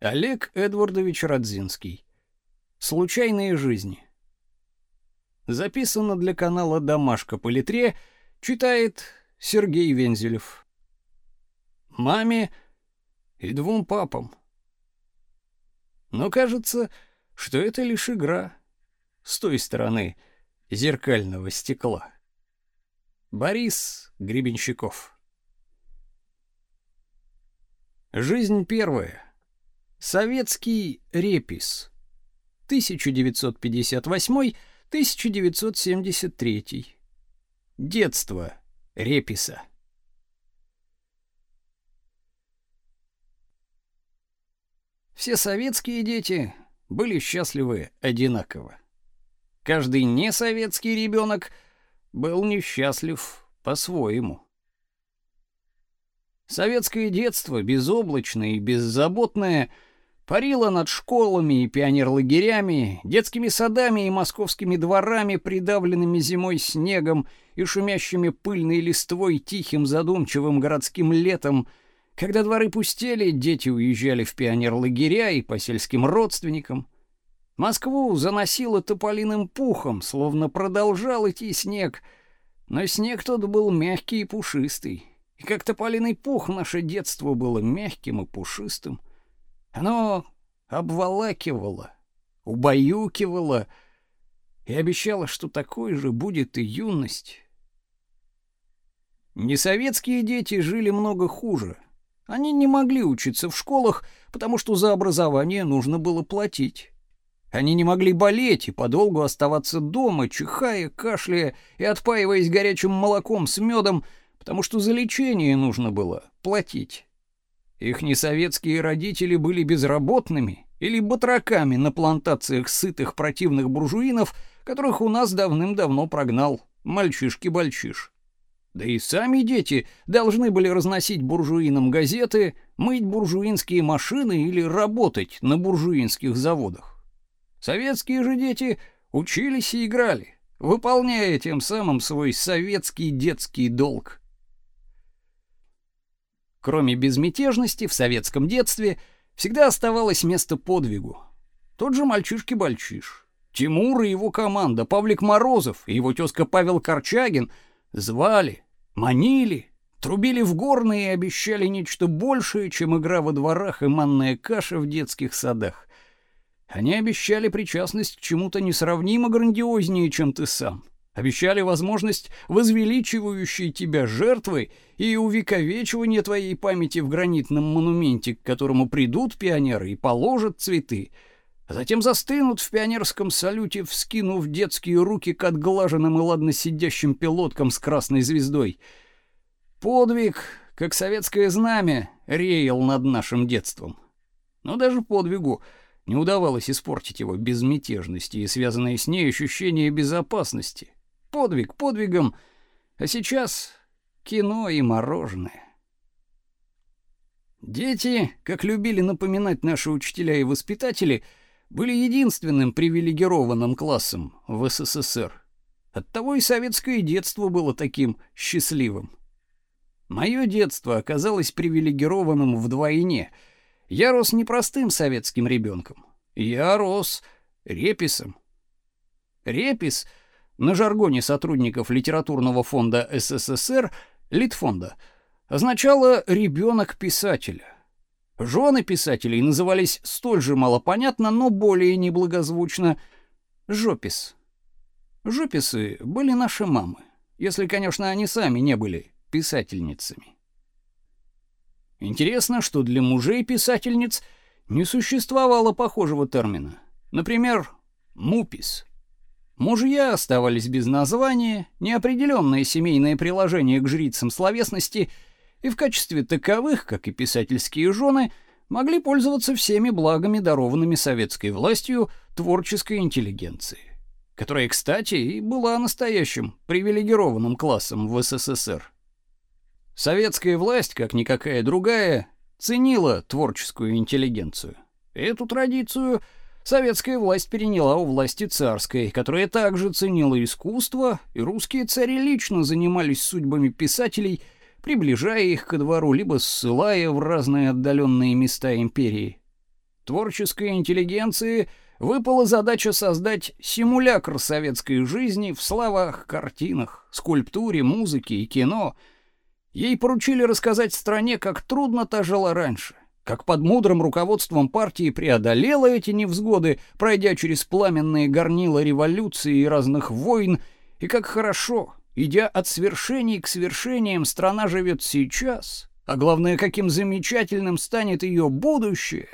Олег Эдвардович Радзинский. Случайные жизни. Записано для канала Домашка по литре, читает Сергей Вензелев. Маме и двум папам. Но кажется, что это лишь игра с той стороны зеркального стекла. Борис Гребенщиков. Жизнь первая. Советский репис. 1958-1973. Детство реписа. Все советские дети были счастливы одинаково. Каждый несоветский ребенок был несчастлив по-своему. Советское детство, безоблачное и беззаботное, парило над школами и пионерлагерями, детскими садами и московскими дворами, придавленными зимой снегом и шумящими пыльной листвой тихим задумчивым городским летом. Когда дворы пустели, дети уезжали в пионерлагеря и по сельским родственникам. Москву заносило тополиным пухом, словно продолжал идти снег, но снег тот был мягкий и пушистый. И как тополиный пух наше детство было мягким и пушистым. Оно обволакивало, убаюкивало и обещало, что такой же будет и юность. Несоветские дети жили много хуже. Они не могли учиться в школах, потому что за образование нужно было платить. Они не могли болеть и подолгу оставаться дома, чихая, кашляя и отпаиваясь горячим молоком с медом, потому что за лечение нужно было платить. Их несоветские родители были безработными или батраками на плантациях сытых противных буржуинов, которых у нас давным-давно прогнал мальчишки-бальчиш. Да и сами дети должны были разносить буржуинам газеты, мыть буржуинские машины или работать на буржуинских заводах. Советские же дети учились и играли, выполняя тем самым свой советский детский долг. Кроме безмятежности в советском детстве всегда оставалось место подвигу. Тот же мальчишки-бальчиш, Тимур и его команда, Павлик Морозов и его тезка Павел Корчагин звали, манили, трубили в горные и обещали нечто большее, чем игра во дворах и манная каша в детских садах. Они обещали причастность к чему-то несравнимо грандиознее, чем ты сам. Обещали возможность возвеличивающей тебя жертвы и увековечивания твоей памяти в гранитном монументе, к которому придут пионеры и положат цветы, а затем застынут в пионерском салюте, вскинув детские руки к отглаженным и ладно сидящим пилоткам с красной звездой. Подвиг, как советское знамя, реял над нашим детством. Но даже подвигу не удавалось испортить его безмятежности и связанное с ней ощущение безопасности подвиг подвигом, а сейчас кино и мороженое. Дети, как любили напоминать наши учителя и воспитатели, были единственным привилегированным классом в СССР. Оттого и советское детство было таким счастливым. Мое детство оказалось привилегированным вдвойне. Я рос не простым советским ребенком. Я рос реписом. Репис — на жаргоне сотрудников литературного фонда СССР, Литфонда, означало ребенок писателя. Жены писателей назывались столь же малопонятно, но более неблагозвучно жопис. Жописы были наши мамы, если, конечно, они сами не были писательницами. Интересно, что для мужей-писательниц не существовало похожего термина. Например, мупис. Мужья оставались без названия, неопределенное семейное приложение к жрицам словесности, и в качестве таковых, как и писательские жены, могли пользоваться всеми благами, дарованными советской властью творческой интеллигенции, которая, кстати, и была настоящим привилегированным классом в СССР. Советская власть, как никакая другая, ценила творческую интеллигенцию. Эту традицию – Советская власть переняла у власти царской, которая также ценила искусство, и русские цари лично занимались судьбами писателей, приближая их ко двору, либо ссылая в разные отдаленные места империи. Творческой интеллигенции выпала задача создать симулятор советской жизни в словах, картинах, скульптуре, музыке и кино. Ей поручили рассказать стране, как трудно та жила раньше, как под мудрым руководством партии преодолела эти невзгоды, пройдя через пламенные горнила революции и разных войн, и как хорошо, идя от свершений к свершениям, страна живет сейчас, а главное, каким замечательным станет ее будущее.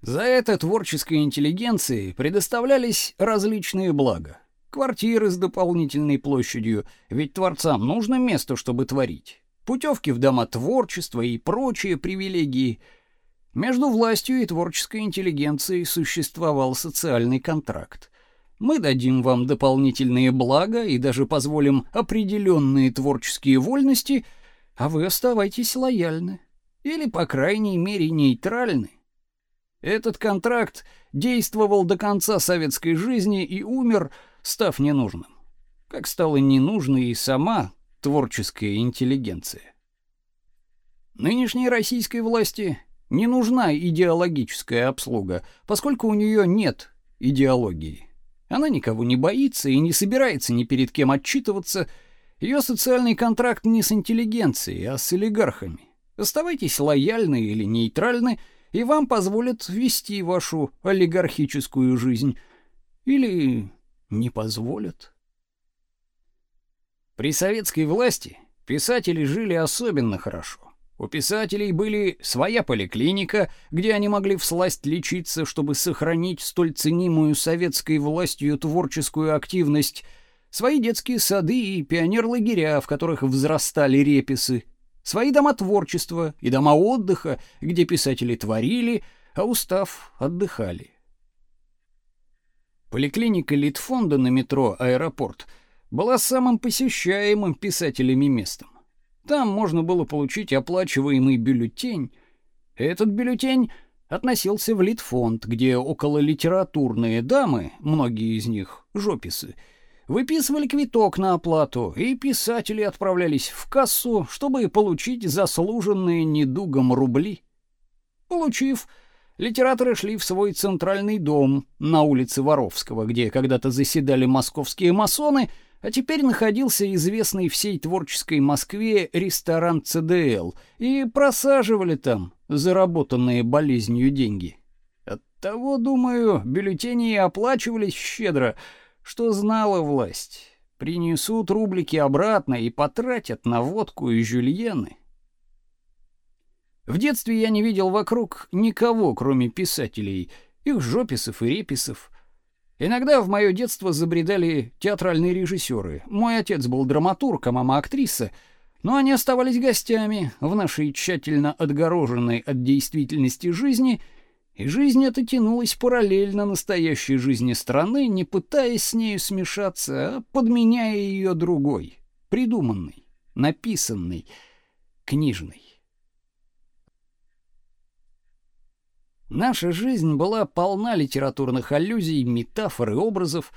За это творческой интеллигенции предоставлялись различные блага. Квартиры с дополнительной площадью, ведь творцам нужно место, чтобы творить. Путевки в дома творчества и прочие привилегии. Между властью и творческой интеллигенцией существовал социальный контракт. Мы дадим вам дополнительные блага и даже позволим определенные творческие вольности, а вы оставайтесь лояльны или по крайней мере нейтральны. Этот контракт действовал до конца советской жизни и умер, став ненужным. Как стала ненужной и сама творческая интеллигенция. Нынешней российской власти не нужна идеологическая обслуга, поскольку у нее нет идеологии. Она никого не боится и не собирается ни перед кем отчитываться. Ее социальный контракт не с интеллигенцией, а с олигархами. Оставайтесь лояльны или нейтральны – и вам позволят вести вашу олигархическую жизнь или не позволят. При советской власти писатели жили особенно хорошо. У писателей были своя поликлиника, где они могли всласть лечиться, чтобы сохранить столь ценимую советской властью творческую активность, свои детские сады и пионерлагеря, в которых взрастали реписы, свои дома творчества и дома отдыха, где писатели творили, а устав отдыхали. Поликлиника Литфонда на метро Аэропорт была самым посещаемым писателями местом. Там можно было получить оплачиваемый бюллетень. Этот бюллетень относился в Литфонд, где около литературные дамы, многие из них жописы, выписывали квиток на оплату, и писатели отправлялись в кассу, чтобы получить заслуженные недугом рубли. Получив, литераторы шли в свой центральный дом на улице Воровского, где когда-то заседали московские масоны, а теперь находился известный всей творческой Москве ресторан ЦДЛ, и просаживали там заработанные болезнью деньги. Оттого, думаю, бюллетени и оплачивались щедро — что знала власть. Принесут рублики обратно и потратят на водку и жюльены. В детстве я не видел вокруг никого, кроме писателей, их жописов и реписов. Иногда в мое детство забредали театральные режиссеры. Мой отец был драматург, а мама актриса, но они оставались гостями в нашей тщательно отгороженной от действительности жизни — и жизнь эта тянулась параллельно настоящей жизни страны, не пытаясь с нею смешаться, а подменяя ее другой, придуманной, написанной, книжной. Наша жизнь была полна литературных аллюзий, метафор и образов,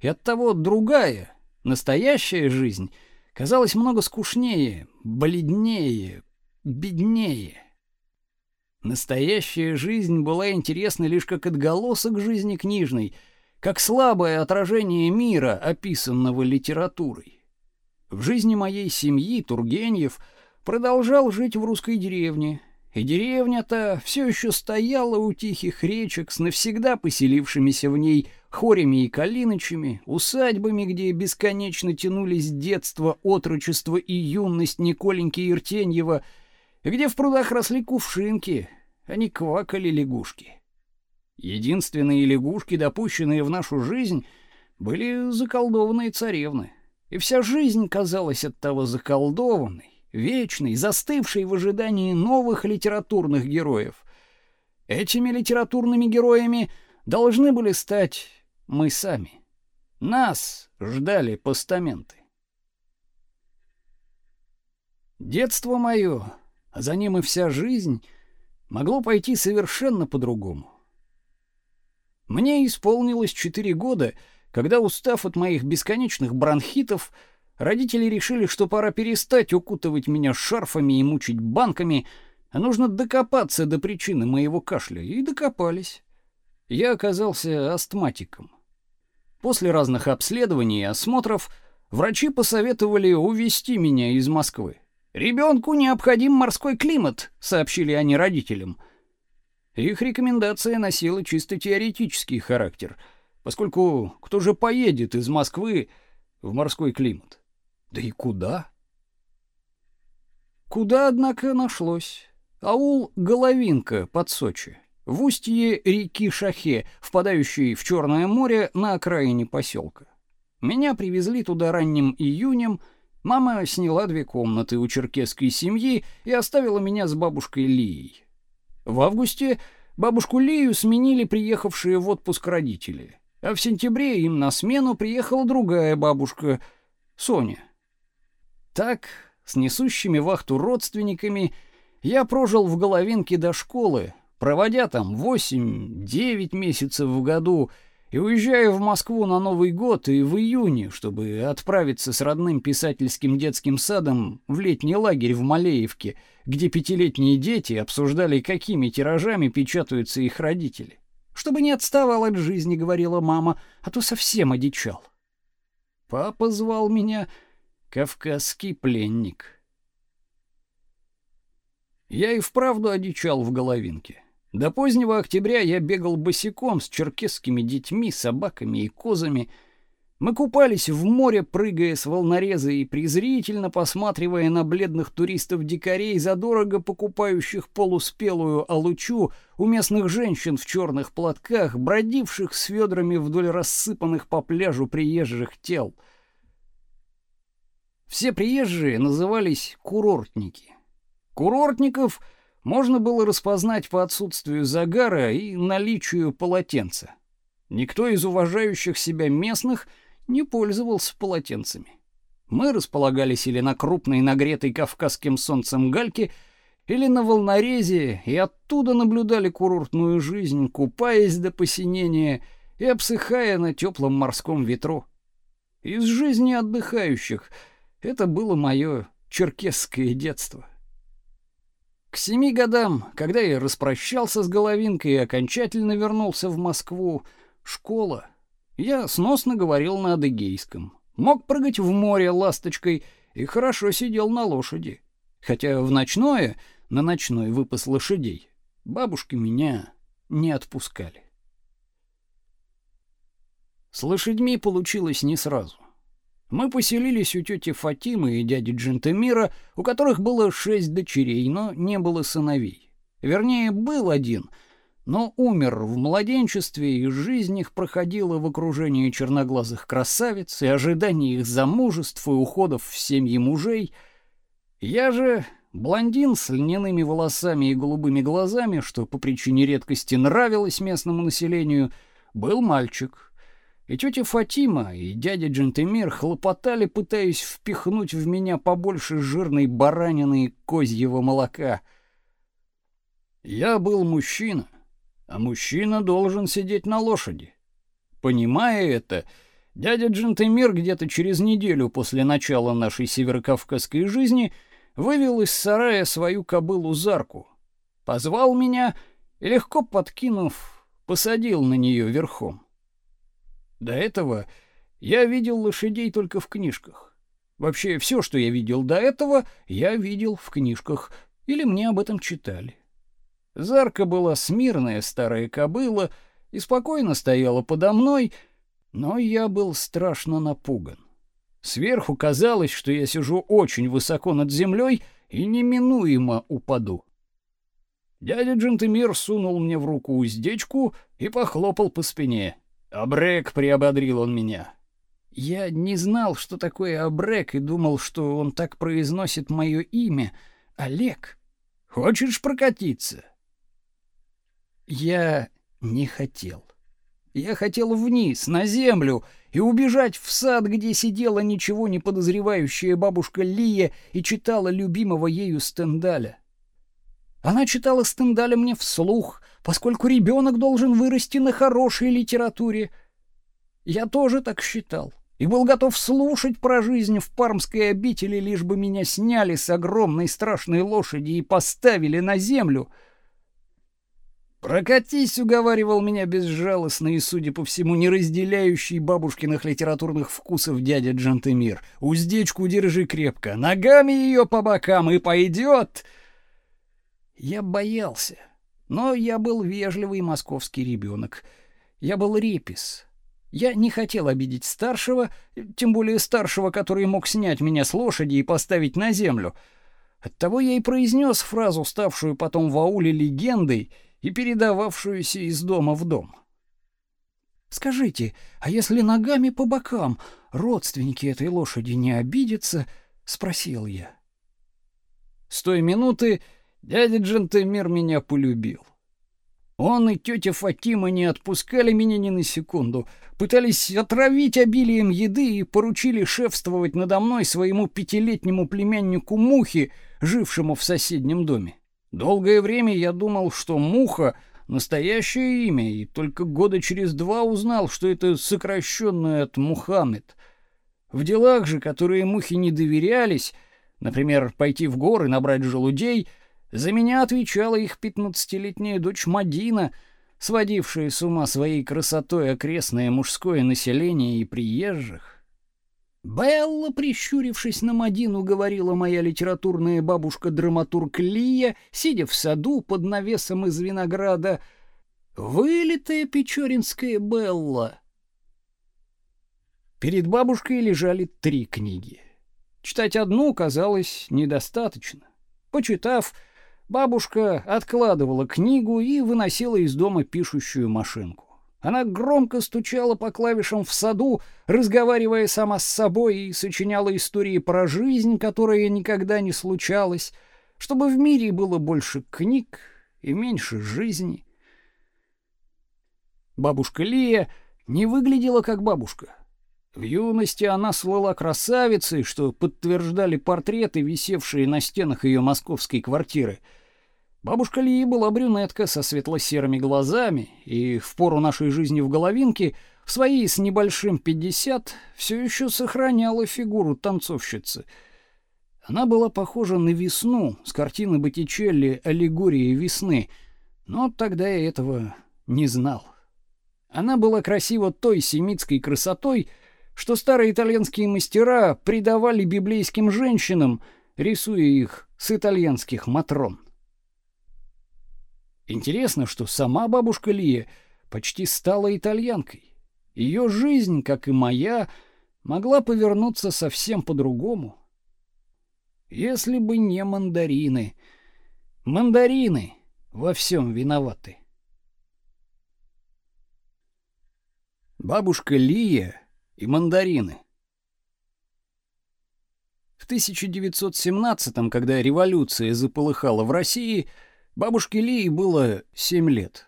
и оттого другая, настоящая жизнь казалась много скучнее, бледнее, беднее. Настоящая жизнь была интересна лишь как отголосок жизни книжной, как слабое отражение мира, описанного литературой. В жизни моей семьи Тургенев продолжал жить в русской деревне, и деревня-то все еще стояла у тихих речек с навсегда поселившимися в ней хорями и калиночами, усадьбами, где бесконечно тянулись детство, отрочество и юность Николеньки Иртеньева — где в прудах росли кувшинки, а не квакали лягушки. Единственные лягушки, допущенные в нашу жизнь, были заколдованные царевны. И вся жизнь казалась от того заколдованной, вечной, застывшей в ожидании новых литературных героев. Этими литературными героями должны были стать мы сами. Нас ждали постаменты. Детство мое а за ним и вся жизнь, могло пойти совершенно по-другому. Мне исполнилось четыре года, когда, устав от моих бесконечных бронхитов, родители решили, что пора перестать укутывать меня шарфами и мучить банками, А нужно докопаться до причины моего кашля, и докопались. Я оказался астматиком. После разных обследований и осмотров врачи посоветовали увезти меня из Москвы. Ребенку необходим морской климат, сообщили они родителям. Их рекомендация носила чисто теоретический характер, поскольку кто же поедет из Москвы в морской климат? Да и куда? Куда, однако, нашлось. Аул Головинка под Сочи, в устье реки Шахе, впадающей в Черное море на окраине поселка. Меня привезли туда ранним июнем. Мама сняла две комнаты у черкесской семьи и оставила меня с бабушкой Лией. В августе бабушку Лию сменили приехавшие в отпуск родители, а в сентябре им на смену приехала другая бабушка, Соня. Так, с несущими вахту родственниками, я прожил в Головинке до школы, проводя там 8-9 месяцев в году, и уезжая в Москву на Новый год и в июне, чтобы отправиться с родным писательским детским садом в летний лагерь в Малеевке, где пятилетние дети обсуждали, какими тиражами печатаются их родители. Чтобы не отставал от жизни, говорила мама, а то совсем одичал. Папа звал меня кавказский пленник. Я и вправду одичал в головинке. До позднего октября я бегал босиком с черкесскими детьми, собаками и козами. Мы купались в море, прыгая с волнореза и презрительно посматривая на бледных туристов-дикарей, задорого покупающих полуспелую алучу у местных женщин в черных платках, бродивших с ведрами вдоль рассыпанных по пляжу приезжих тел. Все приезжие назывались курортники. Курортников — можно было распознать по отсутствию загара и наличию полотенца. Никто из уважающих себя местных не пользовался полотенцами. Мы располагались или на крупной нагретой кавказским солнцем гальке, или на волнорезе, и оттуда наблюдали курортную жизнь, купаясь до посинения и обсыхая на теплом морском ветру. Из жизни отдыхающих это было мое черкесское детство. К семи годам, когда я распрощался с Головинкой и окончательно вернулся в Москву, школа, я сносно говорил на адыгейском. Мог прыгать в море ласточкой и хорошо сидел на лошади. Хотя в ночное, на ночной выпас лошадей, бабушки меня не отпускали. С лошадьми получилось не сразу. Мы поселились у тети Фатимы и дяди Джентемира, у которых было шесть дочерей, но не было сыновей. Вернее, был один, но умер в младенчестве, и жизнь их проходила в окружении черноглазых красавиц и ожидании их замужеств и уходов в семьи мужей. Я же блондин с льняными волосами и голубыми глазами, что по причине редкости нравилось местному населению, был мальчик, и тетя Фатима, и дядя Джентемир хлопотали, пытаясь впихнуть в меня побольше жирной баранины и козьего молока. Я был мужчина, а мужчина должен сидеть на лошади. Понимая это, дядя Джентемир где-то через неделю после начала нашей северокавказской жизни вывел из сарая свою кобылу Зарку, позвал меня и, легко подкинув, посадил на нее верхом. До этого я видел лошадей только в книжках. Вообще все, что я видел до этого, я видел в книжках или мне об этом читали. Зарка была смирная старая кобыла и спокойно стояла подо мной, но я был страшно напуган. Сверху казалось, что я сижу очень высоко над землей и неминуемо упаду. Дядя Джентемир сунул мне в руку уздечку и похлопал по спине. Абрек приободрил он меня. Я не знал, что такое Абрек, и думал, что он так произносит мое имя. Олег, хочешь прокатиться? Я не хотел. Я хотел вниз, на землю, и убежать в сад, где сидела ничего не подозревающая бабушка Лия и читала любимого ею Стендаля. Она читала Стендаля мне вслух, поскольку ребенок должен вырасти на хорошей литературе. Я тоже так считал и был готов слушать про жизнь в пармской обители, лишь бы меня сняли с огромной страшной лошади и поставили на землю — «Прокатись», — уговаривал меня безжалостно и, судя по всему, не разделяющий бабушкиных литературных вкусов дядя Джантемир. «Уздечку держи крепко, ногами ее по бокам, и пойдет!» Я боялся, но я был вежливый московский ребенок. Я был репис. Я не хотел обидеть старшего, тем более старшего, который мог снять меня с лошади и поставить на землю. Оттого я и произнес фразу, ставшую потом в ауле легендой — и передававшуюся из дома в дом. Скажите, а если ногами по бокам родственники этой лошади не обидятся, спросил я. С той минуты дядя Джентемир меня полюбил. Он и тетя Фатима не отпускали меня ни на секунду, пытались отравить обилием еды и поручили шефствовать надо мной своему пятилетнему племяннику Мухе, жившему в соседнем доме. Долгое время я думал, что Муха настоящее имя, и только года через два узнал, что это сокращенное от Мухаммед. В делах же, которые Мухе не доверялись, например, пойти в горы набрать желудей, за меня отвечала их пятнадцатилетняя дочь Мадина, сводившая с ума своей красотой окрестное мужское население и приезжих. Белла, прищурившись на Мадину, говорила моя литературная бабушка-драматург Лия, сидя в саду под навесом из винограда. Вылитая печоринская Белла. Перед бабушкой лежали три книги. Читать одну казалось недостаточно. Почитав, бабушка откладывала книгу и выносила из дома пишущую машинку. Она громко стучала по клавишам в саду, разговаривая сама с собой и сочиняла истории про жизнь, которая никогда не случалась, чтобы в мире было больше книг и меньше жизни. Бабушка Лия не выглядела как бабушка. В юности она слыла красавицей, что подтверждали портреты, висевшие на стенах ее московской квартиры — Бабушка Ли была брюнетка со светло-серыми глазами, и в пору нашей жизни в Головинке, в свои с небольшим пятьдесят, все еще сохраняла фигуру танцовщицы. Она была похожа на весну с картины Боттичелли «Аллегория весны», но тогда я этого не знал. Она была красива той семитской красотой, что старые итальянские мастера придавали библейским женщинам, рисуя их с итальянских матрон. Интересно, что сама бабушка Лия почти стала итальянкой. Ее жизнь, как и моя, могла повернуться совсем по-другому. Если бы не мандарины. Мандарины во всем виноваты. Бабушка Лия и мандарины. В 1917 когда революция заполыхала в России, Бабушке Лии было семь лет.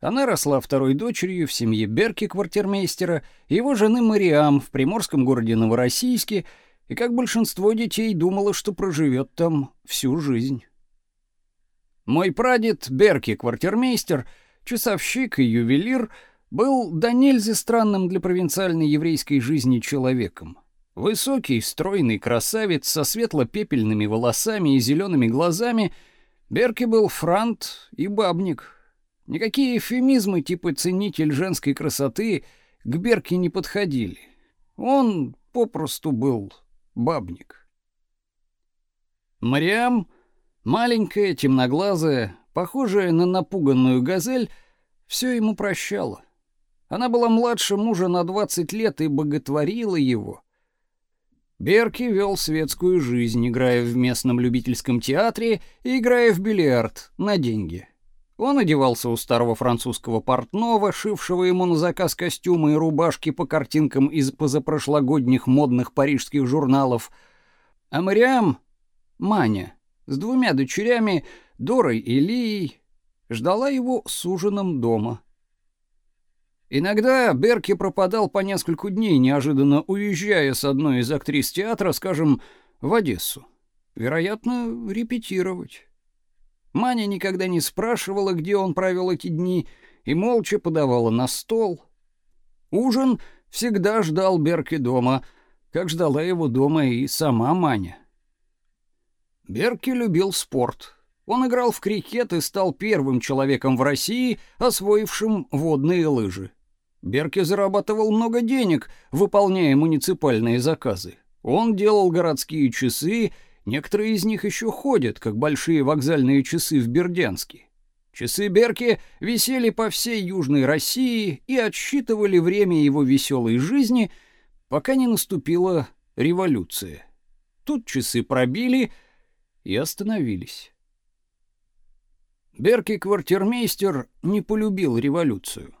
Она росла второй дочерью в семье Берки квартирмейстера его жены Мариам в приморском городе Новороссийске, и как большинство детей думала, что проживет там всю жизнь. Мой прадед Берки квартирмейстер, часовщик и ювелир, был до нельзя странным для провинциальной еврейской жизни человеком. Высокий, стройный красавец со светло-пепельными волосами и зелеными глазами — Берки был франт и бабник. Никакие эвфемизмы типа ценитель женской красоты к Берке не подходили. Он попросту был бабник. Мариам, маленькая, темноглазая, похожая на напуганную газель, все ему прощала. Она была младше мужа на 20 лет и боготворила его. Берки вел светскую жизнь, играя в местном любительском театре и играя в бильярд на деньги. Он одевался у старого французского портного, шившего ему на заказ костюмы и рубашки по картинкам из позапрошлогодних модных парижских журналов. А Мариам, Маня, с двумя дочерями, Дорой и Лией, ждала его с ужином дома. Иногда Берки пропадал по несколько дней, неожиданно уезжая с одной из актрис театра, скажем, в Одессу. Вероятно, репетировать. Маня никогда не спрашивала, где он провел эти дни, и молча подавала на стол. Ужин всегда ждал Берки дома, как ждала его дома и сама Маня. Берки любил спорт. Он играл в крикет и стал первым человеком в России, освоившим водные лыжи. Берки зарабатывал много денег, выполняя муниципальные заказы. Он делал городские часы, некоторые из них еще ходят, как большие вокзальные часы в Бердянске. Часы Берки висели по всей Южной России и отсчитывали время его веселой жизни, пока не наступила революция. Тут часы пробили и остановились. Берки-квартирмейстер не полюбил революцию.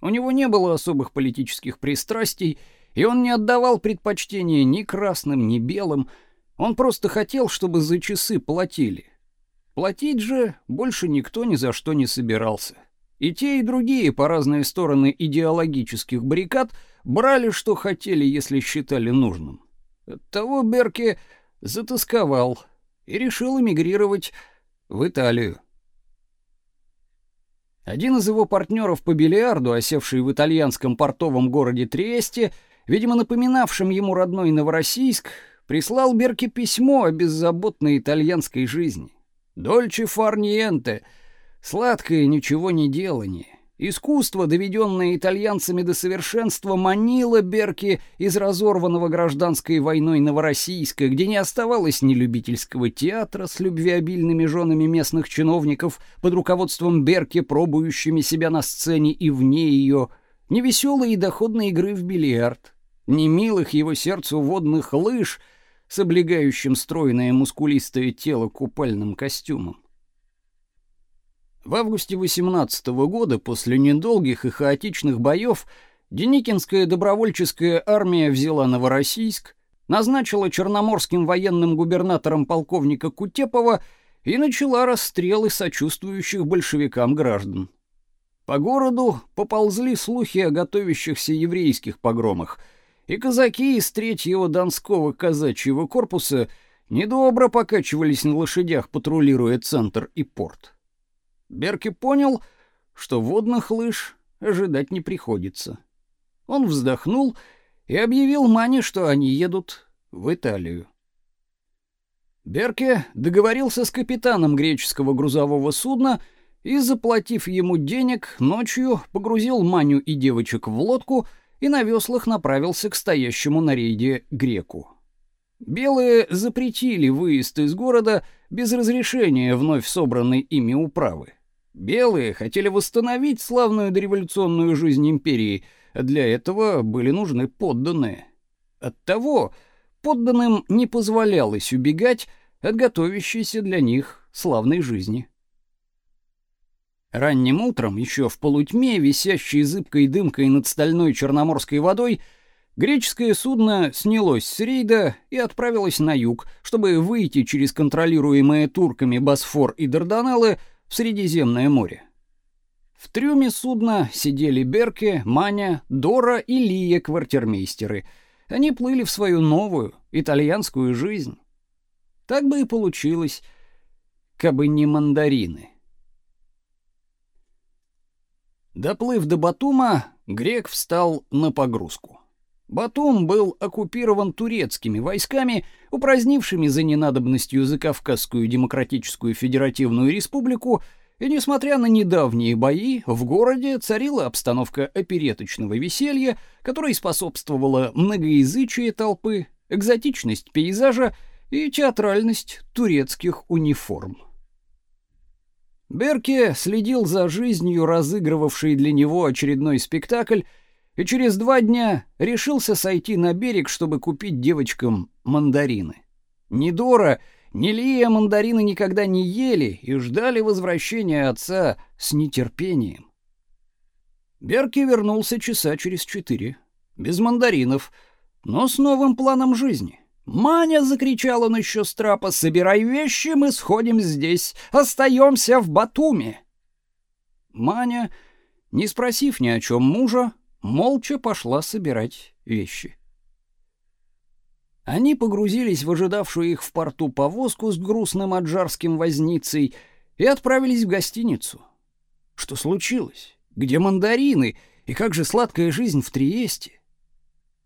У него не было особых политических пристрастий, и он не отдавал предпочтения ни красным, ни белым. Он просто хотел, чтобы за часы платили. Платить же больше никто ни за что не собирался. И те, и другие по разные стороны идеологических баррикад брали, что хотели, если считали нужным. Оттого Берки затасковал и решил эмигрировать в Италию. Один из его партнеров по бильярду, осевший в итальянском портовом городе Триесте, видимо, напоминавшим ему родной Новороссийск, прислал Берке письмо о беззаботной итальянской жизни. «Дольче фар ниенте» — сладкое ничего не делание. Искусство, доведенное итальянцами до совершенства, манило Берки из разорванного гражданской войной Новороссийска, где не оставалось ни любительского театра с любвеобильными женами местных чиновников под руководством Берки, пробующими себя на сцене и вне ее, ни веселой и доходной игры в бильярд, ни милых его сердцу водных лыж с облегающим стройное мускулистое тело купальным костюмом. В августе 18 года, после недолгих и хаотичных боев, Деникинская добровольческая армия взяла Новороссийск, назначила черноморским военным губернатором полковника Кутепова и начала расстрелы сочувствующих большевикам граждан. По городу поползли слухи о готовящихся еврейских погромах, и казаки из третьего Донского казачьего корпуса недобро покачивались на лошадях, патрулируя центр и порт. Берки понял, что водных лыж ожидать не приходится. Он вздохнул и объявил Мане, что они едут в Италию. Берке договорился с капитаном греческого грузового судна и, заплатив ему денег, ночью погрузил Маню и девочек в лодку и на веслах направился к стоящему на рейде греку. Белые запретили выезд из города без разрешения вновь собранной ими управы. Белые хотели восстановить славную дореволюционную жизнь империи, для этого были нужны подданные. Оттого подданным не позволялось убегать от готовящейся для них славной жизни. Ранним утром, еще в полутьме, висящей зыбкой дымкой над стальной черноморской водой, греческое судно снялось с рейда и отправилось на юг, чтобы выйти через контролируемые турками Босфор и Дарданеллы в Средиземное море. В трюме судна сидели Берке, Маня, Дора и Лия квартирмейстеры. Они плыли в свою новую итальянскую жизнь. Так бы и получилось, кабы не мандарины. Доплыв до Батума, грек встал на погрузку. Батум был оккупирован турецкими войсками, упразднившими за ненадобностью Закавказскую демократическую федеративную республику, и несмотря на недавние бои, в городе царила обстановка опереточного веселья, которой способствовала многоязычие толпы, экзотичность пейзажа и театральность турецких униформ. Берке следил за жизнью, разыгрывавшей для него очередной спектакль, и через два дня решился сойти на берег, чтобы купить девочкам мандарины. Ни Дора, ни Лия мандарины никогда не ели и ждали возвращения отца с нетерпением. Берки вернулся часа через четыре, без мандаринов, но с новым планом жизни. «Маня!» — закричал он еще с. «Собирай вещи, мы сходим здесь, остаемся в Батуми!» Маня, не спросив ни о чем мужа, молча пошла собирать вещи. Они погрузились в ожидавшую их в порту повозку с грустным аджарским возницей и отправились в гостиницу. Что случилось? Где мандарины? И как же сладкая жизнь в Триесте?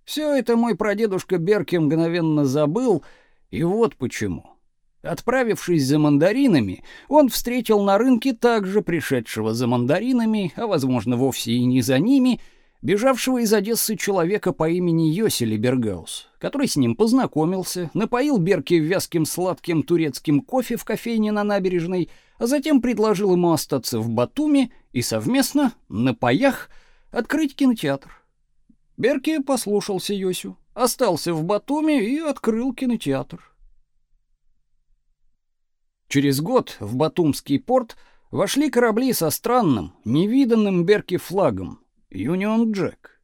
Все это мой прадедушка Берки мгновенно забыл, и вот почему. Отправившись за мандаринами, он встретил на рынке также пришедшего за мандаринами, а возможно, вовсе и не за ними, бежавшего из Одессы человека по имени Йосели Бергаус, который с ним познакомился, напоил Берки вязким сладким турецким кофе в кофейне на набережной, а затем предложил ему остаться в Батуми и совместно на паях открыть кинотеатр. Берки послушался Йосю, остался в Батуми и открыл кинотеатр. Через год в Батумский порт вошли корабли со странным, невиданным Берки флагом Юнион Джек.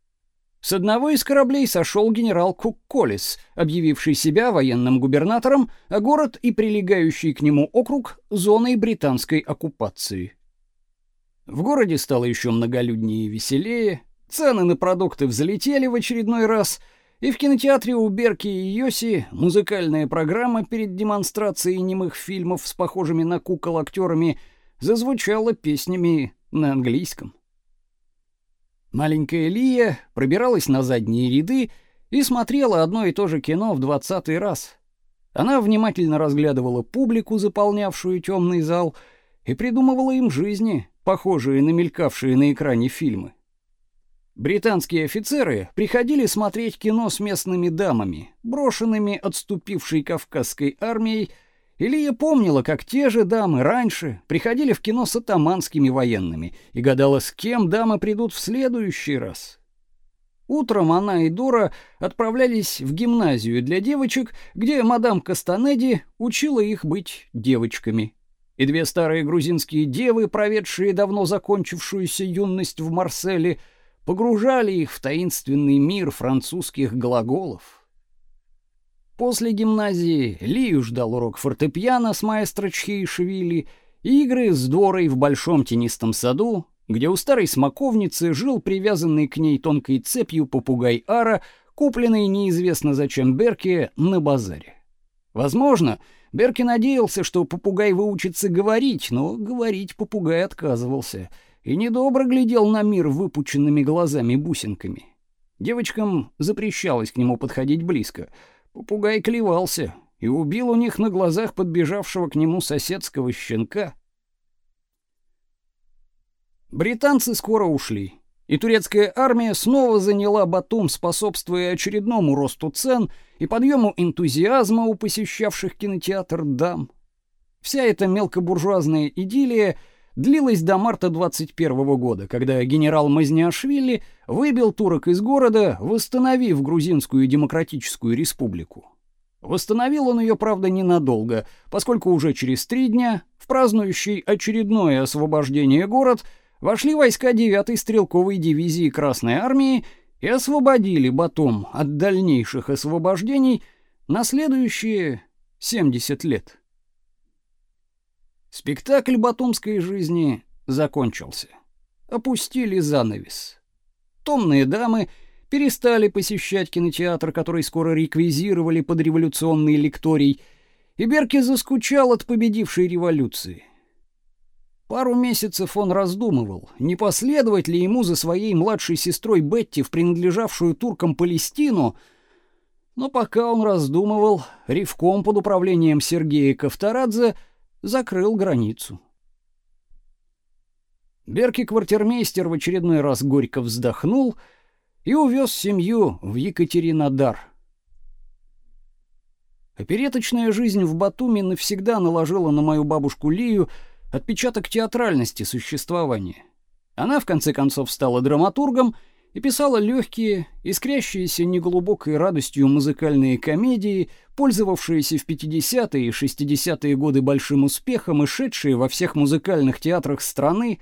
С одного из кораблей сошел генерал Кукколис, объявивший себя военным губернатором, а город и прилегающий к нему округ зоной британской оккупации. В городе стало еще многолюднее и веселее, цены на продукты взлетели в очередной раз — и в кинотеатре у Берки и Йоси музыкальная программа перед демонстрацией немых фильмов с похожими на кукол актерами зазвучала песнями на английском. Маленькая Лия пробиралась на задние ряды и смотрела одно и то же кино в двадцатый раз. Она внимательно разглядывала публику, заполнявшую темный зал, и придумывала им жизни, похожие на мелькавшие на экране фильмы. Британские офицеры приходили смотреть кино с местными дамами, брошенными отступившей кавказской армией, или я помнила, как те же дамы раньше приходили в кино с атаманскими военными и гадала, с кем дамы придут в следующий раз. Утром она и Дора отправлялись в гимназию для девочек, где мадам Кастанеди учила их быть девочками. И две старые грузинские девы, проведшие давно закончившуюся юность в Марселе, погружали их в таинственный мир французских глаголов. После гимназии Лию ждал урок фортепиано с маэстро Чхейшвили и игры с Дорой в большом тенистом саду, где у старой смоковницы жил привязанный к ней тонкой цепью попугай Ара, купленный неизвестно зачем Берке на базаре. Возможно, Берки надеялся, что попугай выучится говорить, но говорить попугай отказывался — и недобро глядел на мир выпученными глазами-бусинками. Девочкам запрещалось к нему подходить близко. Попугай клевался и убил у них на глазах подбежавшего к нему соседского щенка. Британцы скоро ушли, и турецкая армия снова заняла Батум, способствуя очередному росту цен и подъему энтузиазма у посещавших кинотеатр дам. Вся эта мелкобуржуазная идиллия — длилась до марта 21 года, когда генерал Мазниашвили выбил турок из города, восстановив грузинскую демократическую республику. Восстановил он ее, правда, ненадолго, поскольку уже через три дня в празднующий очередное освобождение город вошли войска 9-й стрелковой дивизии Красной армии и освободили Батум от дальнейших освобождений на следующие 70 лет. Спектакль батумской жизни закончился. Опустили занавес. Томные дамы перестали посещать кинотеатр, который скоро реквизировали под революционный лекторий, и Берки заскучал от победившей революции. Пару месяцев он раздумывал, не последовать ли ему за своей младшей сестрой Бетти в принадлежавшую туркам Палестину, но пока он раздумывал, Ревком под управлением Сергея Ковторадзе — закрыл границу. Берки-квартирмейстер в очередной раз горько вздохнул и увез семью в Екатеринодар. Опереточная жизнь в Батуми навсегда наложила на мою бабушку Лию отпечаток театральности существования. Она в конце концов стала драматургом и писала легкие, искрящиеся неглубокой радостью музыкальные комедии, пользовавшиеся в 50-е и 60-е годы большим успехом и шедшие во всех музыкальных театрах страны.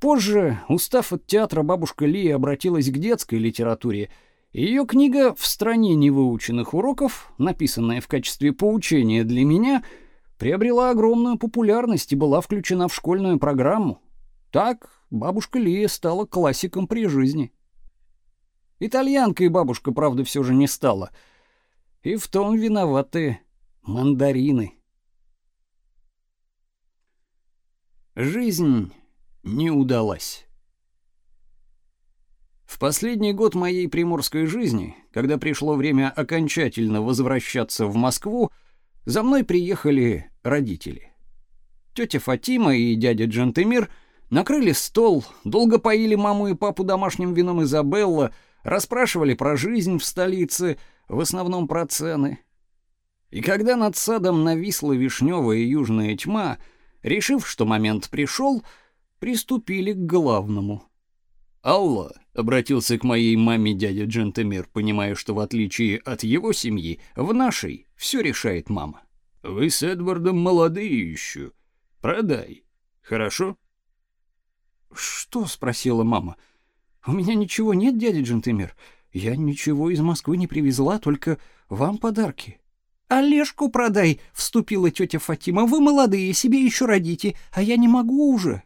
Позже, устав от театра, бабушка Лия обратилась к детской литературе. Ее книга «В стране невыученных уроков», написанная в качестве поучения для меня, приобрела огромную популярность и была включена в школьную программу. Так, бабушка Лия стала классиком при жизни. Итальянкой бабушка, правда, все же не стала. И в том виноваты мандарины. Жизнь не удалась. В последний год моей приморской жизни, когда пришло время окончательно возвращаться в Москву, за мной приехали родители. Тетя Фатима и дядя Джантемир накрыли стол, долго поили маму и папу домашним вином Изабелла, расспрашивали про жизнь в столице, в основном про цены. И когда над садом нависла вишневая южная тьма, решив, что момент пришел, приступили к главному. «Алла», — обратился к моей маме дядя Джентемир, понимая, что в отличие от его семьи, в нашей все решает мама. «Вы с Эдвардом молодые еще. Продай. Хорошо?» «Что?» — спросила мама. «У меня ничего нет, дядя Джентемир. Я ничего из Москвы не привезла, только вам подарки». «Олежку продай», — вступила тетя Фатима. «Вы молодые, себе еще родите, а я не могу уже».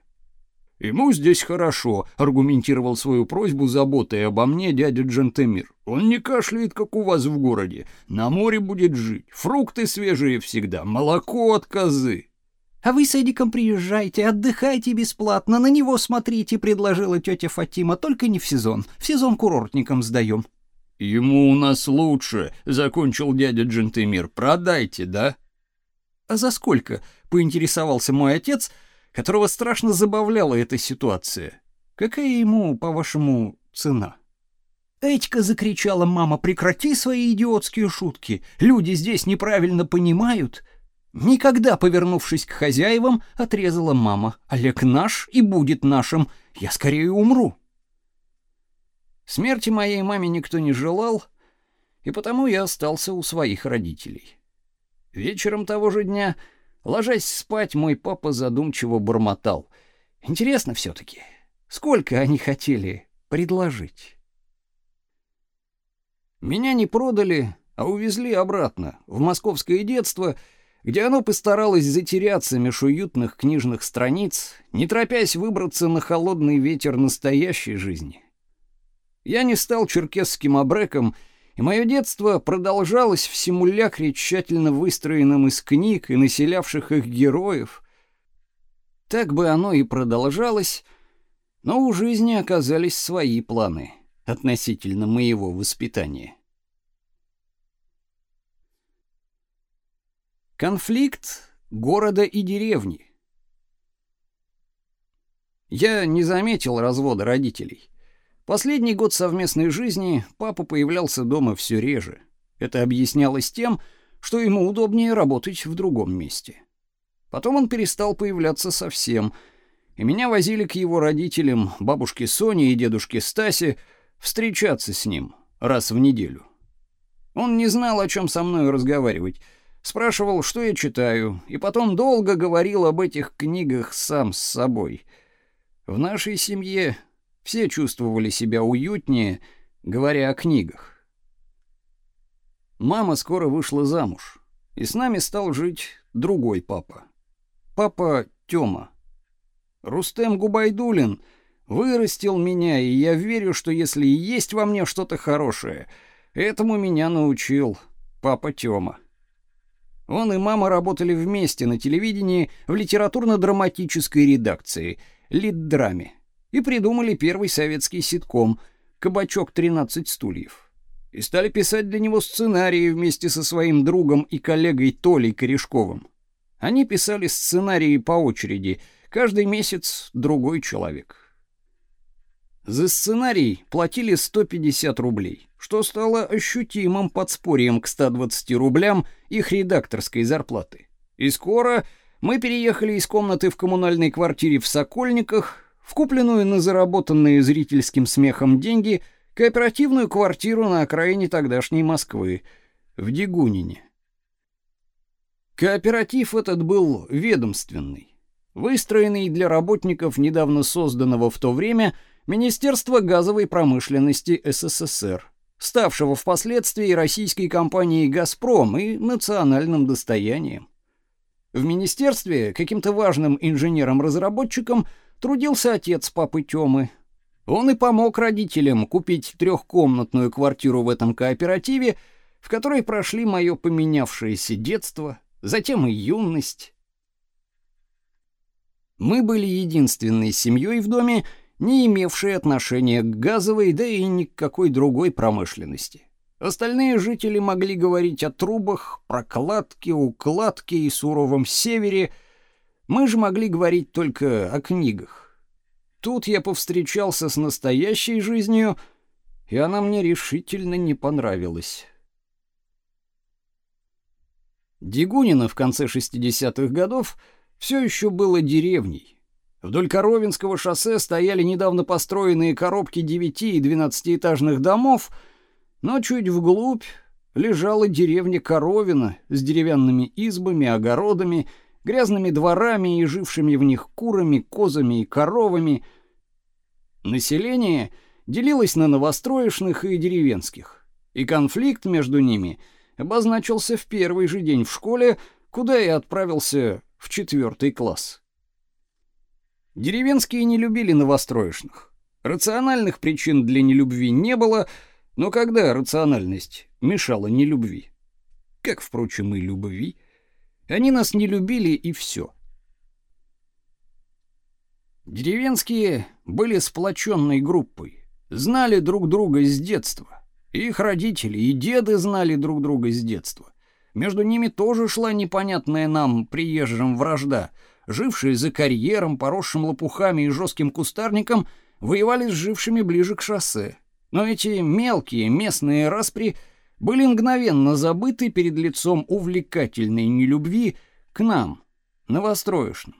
«Ему здесь хорошо», — аргументировал свою просьбу заботой обо мне дядя Джентемир. «Он не кашляет, как у вас в городе. На море будет жить, фрукты свежие всегда, молоко от козы». «А вы с Эдиком приезжайте, отдыхайте бесплатно, на него смотрите», — предложила тетя Фатима. «Только не в сезон. В сезон курортникам сдаем». «Ему у нас лучше», — закончил дядя Джентемир. «Продайте, да?» «А за сколько?» — поинтересовался мой отец, которого страшно забавляла эта ситуация. «Какая ему, по-вашему, цена?» «Этька!» — закричала мама. «Прекрати свои идиотские шутки! Люди здесь неправильно понимают!» Никогда, повернувшись к хозяевам, отрезала мама. «Олег наш и будет нашим. Я скорее умру!» Смерти моей маме никто не желал, и потому я остался у своих родителей. Вечером того же дня, ложась спать, мой папа задумчиво бормотал. Интересно все таки сколько они хотели предложить? Меня не продали, а увезли обратно, в московское детство, где оно постаралось затеряться меж уютных книжных страниц, не торопясь выбраться на холодный ветер настоящей жизни. Я не стал черкесским абреком, и мое детство продолжалось в симулякре, тщательно выстроенном из книг и населявших их героев. Так бы оно и продолжалось, но у жизни оказались свои планы относительно моего воспитания. Конфликт города и деревни. Я не заметил развода родителей. Последний год совместной жизни папа появлялся дома все реже. Это объяснялось тем, что ему удобнее работать в другом месте. Потом он перестал появляться совсем, и меня возили к его родителям, бабушке Соне и дедушке Стасе, встречаться с ним раз в неделю. Он не знал, о чем со мной разговаривать, спрашивал, что я читаю, и потом долго говорил об этих книгах сам с собой. В нашей семье все чувствовали себя уютнее, говоря о книгах. Мама скоро вышла замуж, и с нами стал жить другой папа. Папа Тёма. Рустем Губайдулин вырастил меня, и я верю, что если и есть во мне что-то хорошее, этому меня научил папа Тёма. Он и мама работали вместе на телевидении в литературно-драматической редакции, Литдраме и придумали первый советский ситком «Кабачок 13 стульев». И стали писать для него сценарии вместе со своим другом и коллегой Толей Корешковым. Они писали сценарии по очереди, каждый месяц другой человек. За сценарий платили 150 рублей, что стало ощутимым подспорьем к 120 рублям их редакторской зарплаты. И скоро мы переехали из комнаты в коммунальной квартире в Сокольниках в купленную на заработанные зрительским смехом деньги кооперативную квартиру на окраине тогдашней Москвы, в Дегунине. Кооператив этот был ведомственный, выстроенный для работников недавно созданного в то время Министерства газовой промышленности СССР, ставшего впоследствии российской компанией «Газпром» и национальным достоянием. В министерстве каким-то важным инженером-разработчиком трудился отец папы Тёмы. Он и помог родителям купить трехкомнатную квартиру в этом кооперативе, в которой прошли мое поменявшееся детство, затем и юность. Мы были единственной семьей в доме, не имевшие отношения к газовой, да и ни к какой другой промышленности. Остальные жители могли говорить о трубах, прокладке, укладке и суровом севере. Мы же могли говорить только о книгах. Тут я повстречался с настоящей жизнью, и она мне решительно не понравилась. Дегунино в конце 60-х годов все еще было деревней. Вдоль Коровинского шоссе стояли недавно построенные коробки 9 и 12-этажных домов, но чуть вглубь лежала деревня Коровина с деревянными избами, огородами, грязными дворами и жившими в них курами, козами и коровами. Население делилось на новостроечных и деревенских, и конфликт между ними — обозначился в первый же день в школе, куда я отправился в четвертый класс. Деревенские не любили новостроечных. Рациональных причин для нелюбви не было, но когда рациональность мешала нелюбви, как, впрочем, и любви, они нас не любили и все. Деревенские были сплоченной группой, знали друг друга с детства. Их родители и деды знали друг друга с детства. Между ними тоже шла непонятная нам, приезжим, вражда. Жившие за карьером, поросшим лопухами и жестким кустарником, воевали с жившими ближе к шоссе. Но эти мелкие местные распри были мгновенно забыты перед лицом увлекательной нелюбви к нам, новостроечным.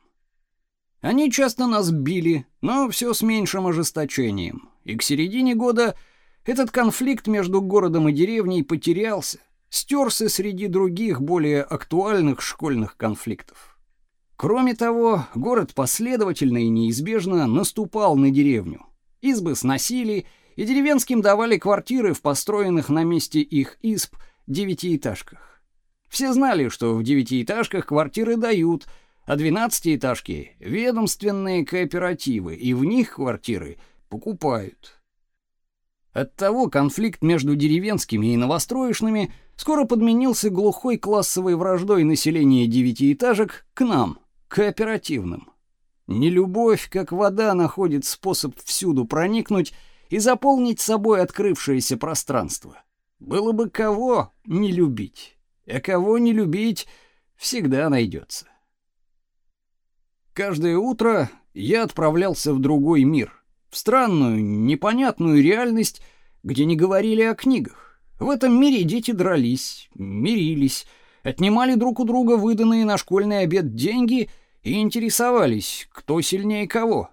Они часто нас били, но все с меньшим ожесточением, и к середине года — этот конфликт между городом и деревней потерялся, стерся среди других более актуальных школьных конфликтов. Кроме того, город последовательно и неизбежно наступал на деревню. Избы сносили, и деревенским давали квартиры в построенных на месте их изб девятиэтажках. Все знали, что в девятиэтажках квартиры дают, а двенадцатиэтажки — ведомственные кооперативы, и в них квартиры покупают. Оттого конфликт между деревенскими и новостроечными скоро подменился глухой классовой враждой населения девятиэтажек к нам, кооперативным. Нелюбовь, как вода, находит способ всюду проникнуть и заполнить собой открывшееся пространство. Было бы кого не любить, а кого не любить всегда найдется. Каждое утро я отправлялся в другой мир — в странную, непонятную реальность, где не говорили о книгах. В этом мире дети дрались, мирились, отнимали друг у друга выданные на школьный обед деньги и интересовались, кто сильнее кого.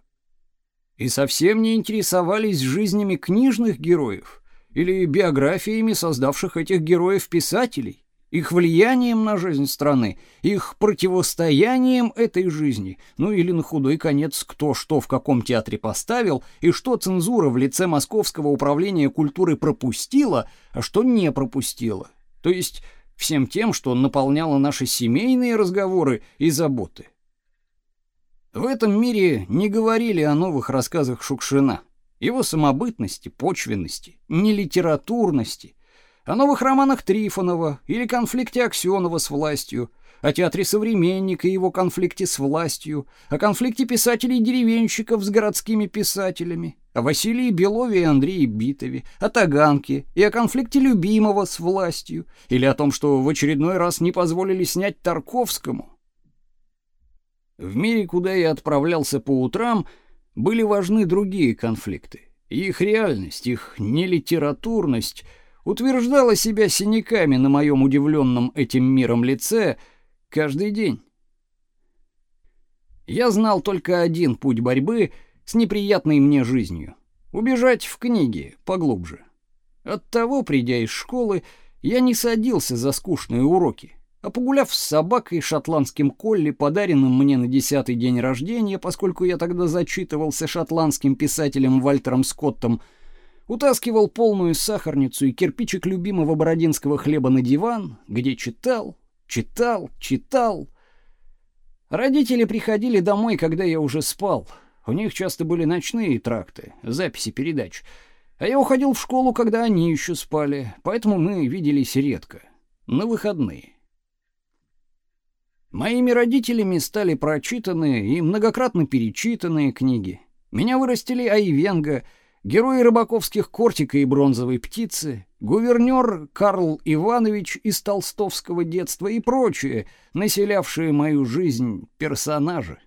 И совсем не интересовались жизнями книжных героев или биографиями создавших этих героев писателей их влиянием на жизнь страны, их противостоянием этой жизни, ну или на худой конец, кто что в каком театре поставил и что цензура в лице Московского управления культуры пропустила, а что не пропустила. То есть всем тем, что наполняло наши семейные разговоры и заботы. В этом мире не говорили о новых рассказах Шукшина, его самобытности, почвенности, нелитературности, о новых романах Трифонова или конфликте Аксенова с властью, о театре «Современник» и его конфликте с властью, о конфликте писателей-деревенщиков с городскими писателями, о Василии Белове и Андрее Битове, о Таганке и о конфликте любимого с властью, или о том, что в очередной раз не позволили снять Тарковскому. В мире, куда я отправлялся по утрам, были важны другие конфликты. Их реальность, их нелитературность — утверждала себя синяками на моем удивленном этим миром лице каждый день. Я знал только один путь борьбы с неприятной мне жизнью — убежать в книги поглубже. Оттого, придя из школы, я не садился за скучные уроки, а погуляв с собакой шотландским колли, подаренным мне на десятый день рождения, поскольку я тогда зачитывался шотландским писателем Вальтером Скоттом — утаскивал полную сахарницу и кирпичик любимого бородинского хлеба на диван, где читал, читал, читал. Родители приходили домой, когда я уже спал. У них часто были ночные тракты, записи передач. А я уходил в школу, когда они еще спали, поэтому мы виделись редко, на выходные. Моими родителями стали прочитанные и многократно перечитанные книги. Меня вырастили Айвенга, герои рыбаковских кортика и бронзовой птицы, гувернёр Карл Иванович из толстовского детства и прочие, населявшие мою жизнь персонажи.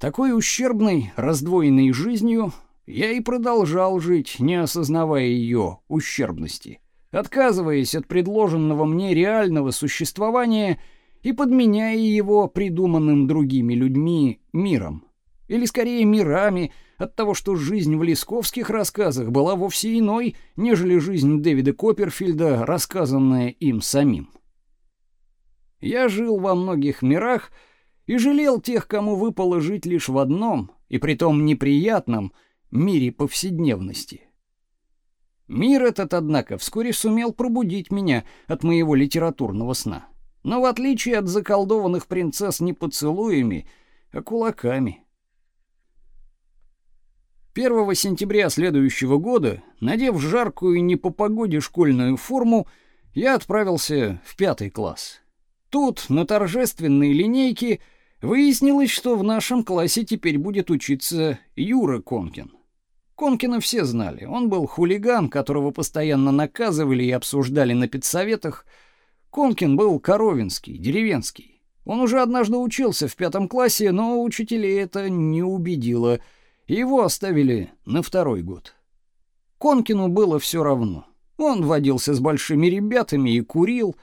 Такой ущербной, раздвоенной жизнью я и продолжал жить, не осознавая ее ущербности, отказываясь от предложенного мне реального существования и подменяя его придуманным другими людьми миром. Или скорее мирами, от того, что жизнь в лесковских рассказах была вовсе иной, нежели жизнь Дэвида Копперфильда, рассказанная им самим. Я жил во многих мирах и жалел тех, кому выпало жить лишь в одном, и притом неприятном, мире повседневности. Мир этот, однако, вскоре сумел пробудить меня от моего литературного сна. Но в отличие от заколдованных принцесс не поцелуями, а кулаками. 1 сентября следующего года, надев жаркую не по погоде школьную форму, я отправился в пятый класс. Тут, на торжественной линейке, выяснилось, что в нашем классе теперь будет учиться Юра Конкин. Конкина все знали. Он был хулиган, которого постоянно наказывали и обсуждали на педсоветах. Конкин был коровинский, деревенский. Он уже однажды учился в пятом классе, но учителей это не убедило, его оставили на второй год. Конкину было все равно. Он водился с большими ребятами и курил.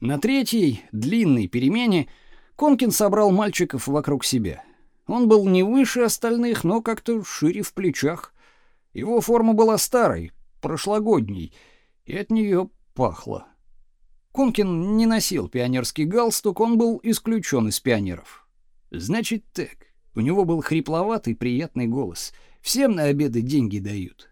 На третьей, длинной перемене Конкин собрал мальчиков вокруг себя — он был не выше остальных, но как-то шире в плечах. Его форма была старой, прошлогодней, и от нее пахло. Конкин не носил пионерский галстук, он был исключен из пионеров. Значит так, у него был хрипловатый приятный голос. Всем на обеды деньги дают.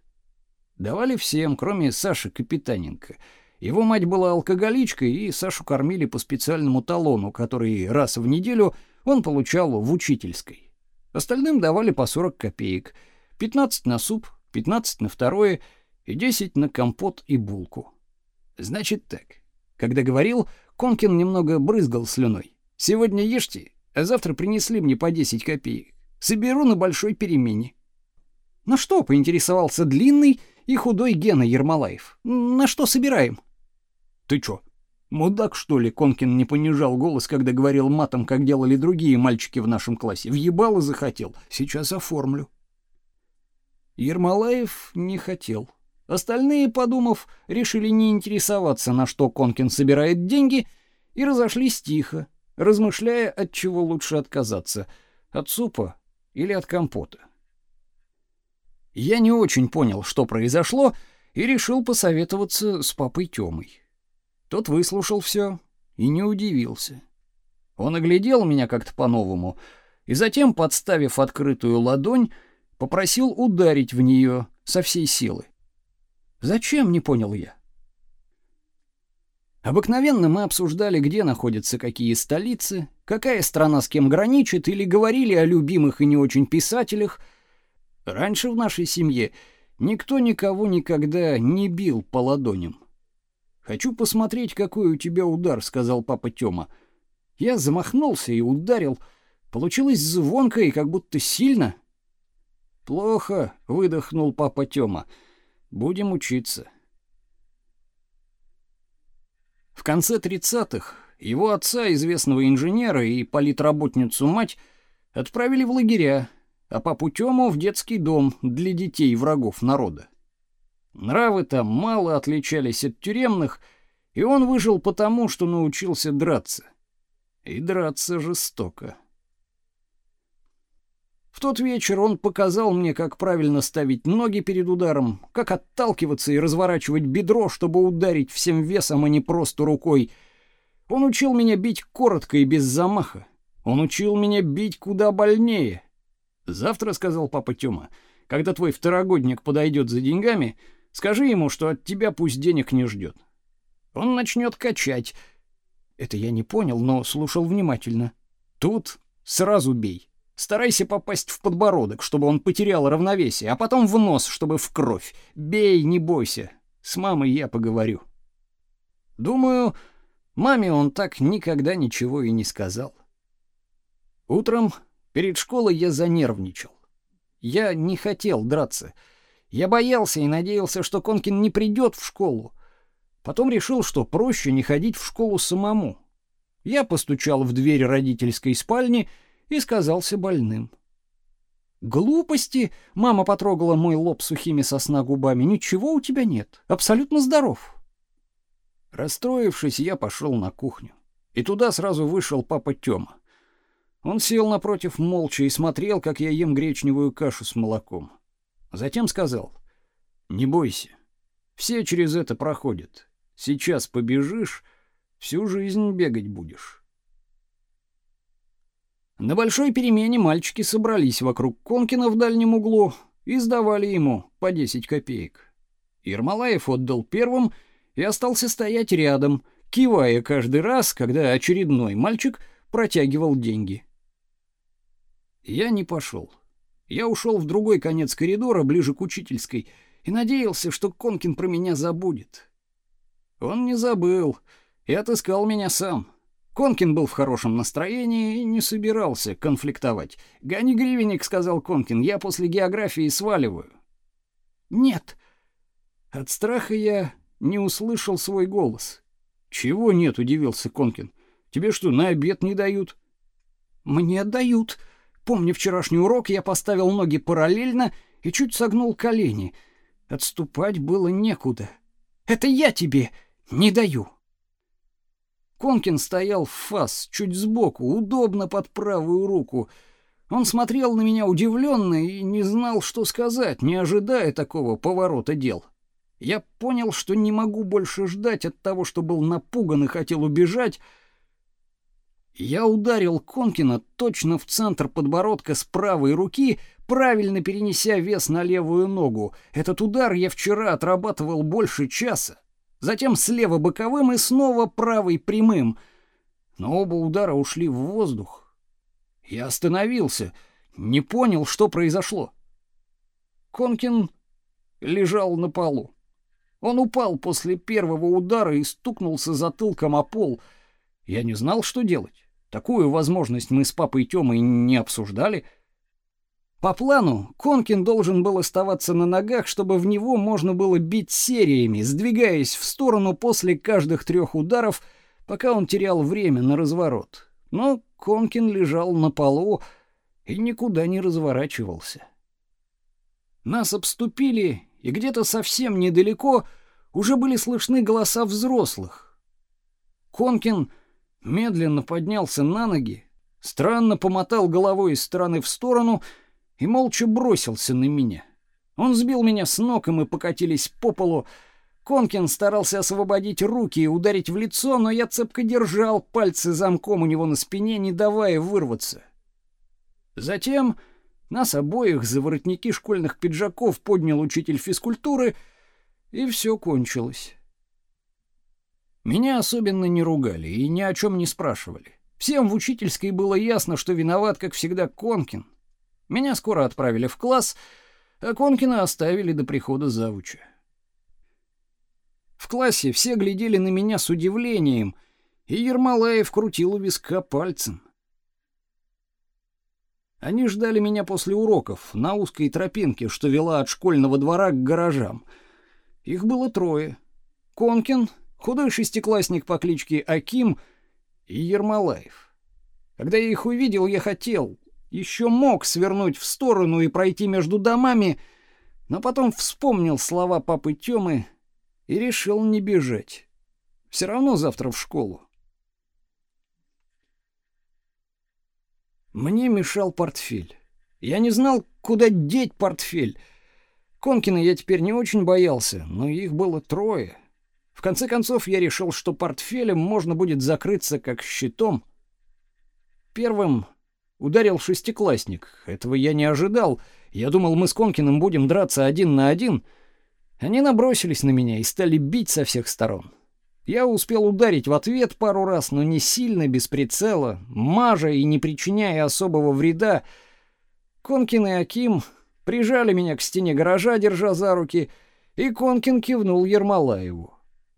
Давали всем, кроме Саши Капитаненко. Его мать была алкоголичкой, и Сашу кормили по специальному талону, который раз в неделю он получал в учительской. Остальным давали по 40 копеек. 15 на суп, 15 на второе и 10 на компот и булку. Значит так. Когда говорил, Конкин немного брызгал слюной. Сегодня ешьте, а завтра принесли мне по 10 копеек. Соберу на большой перемене. На что поинтересовался длинный и худой Гена Ермолаев? На что собираем? Ты чё, Мудак, что ли, Конкин не понижал голос, когда говорил матом, как делали другие мальчики в нашем классе. Въебало захотел. Сейчас оформлю. Ермолаев не хотел. Остальные, подумав, решили не интересоваться, на что Конкин собирает деньги, и разошлись тихо, размышляя, от чего лучше отказаться: от супа или от компота. Я не очень понял, что произошло, и решил посоветоваться с папой Тёмой. Тот выслушал все и не удивился. Он оглядел меня как-то по-новому и затем, подставив открытую ладонь, попросил ударить в нее со всей силы. Зачем, не понял я. Обыкновенно мы обсуждали, где находятся какие столицы, какая страна с кем граничит, или говорили о любимых и не очень писателях. Раньше в нашей семье никто никого никогда не бил по ладоням. Хочу посмотреть, какой у тебя удар, сказал папа Тёма. Я замахнулся и ударил. Получилось звонко и как будто сильно. Плохо, выдохнул папа Тёма. Будем учиться. В конце тридцатых его отца, известного инженера и политработницу мать, отправили в лагеря, а папу Тёму в детский дом для детей врагов народа. Нравы там мало отличались от тюремных, и он выжил потому, что научился драться. И драться жестоко. В тот вечер он показал мне, как правильно ставить ноги перед ударом, как отталкиваться и разворачивать бедро, чтобы ударить всем весом, а не просто рукой. Он учил меня бить коротко и без замаха. Он учил меня бить куда больнее. Завтра, сказал папа Тёма, когда твой второгодник подойдет за деньгами, Скажи ему, что от тебя пусть денег не ждет. Он начнет качать. Это я не понял, но слушал внимательно. Тут сразу бей. Старайся попасть в подбородок, чтобы он потерял равновесие, а потом в нос, чтобы в кровь. Бей, не бойся. С мамой я поговорю. Думаю, маме он так никогда ничего и не сказал. Утром Перед школой я занервничал. Я не хотел драться. Я боялся и надеялся, что Конкин не придет в школу. Потом решил, что проще не ходить в школу самому. Я постучал в дверь родительской спальни и сказался больным. Глупости, мама потрогала мой лоб сухими сосна губами. Ничего у тебя нет. Абсолютно здоров. Расстроившись, я пошел на кухню. И туда сразу вышел папа Тёма. Он сел напротив молча и смотрел, как я ем гречневую кашу с молоком. Затем сказал: "Не бойся. Все через это проходят. Сейчас побежишь, всю жизнь бегать будешь". На большой перемене мальчики собрались вокруг Конкина в дальнем углу и сдавали ему по 10 копеек. Ермолаев отдал первым и остался стоять рядом, кивая каждый раз, когда очередной мальчик протягивал деньги. Я не пошел. Я ушел в другой конец коридора, ближе к учительской, и надеялся, что Конкин про меня забудет. Он не забыл и отыскал меня сам. Конкин был в хорошем настроении и не собирался конфликтовать. «Гони гривенник», — сказал Конкин, — «я после географии сваливаю». «Нет». От страха я не услышал свой голос. «Чего нет?» — удивился Конкин. «Тебе что, на обед не дают?» «Мне дают», Помню вчерашний урок, я поставил ноги параллельно и чуть согнул колени. Отступать было некуда. Это я тебе не даю. Конкин стоял в фас, чуть сбоку, удобно под правую руку. Он смотрел на меня удивленно и не знал, что сказать, не ожидая такого поворота дел. Я понял, что не могу больше ждать от того, что был напуган и хотел убежать, я ударил Конкина точно в центр подбородка с правой руки, правильно перенеся вес на левую ногу. Этот удар я вчера отрабатывал больше часа. Затем слева боковым и снова правой прямым. Но оба удара ушли в воздух. Я остановился, не понял, что произошло. Конкин лежал на полу. Он упал после первого удара и стукнулся затылком о пол. Я не знал, что делать. Такую возможность мы с папой Тёмой не обсуждали. По плану, Конкин должен был оставаться на ногах, чтобы в него можно было бить сериями, сдвигаясь в сторону после каждых трех ударов, пока он терял время на разворот. Но Конкин лежал на полу и никуда не разворачивался. Нас обступили, и где-то совсем недалеко уже были слышны голоса взрослых. Конкин медленно поднялся на ноги, странно помотал головой из стороны в сторону и молча бросился на меня. Он сбил меня с ног, и мы покатились по полу. Конкин старался освободить руки и ударить в лицо, но я цепко держал пальцы замком у него на спине, не давая вырваться. Затем нас обоих за воротники школьных пиджаков поднял учитель физкультуры, и все кончилось. Меня особенно не ругали и ни о чем не спрашивали. Всем в учительской было ясно, что виноват, как всегда, Конкин. Меня скоро отправили в класс, а Конкина оставили до прихода завуча. В классе все глядели на меня с удивлением, и Ермолаев крутил у виска пальцем. Они ждали меня после уроков на узкой тропинке, что вела от школьного двора к гаражам. Их было трое. Конкин, худой шестиклассник по кличке Аким и Ермолаев. Когда я их увидел, я хотел, еще мог свернуть в сторону и пройти между домами, но потом вспомнил слова папы Тёмы и решил не бежать. Все равно завтра в школу. Мне мешал портфель. Я не знал, куда деть портфель. Конкина я теперь не очень боялся, но их было трое. В конце концов, я решил, что портфелем можно будет закрыться как щитом. Первым ударил шестиклассник. Этого я не ожидал. Я думал, мы с Конкиным будем драться один на один. Они набросились на меня и стали бить со всех сторон. Я успел ударить в ответ пару раз, но не сильно, без прицела, мажа и не причиняя особого вреда. Конкин и Хаким прижали меня к стене гаража, держа за руки, и Конкин кивнул Ермолаеву.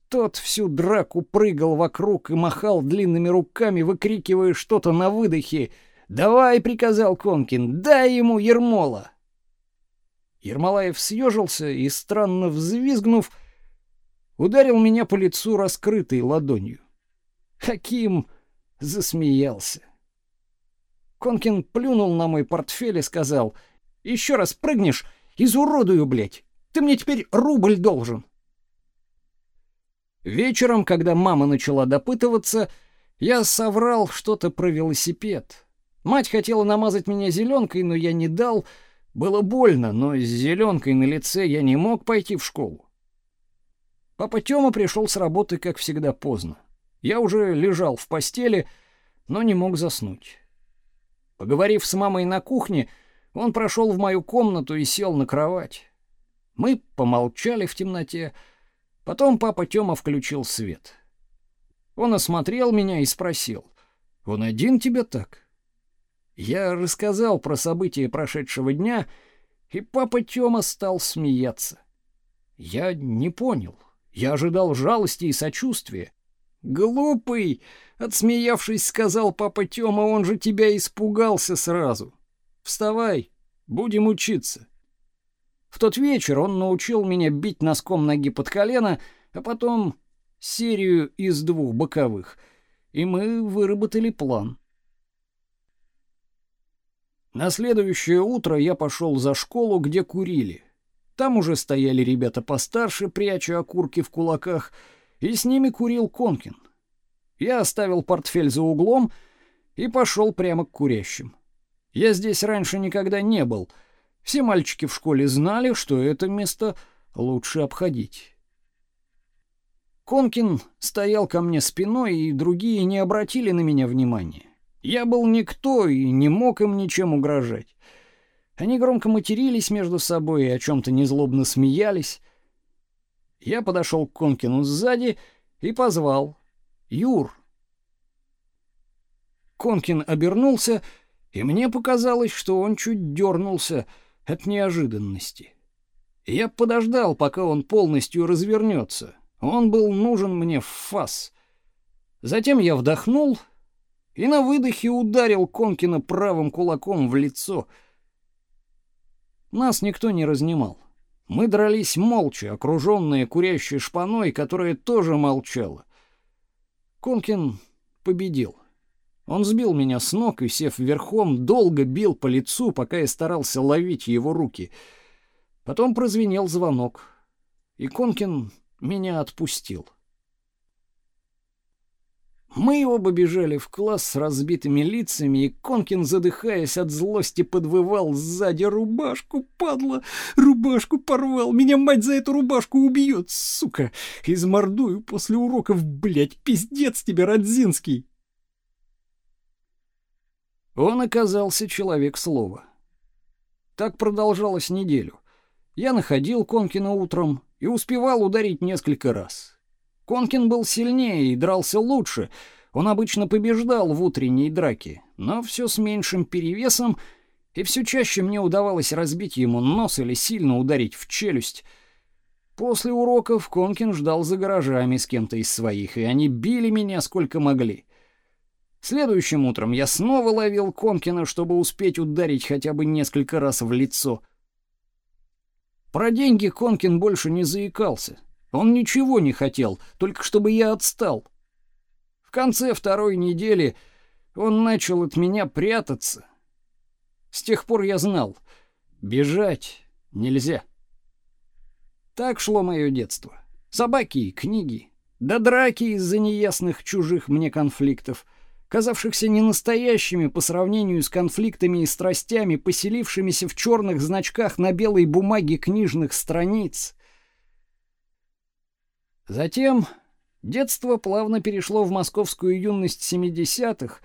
Тот всю драку прыгал вокруг и махал длинными руками, выкрикивая что-то на выдохе. «Давай», — приказал Конкин, — «дай ему Ермола». Ермолаев съежился и, странно взвизгнув, ударил меня по лицу раскрытой ладонью. Хаким засмеялся. Конкин плюнул на мой портфель и сказал, «Еще раз прыгнешь, изуродую, блядь. Ты мне теперь рубль должен». Вечером, когда мама начала допытываться, я соврал что-то про велосипед. Мать хотела намазать меня зеленкой, но я не дал. Было больно, но с зеленкой на лице я не мог пойти в школу. Папа Тёма пришел с работы, как всегда, поздно. Я уже лежал в постели, но не мог заснуть. Поговорив с мамой на кухне, он прошел в мою комнату и сел на кровать. Мы помолчали в темноте, Потом папа Тёма включил свет. Он осмотрел меня и спросил: "Он один тебя так?" Я рассказал про события прошедшего дня, и папа Тёма стал смеяться. Я не понял. Я ожидал жалости и сочувствия. "Глупый", отсмеявшись, сказал папа Тёма, "он же тебя испугался сразу. Вставай, будем учиться". В тот вечер он научил меня бить носком ноги под колено, а потом серию из двух боковых, и мы выработали план. На следующее утро я пошел за школу, где курили. Там уже стояли ребята постарше, пряча окурки в кулаках, и с ними курил Конкин. Я оставил портфель за углом и пошел прямо к курящим. Я здесь раньше никогда не был — все мальчики в школе знали, что это место лучше обходить. Конкин стоял ко мне спиной, и другие не обратили на меня внимания. Я был никто и не мог им ничем угрожать. Они громко матерились между собой и о чем-то незлобно смеялись. Я подошел к Конкину сзади и позвал «Юр». Конкин обернулся, и мне показалось, что он чуть дернулся — от неожиданности. Я подождал, пока он полностью развернется. Он был нужен мне в фас. Затем я вдохнул и на выдохе ударил Конкина правым кулаком в лицо. Нас никто не разнимал. Мы дрались молча, окруженные курящей шпаной, которая тоже молчала. Конкин победил. Он сбил меня с ног и, сев верхом, долго бил по лицу, пока я старался ловить его руки. Потом прозвенел звонок, и Конкин меня отпустил. Мы оба бежали в класс с разбитыми лицами, и Конкин, задыхаясь от злости, подвывал сзади рубашку, падла, рубашку порвал, меня мать за эту рубашку убьет, сука, измордую после уроков, блядь, пиздец тебе, Родзинский. Он оказался человек слова. Так продолжалось неделю. Я находил Конкина утром и успевал ударить несколько раз. Конкин был сильнее и дрался лучше. Он обычно побеждал в утренней драке, но все с меньшим перевесом, и все чаще мне удавалось разбить ему нос или сильно ударить в челюсть. После уроков Конкин ждал за гаражами с кем-то из своих, и они били меня сколько могли. Следующим утром я снова ловил Конкина, чтобы успеть ударить хотя бы несколько раз в лицо. Про деньги Конкин больше не заикался. Он ничего не хотел, только чтобы я отстал. В конце второй недели он начал от меня прятаться. С тех пор я знал, бежать нельзя. Так шло мое детство. Собаки и книги, да драки из-за неясных чужих мне конфликтов — казавшихся ненастоящими по сравнению с конфликтами и страстями, поселившимися в черных значках на белой бумаге книжных страниц. Затем детство плавно перешло в московскую юность семидесятых,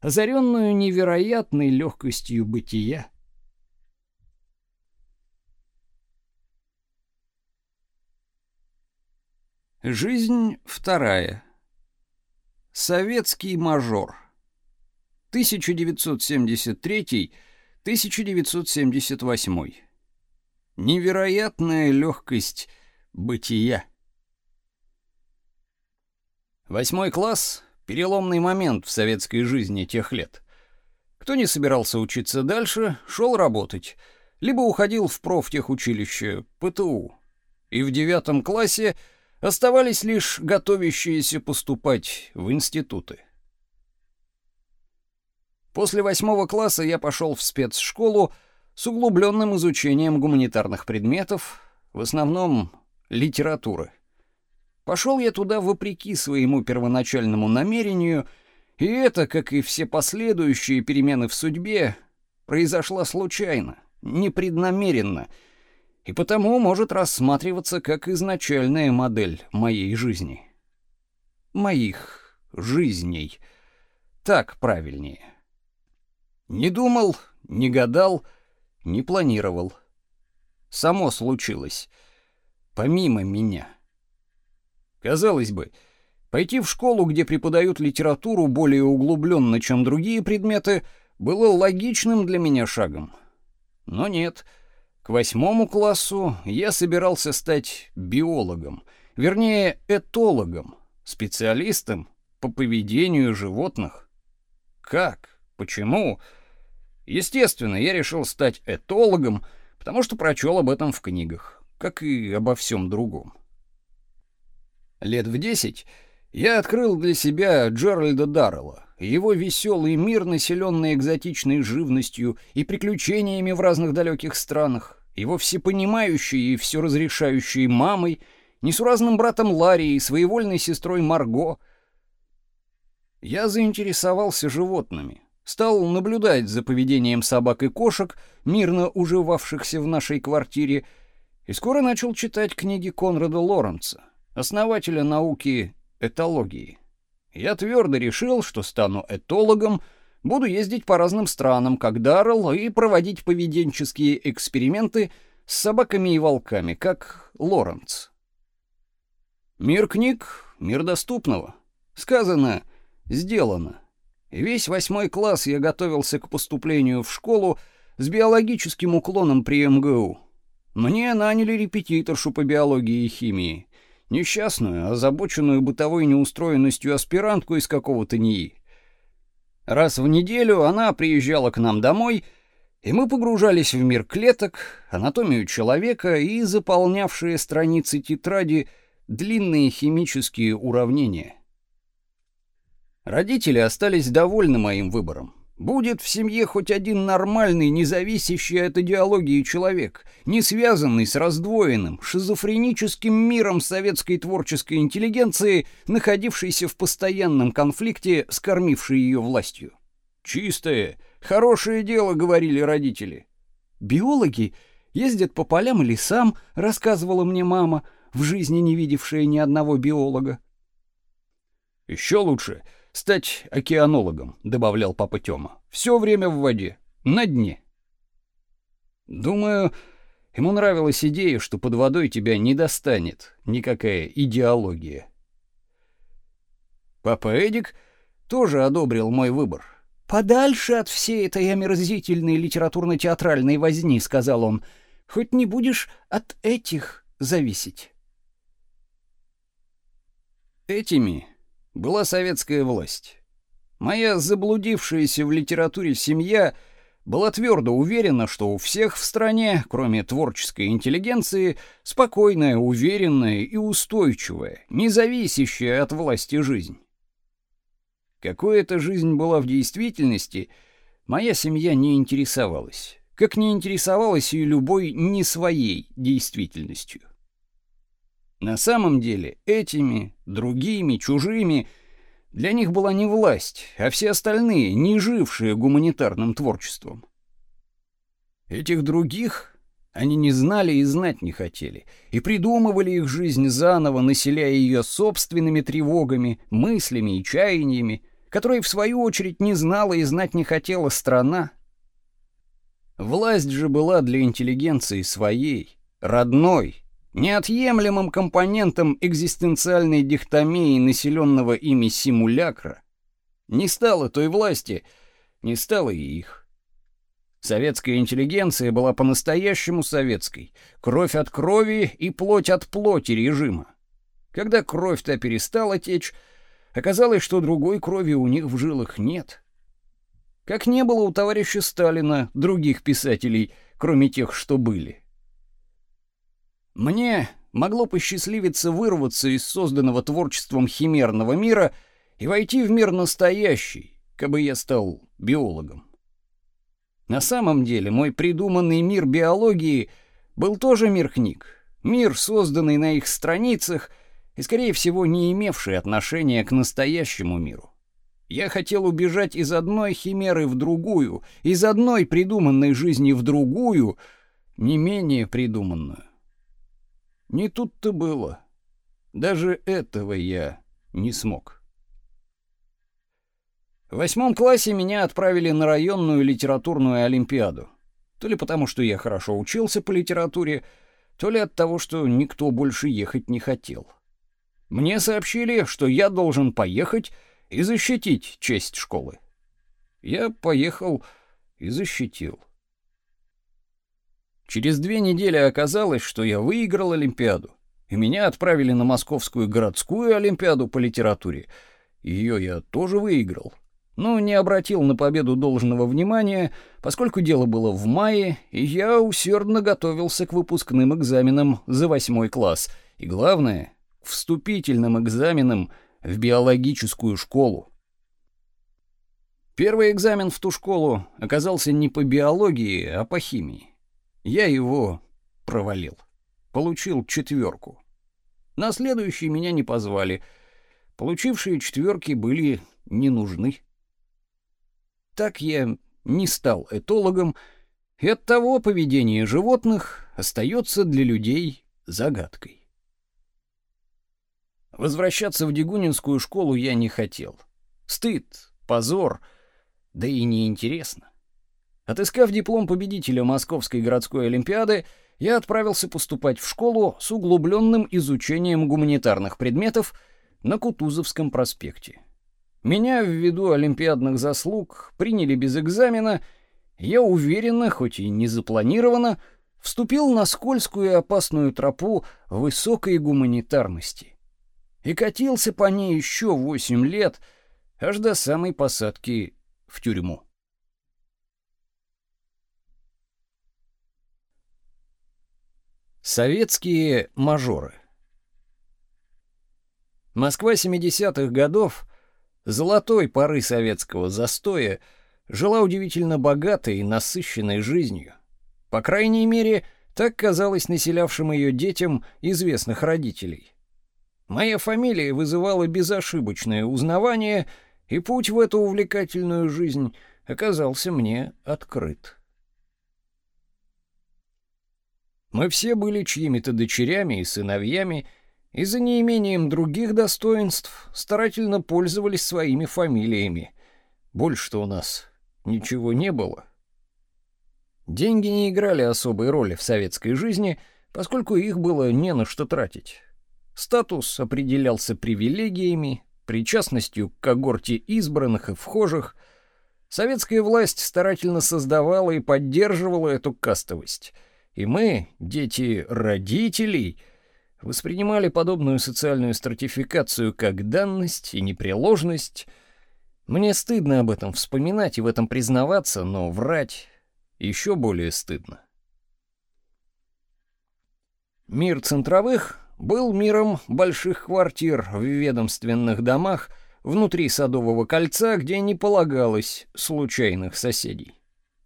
озаренную невероятной легкостью бытия. Жизнь вторая. Советский мажор. 1973-1978. Невероятная легкость бытия. Восьмой класс переломный момент в советской жизни тех лет. Кто не собирался учиться дальше, шел работать, либо уходил в профтехучилище, ПТУ. И в девятом классе оставались лишь готовящиеся поступать в институты. После восьмого класса я пошел в спецшколу с углубленным изучением гуманитарных предметов, в основном литературы. Пошел я туда вопреки своему первоначальному намерению, и это, как и все последующие перемены в судьбе, произошло случайно, непреднамеренно, и потому может рассматриваться как изначальная модель моей жизни. Моих жизней. Так правильнее. Не думал, не гадал, не планировал. Само случилось. Помимо меня. Казалось бы, пойти в школу, где преподают литературу более углубленно, чем другие предметы, было логичным для меня шагом. Но нет. К восьмому классу я собирался стать биологом, вернее, этологом, специалистом по поведению животных. Как? Почему? Естественно, я решил стать этологом, потому что прочел об этом в книгах, как и обо всем другом. Лет в десять я открыл для себя Джеральда Даррелла, его веселый мир, населенный экзотичной живностью и приключениями в разных далеких странах, его всепонимающей и все разрешающей мамой, несуразным братом Ларри и своевольной сестрой Марго. Я заинтересовался животными, стал наблюдать за поведением собак и кошек, мирно уживавшихся в нашей квартире, и скоро начал читать книги Конрада Лоренца, основателя науки этологии. Я твердо решил, что стану этологом, буду ездить по разным странам, как Даррелл, и проводить поведенческие эксперименты с собаками и волками, как Лоренц. Мир книг, мир доступного. Сказано, сделано. Весь восьмой класс я готовился к поступлению в школу с биологическим уклоном при МГУ. Мне наняли репетиторшу по биологии и химии. Несчастную, озабоченную бытовой неустроенностью аспирантку из какого-то НИИ. Раз в неделю она приезжала к нам домой, и мы погружались в мир клеток, анатомию человека и заполнявшие страницы тетради длинные химические уравнения. Родители остались довольны моим выбором. Будет в семье хоть один нормальный, независящий от идеологии человек, не связанный с раздвоенным, шизофреническим миром советской творческой интеллигенции, находившейся в постоянном конфликте с кормившей ее властью. «Чистое, хорошее дело», — говорили родители. «Биологи ездят по полям и лесам», — рассказывала мне мама, в жизни не видевшая ни одного биолога. «Еще лучше — стать океанологом, добавлял папа Тёма. Все время в воде, на дне. Думаю, ему нравилась идея, что под водой тебя не достанет никакая идеология. Папа Эдик тоже одобрил мой выбор. Подальше от всей этой омерзительной литературно-театральной возни, сказал он. Хоть не будешь от этих зависеть. Этими была советская власть. Моя заблудившаяся в литературе семья была твердо уверена, что у всех в стране, кроме творческой интеллигенции, спокойная, уверенная и устойчивая, не зависящая от власти жизнь. Какой эта жизнь была в действительности, моя семья не интересовалась, как не интересовалась и любой не своей действительностью. На самом деле, этими, другими, чужими для них была не власть, а все остальные, не жившие гуманитарным творчеством. Этих других они не знали и знать не хотели, и придумывали их жизнь заново, населяя ее собственными тревогами, мыслями и чаяниями, которые в свою очередь не знала и знать не хотела страна. Власть же была для интеллигенции своей, родной, неотъемлемым компонентом экзистенциальной дихтомии населенного ими симулякра. Не стало той власти, не стало и их. Советская интеллигенция была по-настоящему советской, кровь от крови и плоть от плоти режима. Когда кровь-то перестала течь, оказалось, что другой крови у них в жилах нет. как не было у товарища Сталина других писателей, кроме тех, что были. Мне могло посчастливиться вырваться из созданного творчеством химерного мира и войти в мир настоящий, кабы я стал биологом. На самом деле, мой придуманный мир биологии был тоже мир книг, мир, созданный на их страницах и, скорее всего, не имевший отношения к настоящему миру. Я хотел убежать из одной химеры в другую, из одной придуманной жизни в другую, не менее придуманную. Не тут-то было. Даже этого я не смог. В восьмом классе меня отправили на районную литературную олимпиаду. То ли потому, что я хорошо учился по литературе, то ли от того, что никто больше ехать не хотел. Мне сообщили, что я должен поехать и защитить честь школы. Я поехал и защитил. Через две недели оказалось, что я выиграл Олимпиаду, и меня отправили на Московскую городскую Олимпиаду по литературе. Ее я тоже выиграл, но не обратил на победу должного внимания, поскольку дело было в мае, и я усердно готовился к выпускным экзаменам за восьмой класс, и главное, к вступительным экзаменам в биологическую школу. Первый экзамен в ту школу оказался не по биологии, а по химии. Я его провалил. Получил четверку. На следующий меня не позвали. Получившие четверки были не нужны. Так я не стал этологом, и оттого поведение животных остается для людей загадкой. Возвращаться в Дегунинскую школу я не хотел. Стыд, позор, да и неинтересно. Отыскав диплом победителя Московской городской олимпиады, я отправился поступать в школу с углубленным изучением гуманитарных предметов на Кутузовском проспекте. Меня ввиду олимпиадных заслуг приняли без экзамена, я уверенно, хоть и не запланированно, вступил на скользкую и опасную тропу высокой гуманитарности и катился по ней еще восемь лет, аж до самой посадки в тюрьму. Советские мажоры. Москва 70-х годов, золотой поры советского застоя, жила удивительно богатой и насыщенной жизнью. По крайней мере, так казалось населявшим ее детям известных родителей. Моя фамилия вызывала безошибочное узнавание, и путь в эту увлекательную жизнь оказался мне открыт. Мы все были чьими-то дочерями и сыновьями, и за неимением других достоинств старательно пользовались своими фамилиями. Больше-то у нас ничего не было. Деньги не играли особой роли в советской жизни, поскольку их было не на что тратить. Статус определялся привилегиями, причастностью к когорте избранных и вхожих. Советская власть старательно создавала и поддерживала эту кастовость — и мы, дети родителей, воспринимали подобную социальную стратификацию как данность и непреложность. Мне стыдно об этом вспоминать и в этом признаваться, но врать еще более стыдно. Мир центровых был миром больших квартир в ведомственных домах внутри Садового кольца, где не полагалось случайных соседей.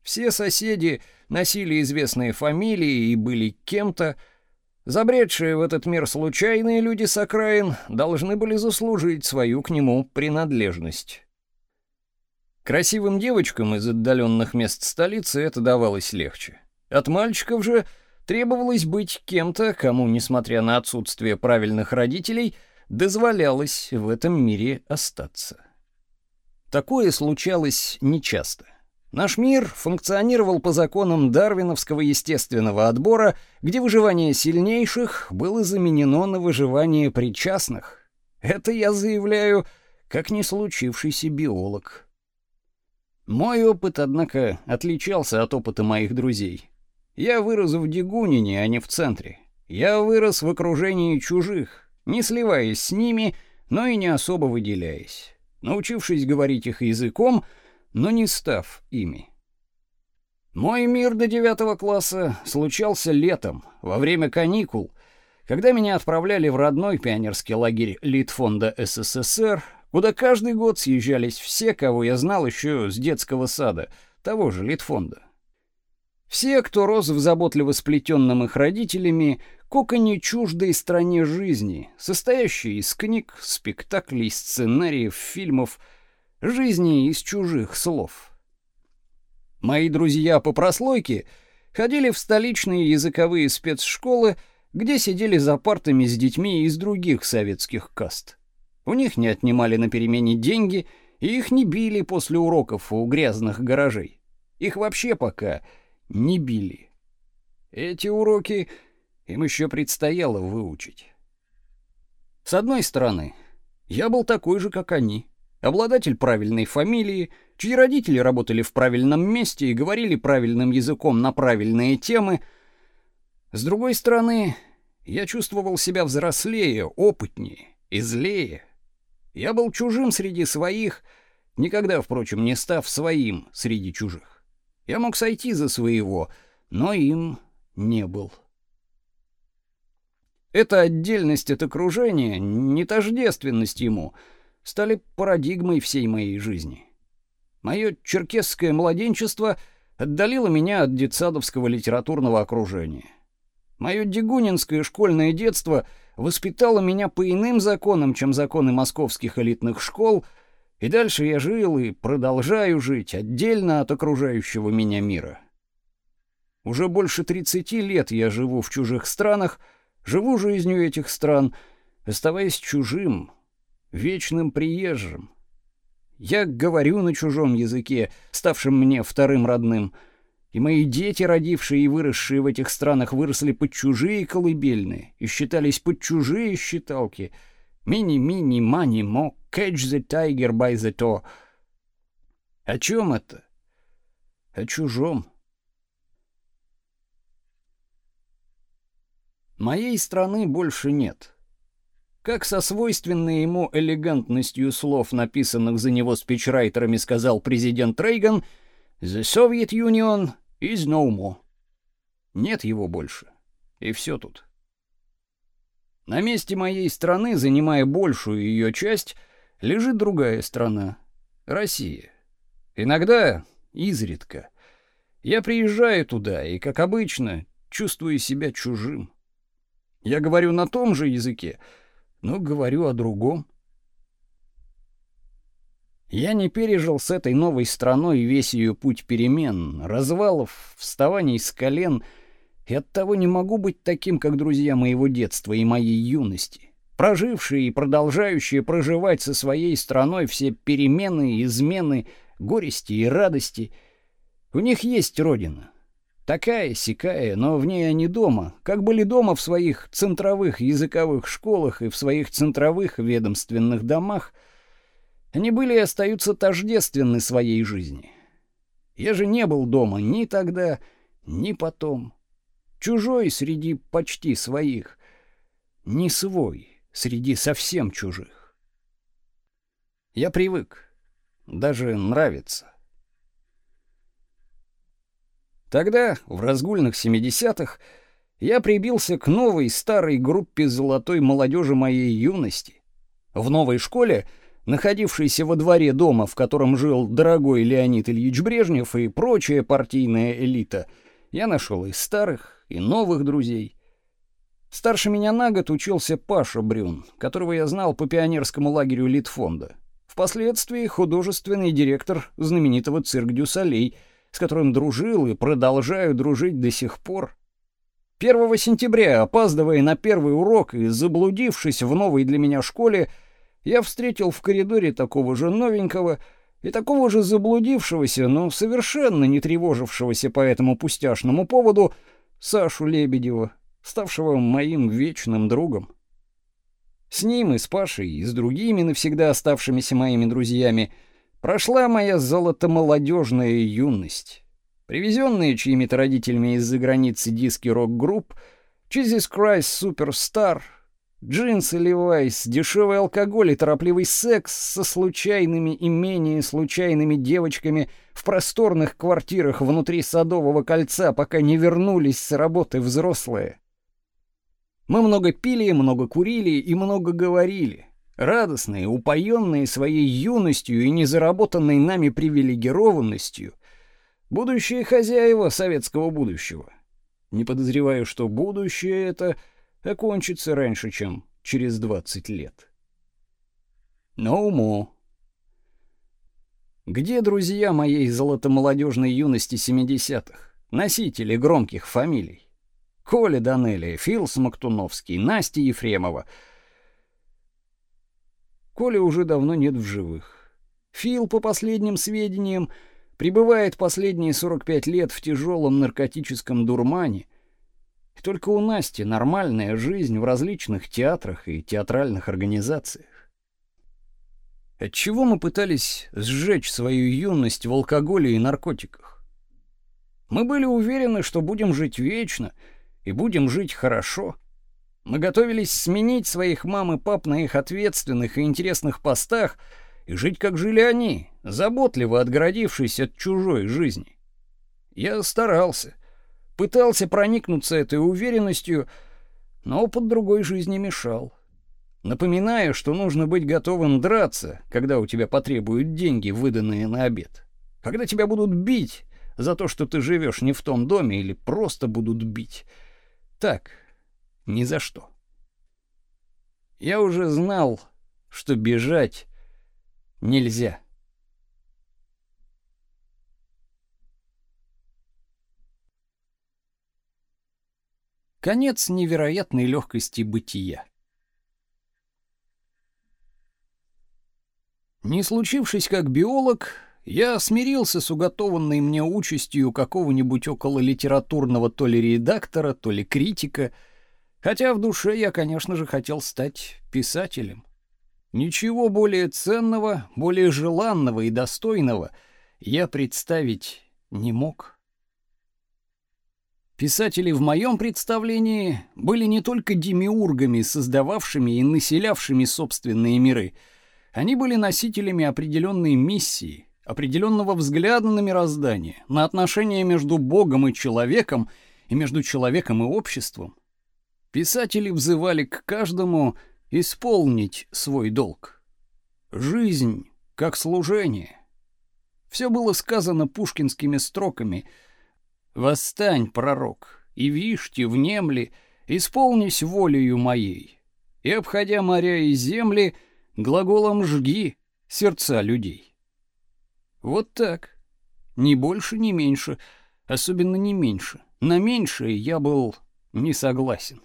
Все соседи носили известные фамилии и были кем-то. Забредшие в этот мир случайные люди с окраин должны были заслужить свою к нему принадлежность. Красивым девочкам из отдаленных мест столицы это давалось легче. От мальчиков же требовалось быть кем-то, кому, несмотря на отсутствие правильных родителей, дозволялось в этом мире остаться. Такое случалось нечасто. Наш мир функционировал по законам дарвиновского естественного отбора, где выживание сильнейших было заменено на выживание причастных. Это я заявляю, как не случившийся биолог. Мой опыт, однако, отличался от опыта моих друзей. Я вырос в Дегунине, а не в центре. Я вырос в окружении чужих, не сливаясь с ними, но и не особо выделяясь. Научившись говорить их языком, но не став ими. Мой мир до девятого класса случался летом, во время каникул, когда меня отправляли в родной пионерский лагерь Литфонда СССР, куда каждый год съезжались все, кого я знал еще с детского сада, того же Литфонда. Все, кто рос в заботливо сплетенном их родителями коконе чуждой стране жизни, состоящей из книг, спектаклей, сценариев, фильмов, жизни из чужих слов. Мои друзья по прослойке ходили в столичные языковые спецшколы, где сидели за партами с детьми из других советских каст. У них не отнимали на перемене деньги, и их не били после уроков у грязных гаражей. Их вообще пока не били. Эти уроки им еще предстояло выучить. С одной стороны, я был такой же, как они, обладатель правильной фамилии, чьи родители работали в правильном месте и говорили правильным языком на правильные темы. С другой стороны, я чувствовал себя взрослее, опытнее и злее. Я был чужим среди своих, никогда, впрочем, не став своим среди чужих. Я мог сойти за своего, но им не был. Эта отдельность от окружения, не тождественность ему, стали парадигмой всей моей жизни. Мое черкесское младенчество отдалило меня от детсадовского литературного окружения. Мое дегунинское школьное детство воспитало меня по иным законам, чем законы московских элитных школ — и дальше я жил и продолжаю жить отдельно от окружающего меня мира. Уже больше 30 лет я живу в чужих странах, живу жизнью этих стран, оставаясь чужим, вечным приезжим. Я говорю на чужом языке, ставшем мне вторым родным, и мои дети, родившие и выросшие в этих странах, выросли под чужие колыбельные и считались под чужие считалки — Мини-мини, мани-мо, catch the tiger by the toe. О чем это? О чужом. Моей страны больше нет. Как со свойственной ему элегантностью слов, написанных за него спичрайтерами, сказал президент Рейган, «The Soviet Union is no more». Нет его больше. И все тут. На месте моей страны, занимая большую ее часть, лежит другая страна Россия. Иногда, изредка, я приезжаю туда и, как обычно, чувствую себя чужим. Я говорю на том же языке, но говорю о другом. Я не пережил с этой новой страной весь ее путь перемен, развалов, вставаний с колен — и оттого не могу быть таким, как друзья моего детства и моей юности, прожившие и продолжающие проживать со своей страной все перемены, измены, горести и радости. У них есть родина. Такая, сякая, но в ней они дома, как были дома в своих центровых языковых школах и в своих центровых ведомственных домах. Они были и остаются тождественны своей жизни. Я же не был дома ни тогда, ни потом чужой среди почти своих, не свой среди совсем чужих. Я привык, даже нравится. Тогда, в разгульных 70-х, я прибился к новой старой группе золотой молодежи моей юности. В новой школе, находившейся во дворе дома, в котором жил дорогой Леонид Ильич Брежнев и прочая партийная элита, я нашел и старых, и новых друзей. Старше меня на год учился Паша Брюн, которого я знал по пионерскому лагерю Литфонда. Впоследствии художественный директор знаменитого цирк Дю с которым дружил и продолжаю дружить до сих пор. 1 сентября, опаздывая на первый урок и заблудившись в новой для меня школе, я встретил в коридоре такого же новенького и такого же заблудившегося, но совершенно не тревожившегося по этому пустяшному поводу Сашу Лебедева, ставшего моим вечным другом. С ним и с Пашей, и с другими навсегда оставшимися моими друзьями прошла моя золотомолодежная юность. Привезенные чьими-то родителями из-за границы диски рок-групп Jesus Christ Superstar, Джинсы Левайс, дешевый алкоголь и торопливый секс со случайными и менее случайными девочками в просторных квартирах внутри Садового кольца, пока не вернулись с работы взрослые. Мы много пили, много курили и много говорили. Радостные, упоенные своей юностью и незаработанной нами привилегированностью. Будущие хозяева советского будущего. Не подозреваю, что будущее это окончится раньше, чем через 20 лет. No more. Где друзья моей золотомолодежной юности 70-х, носители громких фамилий? Коля Данелли, Фил Смоктуновский, Настя Ефремова. Коля уже давно нет в живых. Фил, по последним сведениям, пребывает последние 45 лет в тяжелом наркотическом дурмане, и только у Насти нормальная жизнь в различных театрах и театральных организациях. Отчего мы пытались сжечь свою юность в алкоголе и наркотиках? Мы были уверены, что будем жить вечно и будем жить хорошо. Мы готовились сменить своих мам и пап на их ответственных и интересных постах и жить, как жили они, заботливо отгородившись от чужой жизни. Я старался, пытался проникнуться этой уверенностью, но опыт другой жизни мешал. Напоминаю, что нужно быть готовым драться, когда у тебя потребуют деньги, выданные на обед. Когда тебя будут бить за то, что ты живешь не в том доме или просто будут бить. Так, ни за что. Я уже знал, что бежать нельзя. Конец невероятной легкости бытия. Не случившись как биолог, я смирился с уготованной мне участью какого-нибудь около литературного то ли редактора, то ли критика, хотя в душе я, конечно же, хотел стать писателем. Ничего более ценного, более желанного и достойного я представить не мог. Писатели в моем представлении были не только демиургами, создававшими и населявшими собственные миры. Они были носителями определенной миссии, определенного взгляда на мироздание, на отношения между Богом и человеком и между человеком и обществом. Писатели взывали к каждому исполнить свой долг. Жизнь как служение. Все было сказано пушкинскими строками — Восстань, пророк, и вишьте, внемли, исполнись волею моей. И, обходя моря и земли, глаголом жги сердца людей. Вот так. Ни больше, ни меньше, особенно не меньше. На меньшее я был не согласен.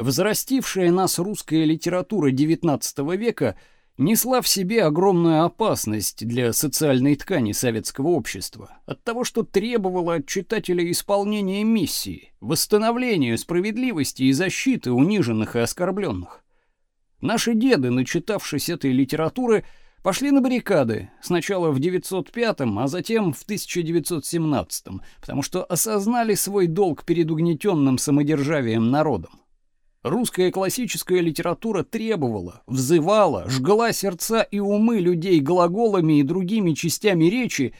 Взрастившая нас русская литература XIX века — несла в себе огромную опасность для социальной ткани советского общества от того, что требовала от читателя исполнения миссии, восстановления справедливости и защиты униженных и оскорбленных. Наши деды, начитавшись этой литературы, пошли на баррикады, сначала в 905, а затем в 1917, потому что осознали свой долг перед угнетенным самодержавием народом. Русская классическая литература требовала, взывала, жгла сердца и умы людей глаголами и другими частями речи,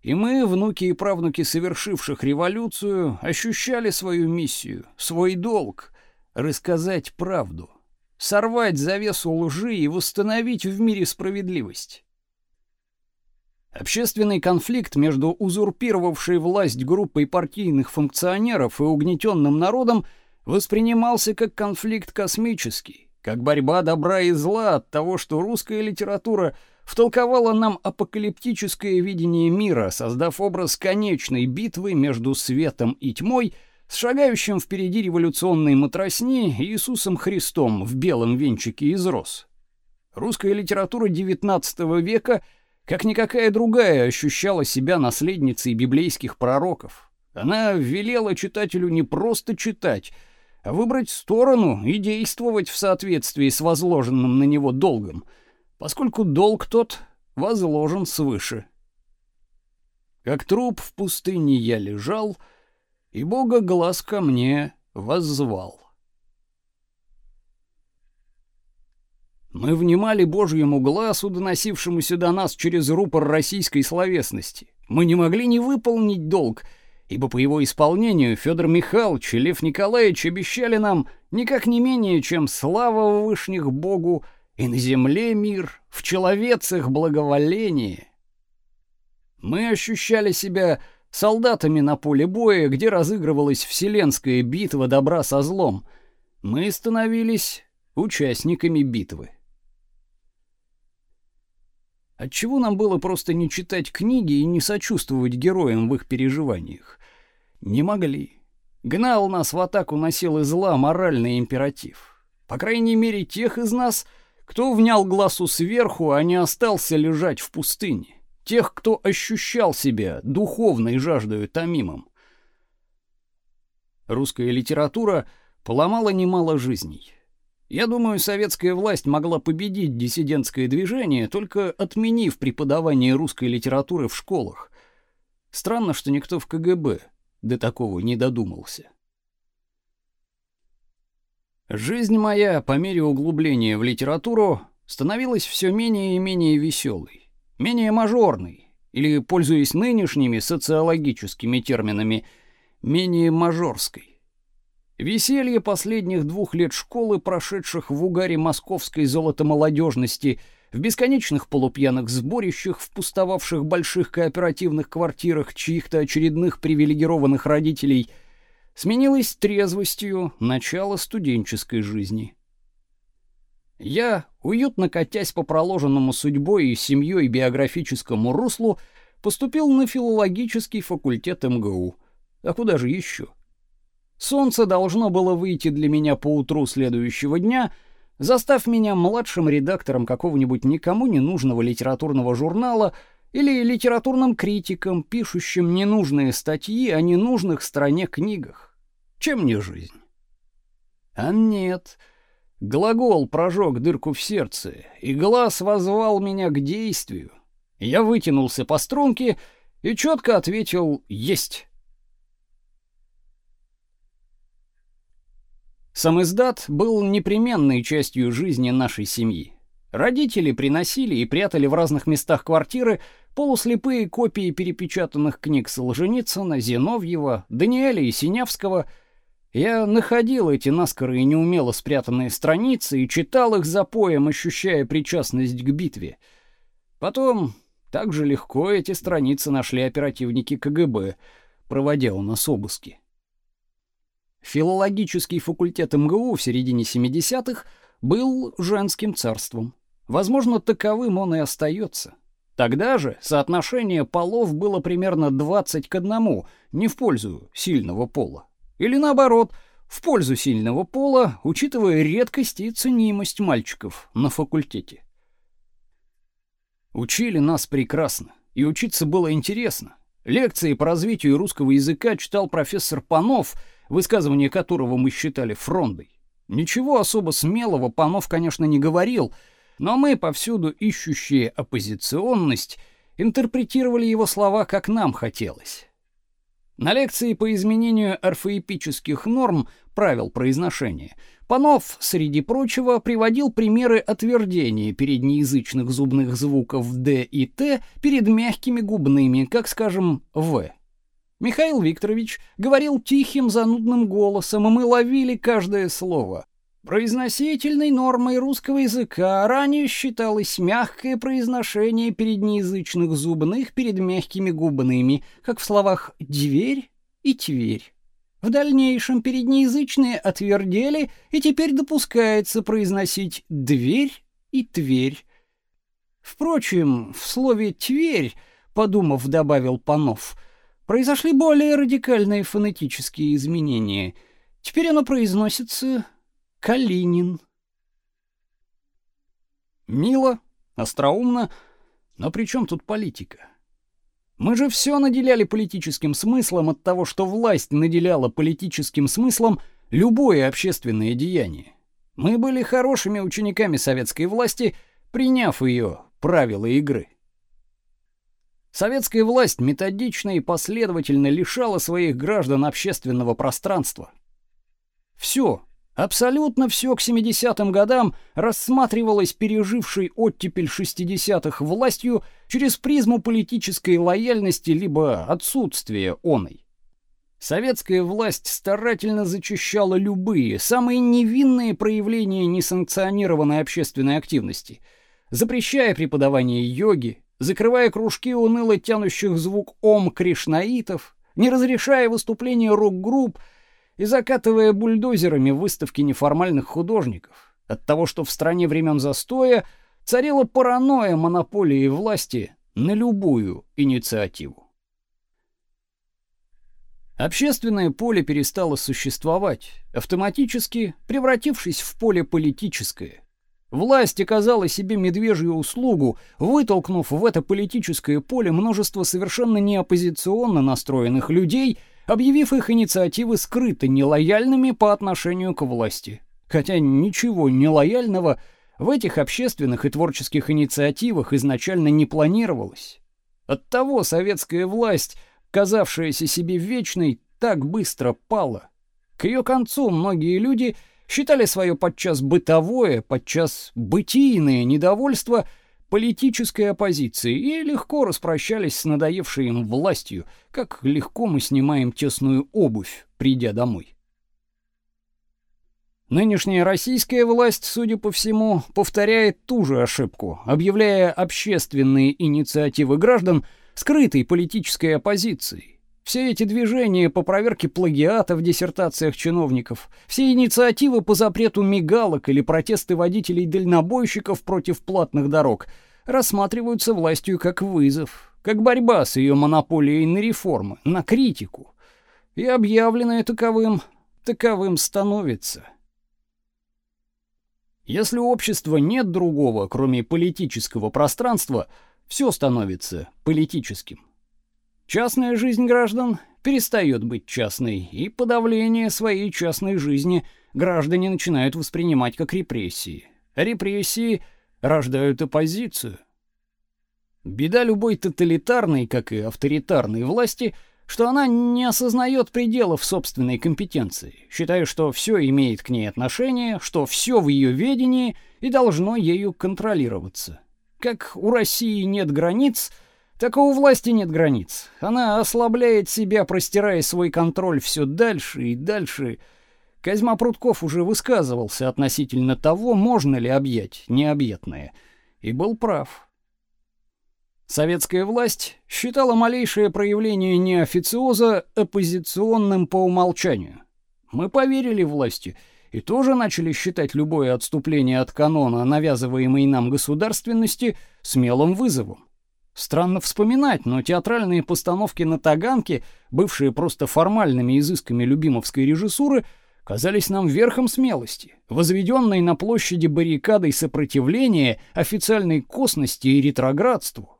и мы, внуки и правнуки совершивших революцию, ощущали свою миссию, свой долг рассказать правду, сорвать завесу лжи и восстановить в мире справедливость. Общественный конфликт между узурпировавшей власть группой партийных функционеров и угнетенным народом – воспринимался как конфликт космический, как борьба добра и зла от того, что русская литература втолковала нам апокалиптическое видение мира, создав образ конечной битвы между светом и тьмой, с шагающим впереди революционной матросни Иисусом Христом в белом венчике из роз. Русская литература XIX века, как никакая другая, ощущала себя наследницей библейских пророков. Она велела читателю не просто читать, выбрать сторону и действовать в соответствии с возложенным на него долгом, поскольку долг тот возложен свыше. Как труп в пустыне я лежал, и Бога глаз ко мне воззвал. Мы внимали Божьему глазу, доносившемуся до нас через рупор российской словесности. Мы не могли не выполнить долг, ибо по его исполнению Федор Михайлович и Лев Николаевич обещали нам никак не менее, чем слава вышних Богу и на земле мир, в человецах благоволение. Мы ощущали себя солдатами на поле боя, где разыгрывалась вселенская битва добра со злом. Мы становились участниками битвы. Отчего нам было просто не читать книги и не сочувствовать героям в их переживаниях? Не могли. Гнал нас в атаку на силы зла моральный императив. По крайней мере, тех из нас, кто внял глазу сверху, а не остался лежать в пустыне тех, кто ощущал себя духовной жаждой томимым. Русская литература поломала немало жизней. Я думаю, советская власть могла победить диссидентское движение, только отменив преподавание русской литературы в школах. Странно, что никто в КГБ до такого не додумался. Жизнь моя по мере углубления в литературу становилась все менее и менее веселой менее мажорный, или, пользуясь нынешними социологическими терминами, менее мажорской. Веселье последних двух лет школы, прошедших в угаре московской золотомолодежности, в бесконечных полупьяных сборищах, в пустовавших больших кооперативных квартирах чьих-то очередных привилегированных родителей, сменилось трезвостью начала студенческой жизни. Я, уютно катясь по проложенному судьбой и семьей биографическому руслу, поступил на филологический факультет МГУ. А куда же еще? Солнце должно было выйти для меня по утру следующего дня, застав меня младшим редактором какого-нибудь никому не нужного литературного журнала или литературным критиком, пишущим ненужные статьи о ненужных стране книгах. Чем не жизнь? А нет, — Глагол прожег дырку в сердце, и глаз возвал меня к действию. Я вытянулся по струнке и четко ответил «Есть». Сам издат был непременной частью жизни нашей семьи. Родители приносили и прятали в разных местах квартиры полуслепые копии перепечатанных книг Солженицына, Зиновьева, Даниэля и Синявского — я находил эти наскоро и неумело спрятанные страницы и читал их за поем, ощущая причастность к битве. Потом так же легко эти страницы нашли оперативники КГБ, проводя у нас обыски. Филологический факультет МГУ в середине 70-х был женским царством. Возможно, таковым он и остается. Тогда же соотношение полов было примерно 20 к 1, не в пользу сильного пола. Или наоборот, в пользу сильного пола, учитывая редкость и ценимость мальчиков на факультете. Учили нас прекрасно, и учиться было интересно. Лекции по развитию русского языка читал профессор Панов, высказывание которого мы считали фрондой. Ничего особо смелого Панов, конечно, не говорил, но мы, повсюду ищущие оппозиционность, интерпретировали его слова, как нам хотелось. На лекции по изменению орфоэпических норм правил произношения Панов, среди прочего, приводил примеры отвердения переднеязычных зубных звуков «д» и «т» перед мягкими губными, как, скажем, «в». Михаил Викторович говорил тихим занудным голосом, и мы ловили каждое слово. Произносительной нормой русского языка ранее считалось мягкое произношение переднеязычных зубных перед мягкими губными, как в словах «дверь» и «тверь». В дальнейшем переднеязычные отвердели, и теперь допускается произносить «дверь» и «тверь». Впрочем, в слове «тверь», подумав, добавил Панов, произошли более радикальные фонетические изменения. Теперь оно произносится Калинин. Мило, остроумно, но при чем тут политика? Мы же все наделяли политическим смыслом от того, что власть наделяла политическим смыслом любое общественное деяние. Мы были хорошими учениками советской власти, приняв ее правила игры. Советская власть методично и последовательно лишала своих граждан общественного пространства. Все, Абсолютно все к 70-м годам рассматривалось пережившей оттепель 60-х властью через призму политической лояльности либо отсутствия оной. Советская власть старательно зачищала любые, самые невинные проявления несанкционированной общественной активности, запрещая преподавание йоги, закрывая кружки уныло тянущих звук ом кришнаитов, не разрешая выступления рок-групп, и закатывая бульдозерами выставки неформальных художников. От того, что в стране времен застоя царила паранойя монополии власти на любую инициативу. Общественное поле перестало существовать, автоматически превратившись в поле политическое. Власть оказала себе медвежью услугу, вытолкнув в это политическое поле множество совершенно неоппозиционно настроенных людей – объявив их инициативы скрыто нелояльными по отношению к власти. Хотя ничего нелояльного в этих общественных и творческих инициативах изначально не планировалось. Оттого советская власть, казавшаяся себе вечной, так быстро пала. К ее концу многие люди считали свое подчас бытовое, подчас бытийное недовольство – политической оппозиции и легко распрощались с надоевшей им властью, как легко мы снимаем тесную обувь, придя домой. Нынешняя российская власть, судя по всему, повторяет ту же ошибку, объявляя общественные инициативы граждан скрытой политической оппозицией. Все эти движения по проверке плагиата в диссертациях чиновников, все инициативы по запрету мигалок или протесты водителей-дальнобойщиков против платных дорог рассматриваются властью как вызов, как борьба с ее монополией на реформы, на критику. И объявленное таковым, таковым становится. Если у общества нет другого, кроме политического пространства, все становится политическим. Частная жизнь граждан перестает быть частной, и подавление своей частной жизни граждане начинают воспринимать как репрессии. Репрессии рождают оппозицию. Беда любой тоталитарной, как и авторитарной власти, что она не осознает пределов собственной компетенции, считая, что все имеет к ней отношение, что все в ее ведении и должно ею контролироваться. Как у России нет границ — так и у власти нет границ. Она ослабляет себя, простирая свой контроль все дальше и дальше. Козьма Прутков уже высказывался относительно того, можно ли объять необъятное, и был прав. Советская власть считала малейшее проявление неофициоза оппозиционным по умолчанию. Мы поверили власти и тоже начали считать любое отступление от канона, навязываемой нам государственности, смелым вызовом. Странно вспоминать, но театральные постановки на Таганке, бывшие просто формальными изысками любимовской режиссуры, казались нам верхом смелости, возведенной на площади баррикадой сопротивления официальной косности и ретроградству.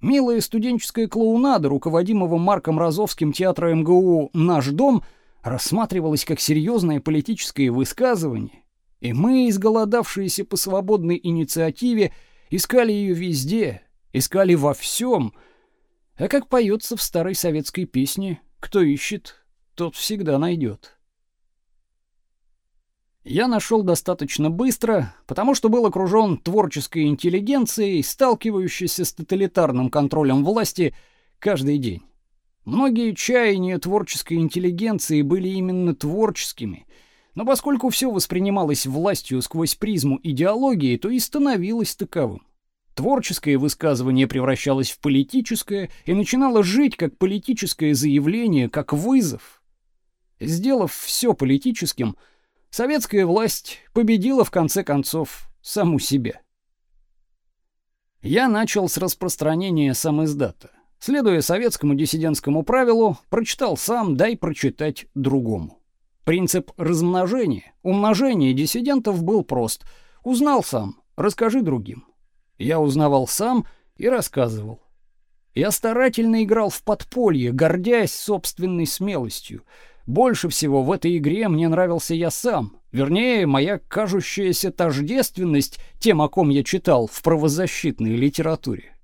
Милая студенческая клоунада, руководимого Марком Розовским театра МГУ «Наш дом», рассматривалась как серьезное политическое высказывание, и мы, изголодавшиеся по свободной инициативе, искали ее везде, искали во всем. А как поется в старой советской песне, кто ищет, тот всегда найдет. Я нашел достаточно быстро, потому что был окружен творческой интеллигенцией, сталкивающейся с тоталитарным контролем власти каждый день. Многие чаяния творческой интеллигенции были именно творческими, но поскольку все воспринималось властью сквозь призму идеологии, то и становилось таковым. Творческое высказывание превращалось в политическое и начинало жить как политическое заявление, как вызов. Сделав все политическим, советская власть победила в конце концов саму себя. Я начал с распространения самиздата. Следуя советскому диссидентскому правилу, прочитал сам, дай прочитать другому. Принцип размножения, умножения диссидентов был прост. Узнал сам, расскажи другим. Я узнавал сам и рассказывал. Я старательно играл в подполье, гордясь собственной смелостью. Больше всего в этой игре мне нравился я сам, вернее, моя кажущаяся тождественность тем, о ком я читал в правозащитной литературе.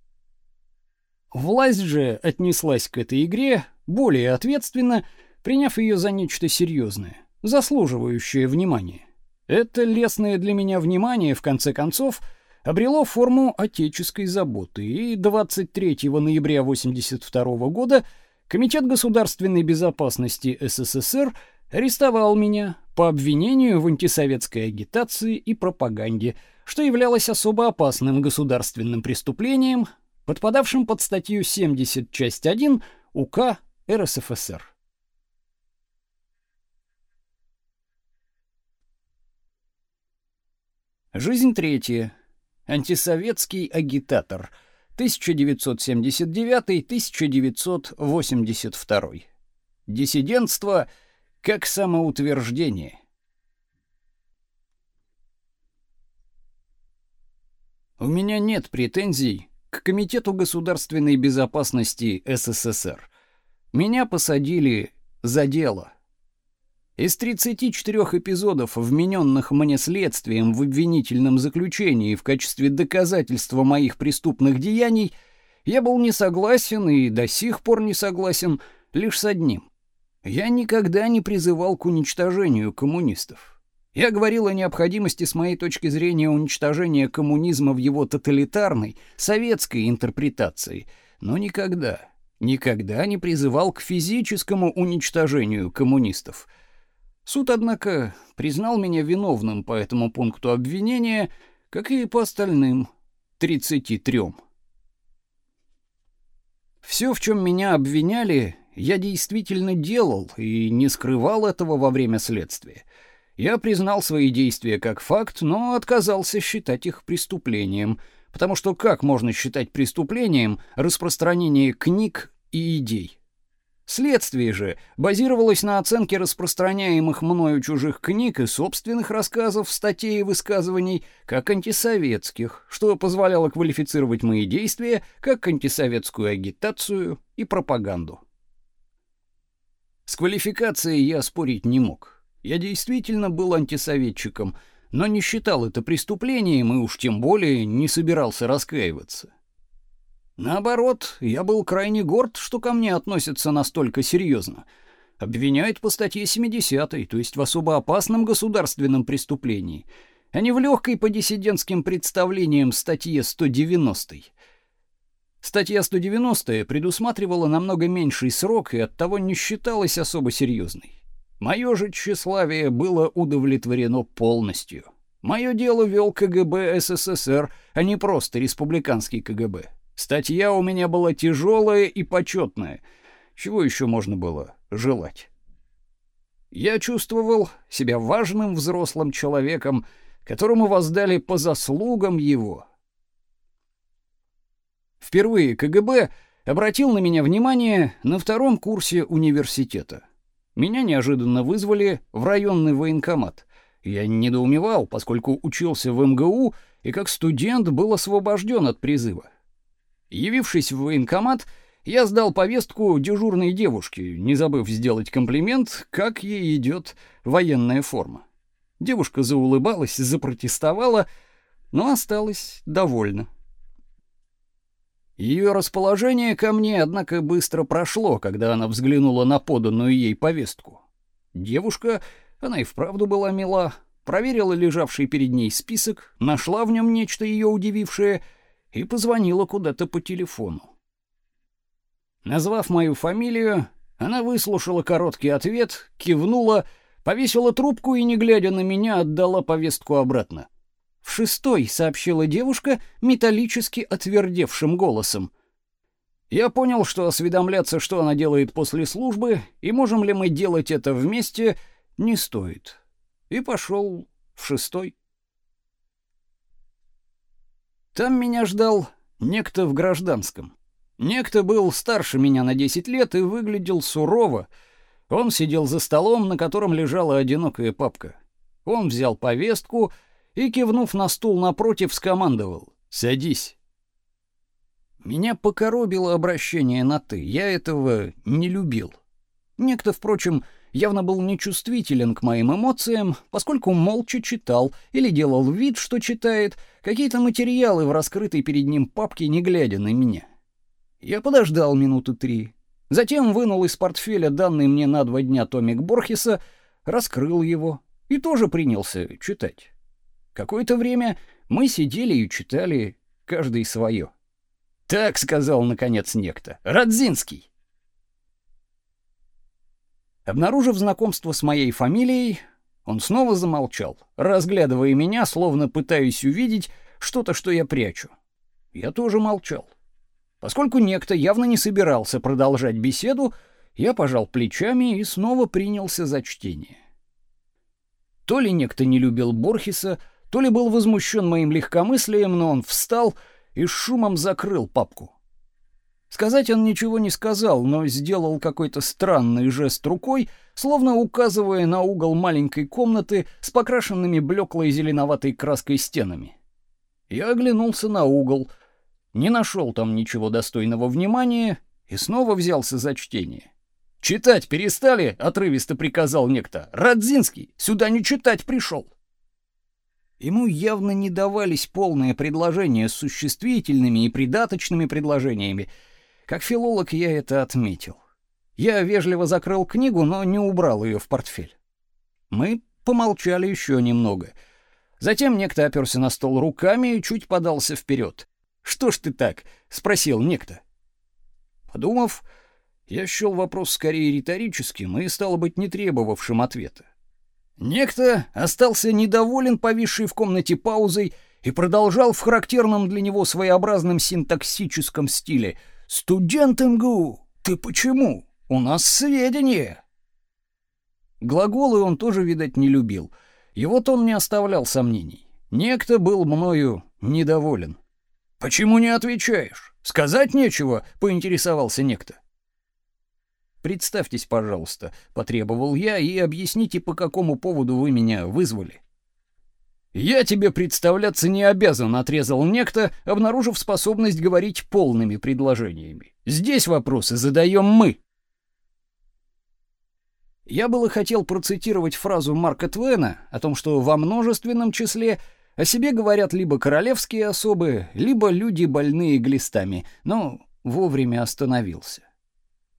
Власть же отнеслась к этой игре более ответственно, приняв ее за нечто серьезное, заслуживающее внимания. Это лестное для меня внимание, в конце концов, обрело форму отеческой заботы, и 23 ноября 1982 года Комитет государственной безопасности СССР арестовал меня по обвинению в антисоветской агитации и пропаганде, что являлось особо опасным государственным преступлением, подпадавшим под статью 70 часть 1 УК РСФСР. Жизнь третья. Антисоветский агитатор. 1979-1982. Диссидентство как самоутверждение. У меня нет претензий к Комитету государственной безопасности СССР. Меня посадили за дело. Из 34 эпизодов, вмененных мне следствием в обвинительном заключении в качестве доказательства моих преступных деяний, я был не согласен и до сих пор не согласен лишь с одним. Я никогда не призывал к уничтожению коммунистов. Я говорил о необходимости с моей точки зрения уничтожения коммунизма в его тоталитарной, советской интерпретации, но никогда, никогда не призывал к физическому уничтожению коммунистов — Суд, однако, признал меня виновным по этому пункту обвинения, как и по остальным 33. Все, в чем меня обвиняли, я действительно делал и не скрывал этого во время следствия. Я признал свои действия как факт, но отказался считать их преступлением, потому что как можно считать преступлением распространение книг и идей? Следствие же базировалось на оценке распространяемых мною чужих книг и собственных рассказов, статей и высказываний как антисоветских, что позволяло квалифицировать мои действия как антисоветскую агитацию и пропаганду. С квалификацией я спорить не мог. Я действительно был антисоветчиком, но не считал это преступлением и уж тем более не собирался раскаиваться. Наоборот, я был крайне горд, что ко мне относятся настолько серьезно. Обвиняют по статье 70, то есть в особо опасном государственном преступлении, а не в легкой по диссидентским представлениям статье 190. Статья 190 предусматривала намного меньший срок и оттого не считалась особо серьезной. Мое же тщеславие было удовлетворено полностью. Мое дело вел КГБ СССР, а не просто республиканский КГБ. Статья у меня была тяжелая и почетная. Чего еще можно было желать? Я чувствовал себя важным взрослым человеком, которому воздали по заслугам его. Впервые КГБ обратил на меня внимание на втором курсе университета. Меня неожиданно вызвали в районный военкомат. Я недоумевал, поскольку учился в МГУ и как студент был освобожден от призыва. Явившись в военкомат, я сдал повестку дежурной девушке, не забыв сделать комплимент, как ей идет военная форма. Девушка заулыбалась, запротестовала, но осталась довольна. Ее расположение ко мне, однако, быстро прошло, когда она взглянула на поданную ей повестку. Девушка, она и вправду была мила, проверила лежавший перед ней список, нашла в нем нечто ее удивившее — и позвонила куда-то по телефону. Назвав мою фамилию, она выслушала короткий ответ, кивнула, повесила трубку и, не глядя на меня, отдала повестку обратно. «В шестой», — сообщила девушка металлически отвердевшим голосом. Я понял, что осведомляться, что она делает после службы, и можем ли мы делать это вместе, не стоит. И пошел в шестой. Там меня ждал некто в гражданском. Некто был старше меня на 10 лет и выглядел сурово. Он сидел за столом, на котором лежала одинокая папка. Он взял повестку и, кивнув на стул напротив, скомандовал «Садись». Меня покоробило обращение на «ты», я этого не любил. Некто, впрочем, явно был нечувствителен к моим эмоциям, поскольку молча читал или делал вид, что читает какие-то материалы в раскрытой перед ним папке, не глядя на меня. Я подождал минуты три, затем вынул из портфеля данный мне на два дня томик Борхеса, раскрыл его и тоже принялся читать. Какое-то время мы сидели и читали каждый свое. Так сказал наконец некто. Радзинский. Обнаружив знакомство с моей фамилией, он снова замолчал, разглядывая меня, словно пытаясь увидеть что-то, что я прячу. Я тоже молчал. Поскольку некто явно не собирался продолжать беседу, я пожал плечами и снова принялся за чтение. То ли некто не любил Борхеса, то ли был возмущен моим легкомыслием, но он встал и шумом закрыл папку. Сказать он ничего не сказал, но сделал какой-то странный жест рукой, словно указывая на угол маленькой комнаты с покрашенными блеклой зеленоватой краской стенами. Я оглянулся на угол, не нашел там ничего достойного внимания и снова взялся за чтение. «Читать перестали?» — отрывисто приказал некто. «Радзинский! Сюда не читать пришел!» Ему явно не давались полные предложения с существительными и придаточными предложениями. Как филолог я это отметил. Я вежливо закрыл книгу, но не убрал ее в портфель. Мы помолчали еще немного. Затем некто оперся на стол руками и чуть подался вперед. «Что ж ты так?» — спросил некто. Подумав, я счел вопрос скорее риторическим и, стало быть, не требовавшим ответа. Некто остался недоволен повисшей в комнате паузой и продолжал в характерном для него своеобразном синтаксическом стиле. «Студент МГУ, ты почему? У нас сведения!» Глаголы он тоже, видать, не любил. Его тон не оставлял сомнений. Некто был мною недоволен. «Почему не отвечаешь? Сказать нечего?» — поинтересовался некто. Представьтесь, пожалуйста, потребовал я, и объясните, по какому поводу вы меня вызвали. Я тебе представляться не обязан, отрезал некто, обнаружив способность говорить полными предложениями. Здесь вопросы задаем мы. Я было хотел процитировать фразу Марка Твена о том, что во множественном числе о себе говорят либо королевские особы, либо люди больные глистами, но вовремя остановился.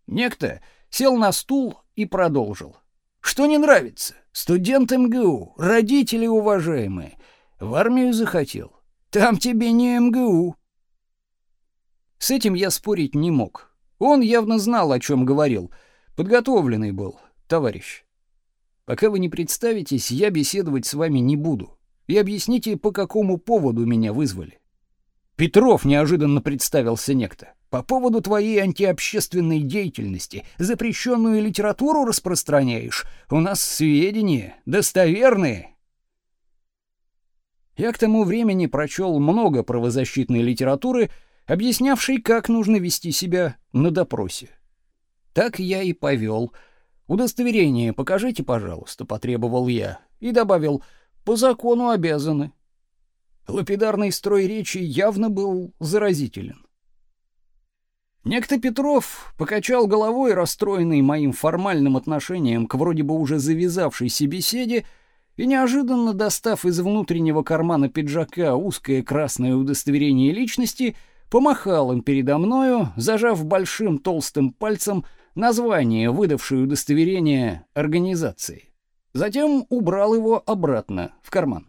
Некто сел на стул и продолжил. Что не нравится? Студент МГУ, родители уважаемые. В армию захотел. Там тебе не МГУ. С этим я спорить не мог. Он явно знал, о чем говорил. Подготовленный был, товарищ. Пока вы не представитесь, я беседовать с вами не буду. И объясните, по какому поводу меня вызвали. Петров неожиданно представился некто. По поводу твоей антиобщественной деятельности запрещенную литературу распространяешь. У нас сведения достоверные. Я к тому времени прочел много правозащитной литературы, объяснявшей, как нужно вести себя на допросе. Так я и повел. Удостоверение покажите, пожалуйста, потребовал я и добавил: по закону обязаны. Лапидарный строй речи явно был заразителен. Некто Петров покачал головой, расстроенный моим формальным отношением к вроде бы уже завязавшейся беседе, и неожиданно достав из внутреннего кармана пиджака узкое красное удостоверение личности, помахал им передо мною, зажав большим толстым пальцем название, выдавшее удостоверение организации. Затем убрал его обратно в карман.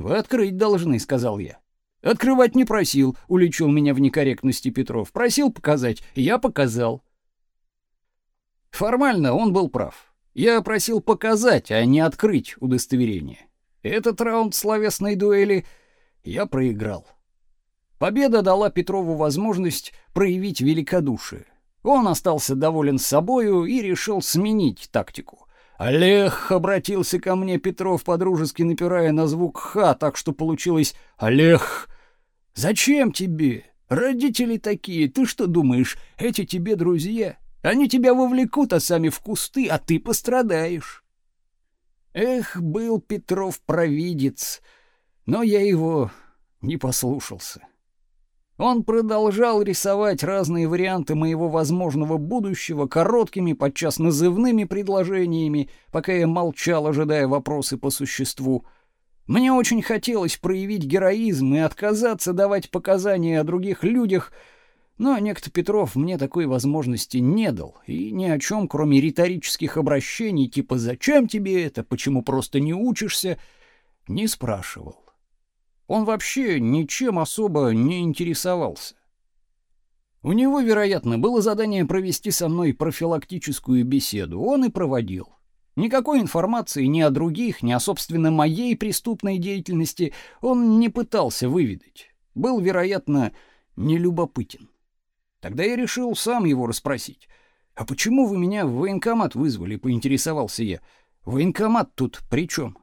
«Вы открыть должны», — сказал я. Открывать не просил, уличил меня в некорректности Петров. Просил показать, я показал. Формально он был прав. Я просил показать, а не открыть удостоверение. Этот раунд словесной дуэли я проиграл. Победа дала Петрову возможность проявить великодушие. Он остался доволен собою и решил сменить тактику. «Олег!» — обратился ко мне Петров, подружески напирая на звук «х», так что получилось «Олег!» Зачем тебе? Родители такие, ты что думаешь, эти тебе друзья? Они тебя вовлекут, а сами в кусты, а ты пострадаешь. Эх, был Петров провидец, но я его не послушался. Он продолжал рисовать разные варианты моего возможного будущего короткими, подчас назывными предложениями, пока я молчал, ожидая вопросы по существу. Мне очень хотелось проявить героизм и отказаться давать показания о других людях, Но некто Петров мне такой возможности не дал, и ни о чем, кроме риторических обращений типа «Зачем тебе это? Почему просто не учишься?» не спрашивал. Он вообще ничем особо не интересовался. У него, вероятно, было задание провести со мной профилактическую беседу. Он и проводил. Никакой информации ни о других, ни о собственно моей преступной деятельности он не пытался выведать. Был, вероятно, нелюбопытен. Тогда я решил сам его расспросить. «А почему вы меня в военкомат вызвали?» — поинтересовался я. «Военкомат тут при чем?»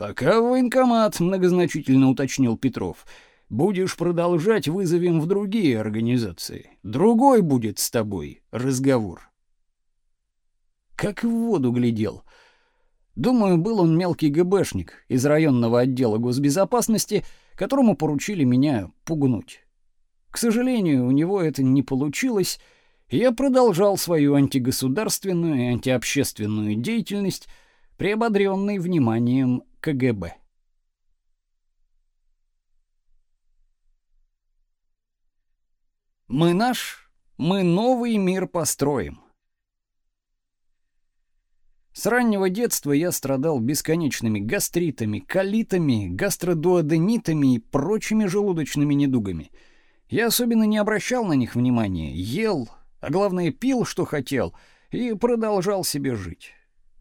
«Пока в военкомат», — многозначительно уточнил Петров. «Будешь продолжать, вызовем в другие организации. Другой будет с тобой разговор». Как в воду глядел. Думаю, был он мелкий ГБшник из районного отдела госбезопасности, которому поручили меня пугнуть. К сожалению, у него это не получилось, и я продолжал свою антигосударственную и антиобщественную деятельность, приободренный вниманием КГБ. Мы наш, мы новый мир построим. С раннего детства я страдал бесконечными гастритами, колитами, гастродуоденитами и прочими желудочными недугами. Я особенно не обращал на них внимания, ел, а главное пил, что хотел, и продолжал себе жить.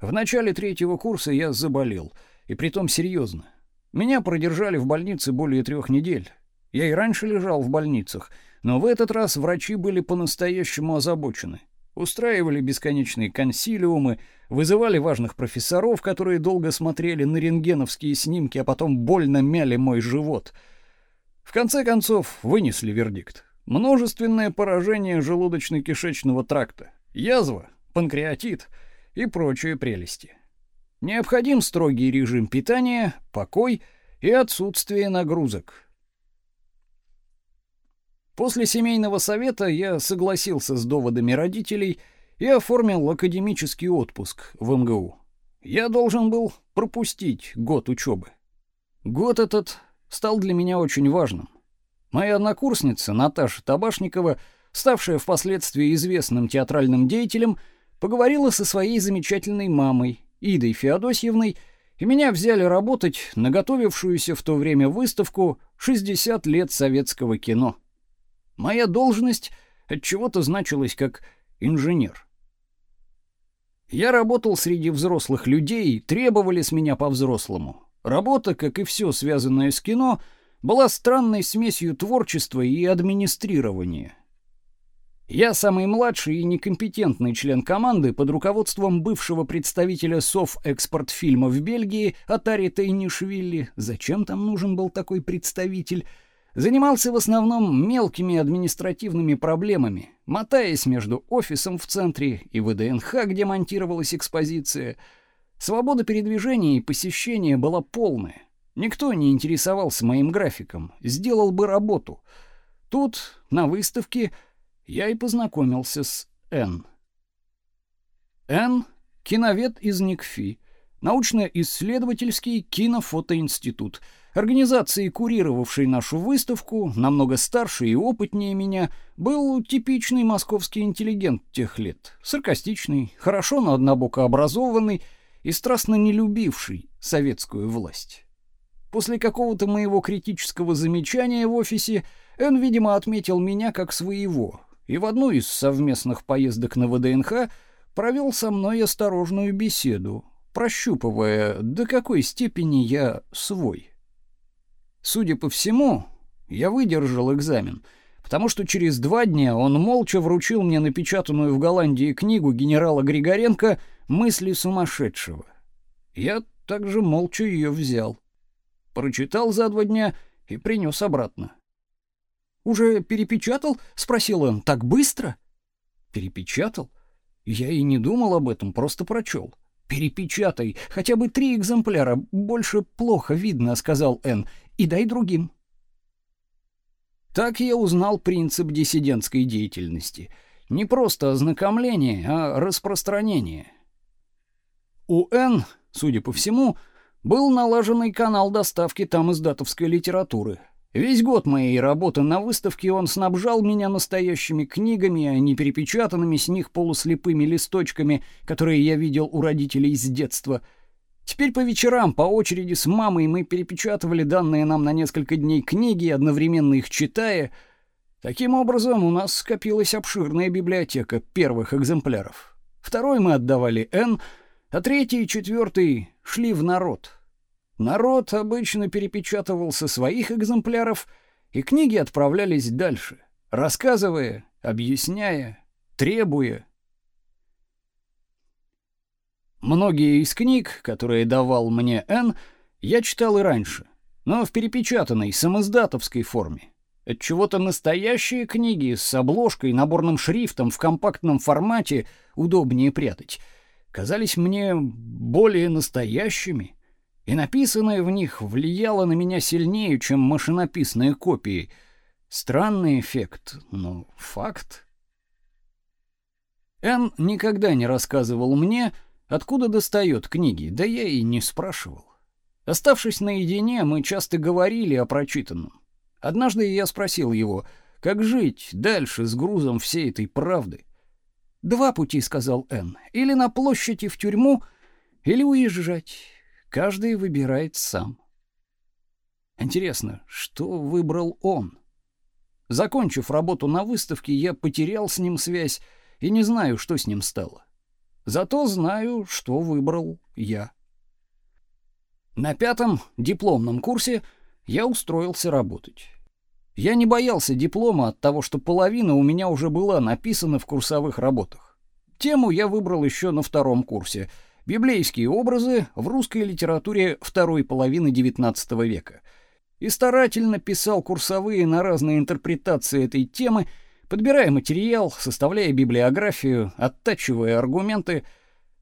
В начале третьего курса я заболел — и притом серьезно. Меня продержали в больнице более трех недель. Я и раньше лежал в больницах, но в этот раз врачи были по-настоящему озабочены. Устраивали бесконечные консилиумы, вызывали важных профессоров, которые долго смотрели на рентгеновские снимки, а потом больно мяли мой живот. В конце концов, вынесли вердикт. Множественное поражение желудочно-кишечного тракта, язва, панкреатит и прочие прелести. Необходим строгий режим питания, покой и отсутствие нагрузок. После семейного совета я согласился с доводами родителей и оформил академический отпуск в МГУ. Я должен был пропустить год учебы. Год этот стал для меня очень важным. Моя однокурсница Наташа Табашникова, ставшая впоследствии известным театральным деятелем, поговорила со своей замечательной мамой Идой Феодосьевной, и меня взяли работать на готовившуюся в то время выставку «60 лет советского кино». Моя должность от чего-то значилась как инженер. Я работал среди взрослых людей, требовали с меня по-взрослому. Работа, как и все связанное с кино, была странной смесью творчества и администрирования. Я самый младший и некомпетентный член команды под руководством бывшего представителя Софэкспортфильма в Бельгии Атари Тейнишвили. Зачем там нужен был такой представитель? Занимался в основном мелкими административными проблемами, мотаясь между офисом в центре и ВДНХ, где монтировалась экспозиция. Свобода передвижения и посещения была полная. Никто не интересовался моим графиком, сделал бы работу. Тут, на выставке, я и познакомился с Н. Н — киновед из НИКФИ, научно-исследовательский кинофотоинститут, организации, курировавшей нашу выставку, намного старше и опытнее меня, был типичный московский интеллигент тех лет, саркастичный, хорошо, но однобоко образованный и страстно не любивший советскую власть. После какого-то моего критического замечания в офисе Н, видимо, отметил меня как своего, и в одну из совместных поездок на ВДНХ провел со мной осторожную беседу, прощупывая, до какой степени я свой. Судя по всему, я выдержал экзамен, потому что через два дня он молча вручил мне напечатанную в Голландии книгу генерала Григоренко «Мысли сумасшедшего». Я также молча ее взял, прочитал за два дня и принес обратно. Уже перепечатал? спросил он. Так быстро? Перепечатал? Я и не думал об этом, просто прочел. Перепечатай хотя бы три экземпляра, больше плохо видно, сказал Н. И дай другим. Так я узнал принцип диссидентской деятельности. Не просто ознакомление, а распространение. У Н, судя по всему, был налаженный канал доставки там издатовской литературы. Весь год моей работы на выставке он снабжал меня настоящими книгами, а не перепечатанными с них полуслепыми листочками, которые я видел у родителей с детства. Теперь по вечерам по очереди с мамой мы перепечатывали данные нам на несколько дней книги, одновременно их читая. Таким образом, у нас скопилась обширная библиотека первых экземпляров. Второй мы отдавали Н, а третий и четвертый шли в народ. Народ обычно перепечатывал со своих экземпляров, и книги отправлялись дальше, рассказывая, объясняя, требуя. Многие из книг, которые давал мне Н, я читал и раньше, но в перепечатанной самоиздатовской форме. От чего-то настоящие книги с обложкой, наборным шрифтом в компактном формате удобнее прятать, казались мне более настоящими и написанное в них влияло на меня сильнее, чем машинописные копии. Странный эффект, но факт. Н никогда не рассказывал мне, откуда достает книги, да я и не спрашивал. Оставшись наедине, мы часто говорили о прочитанном. Однажды я спросил его, как жить дальше с грузом всей этой правды. «Два пути», — сказал Н, — «или на площади в тюрьму, или уезжать». Каждый выбирает сам. Интересно, что выбрал он? Закончив работу на выставке, я потерял с ним связь и не знаю, что с ним стало. Зато знаю, что выбрал я. На пятом дипломном курсе я устроился работать. Я не боялся диплома от того, что половина у меня уже была написана в курсовых работах. Тему я выбрал еще на втором курсе — библейские образы в русской литературе второй половины XIX века. И старательно писал курсовые на разные интерпретации этой темы, подбирая материал, составляя библиографию, оттачивая аргументы.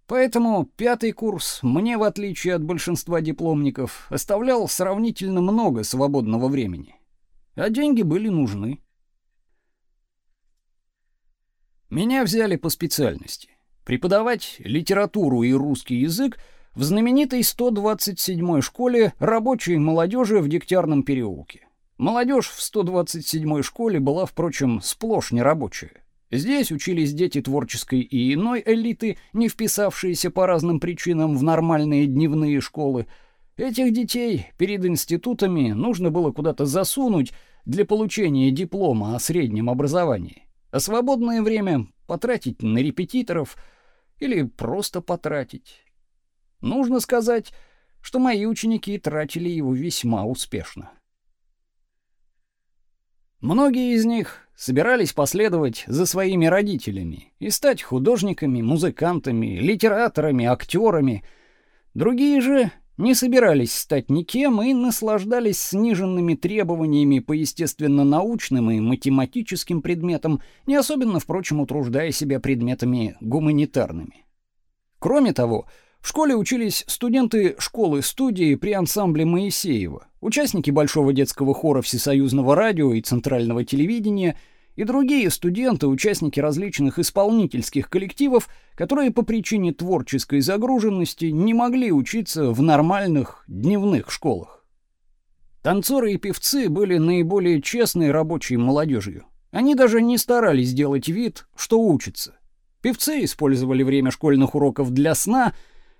Поэтому пятый курс мне, в отличие от большинства дипломников, оставлял сравнительно много свободного времени. А деньги были нужны. Меня взяли по специальности преподавать литературу и русский язык в знаменитой 127-й школе рабочей молодежи в Дегтярном переулке. Молодежь в 127-й школе была, впрочем, сплошь нерабочая. Здесь учились дети творческой и иной элиты, не вписавшиеся по разным причинам в нормальные дневные школы. Этих детей перед институтами нужно было куда-то засунуть для получения диплома о среднем образовании. А свободное время потратить на репетиторов – или просто потратить. Нужно сказать, что мои ученики тратили его весьма успешно. Многие из них собирались последовать за своими родителями и стать художниками, музыкантами, литераторами, актерами. Другие же не собирались стать никем и наслаждались сниженными требованиями по естественно-научным и математическим предметам, не особенно, впрочем, утруждая себя предметами гуманитарными. Кроме того, в школе учились студенты школы-студии при ансамбле Моисеева, участники Большого детского хора Всесоюзного радио и Центрального телевидения – и другие студенты, участники различных исполнительских коллективов, которые по причине творческой загруженности не могли учиться в нормальных дневных школах. Танцоры и певцы были наиболее честной рабочей молодежью. Они даже не старались делать вид, что учатся. Певцы использовали время школьных уроков для сна,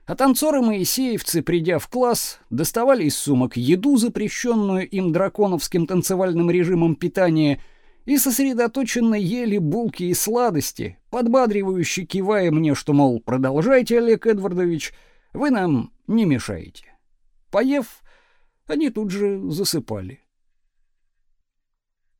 а танцоры-моисеевцы, придя в класс, доставали из сумок еду, запрещенную им драконовским танцевальным режимом питания – и сосредоточенно ели булки и сладости, подбадривающе кивая мне, что, мол, продолжайте, Олег Эдвардович, вы нам не мешаете. Поев, они тут же засыпали.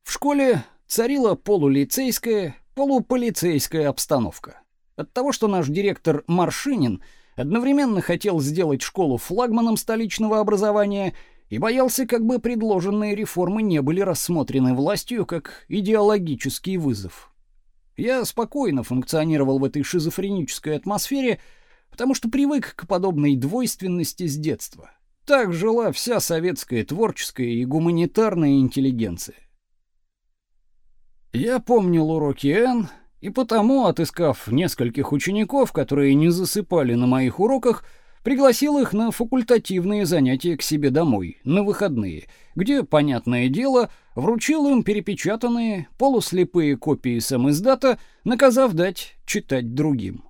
В школе царила полулицейская, полуполицейская обстановка. От того, что наш директор Маршинин одновременно хотел сделать школу флагманом столичного образования — и боялся, как бы предложенные реформы не были рассмотрены властью как идеологический вызов. Я спокойно функционировал в этой шизофренической атмосфере, потому что привык к подобной двойственности с детства. Так жила вся советская творческая и гуманитарная интеллигенция. Я помнил уроки Н, и потому, отыскав нескольких учеников, которые не засыпали на моих уроках, пригласил их на факультативные занятия к себе домой, на выходные, где, понятное дело, вручил им перепечатанные полуслепые копии самиздата, наказав дать читать другим.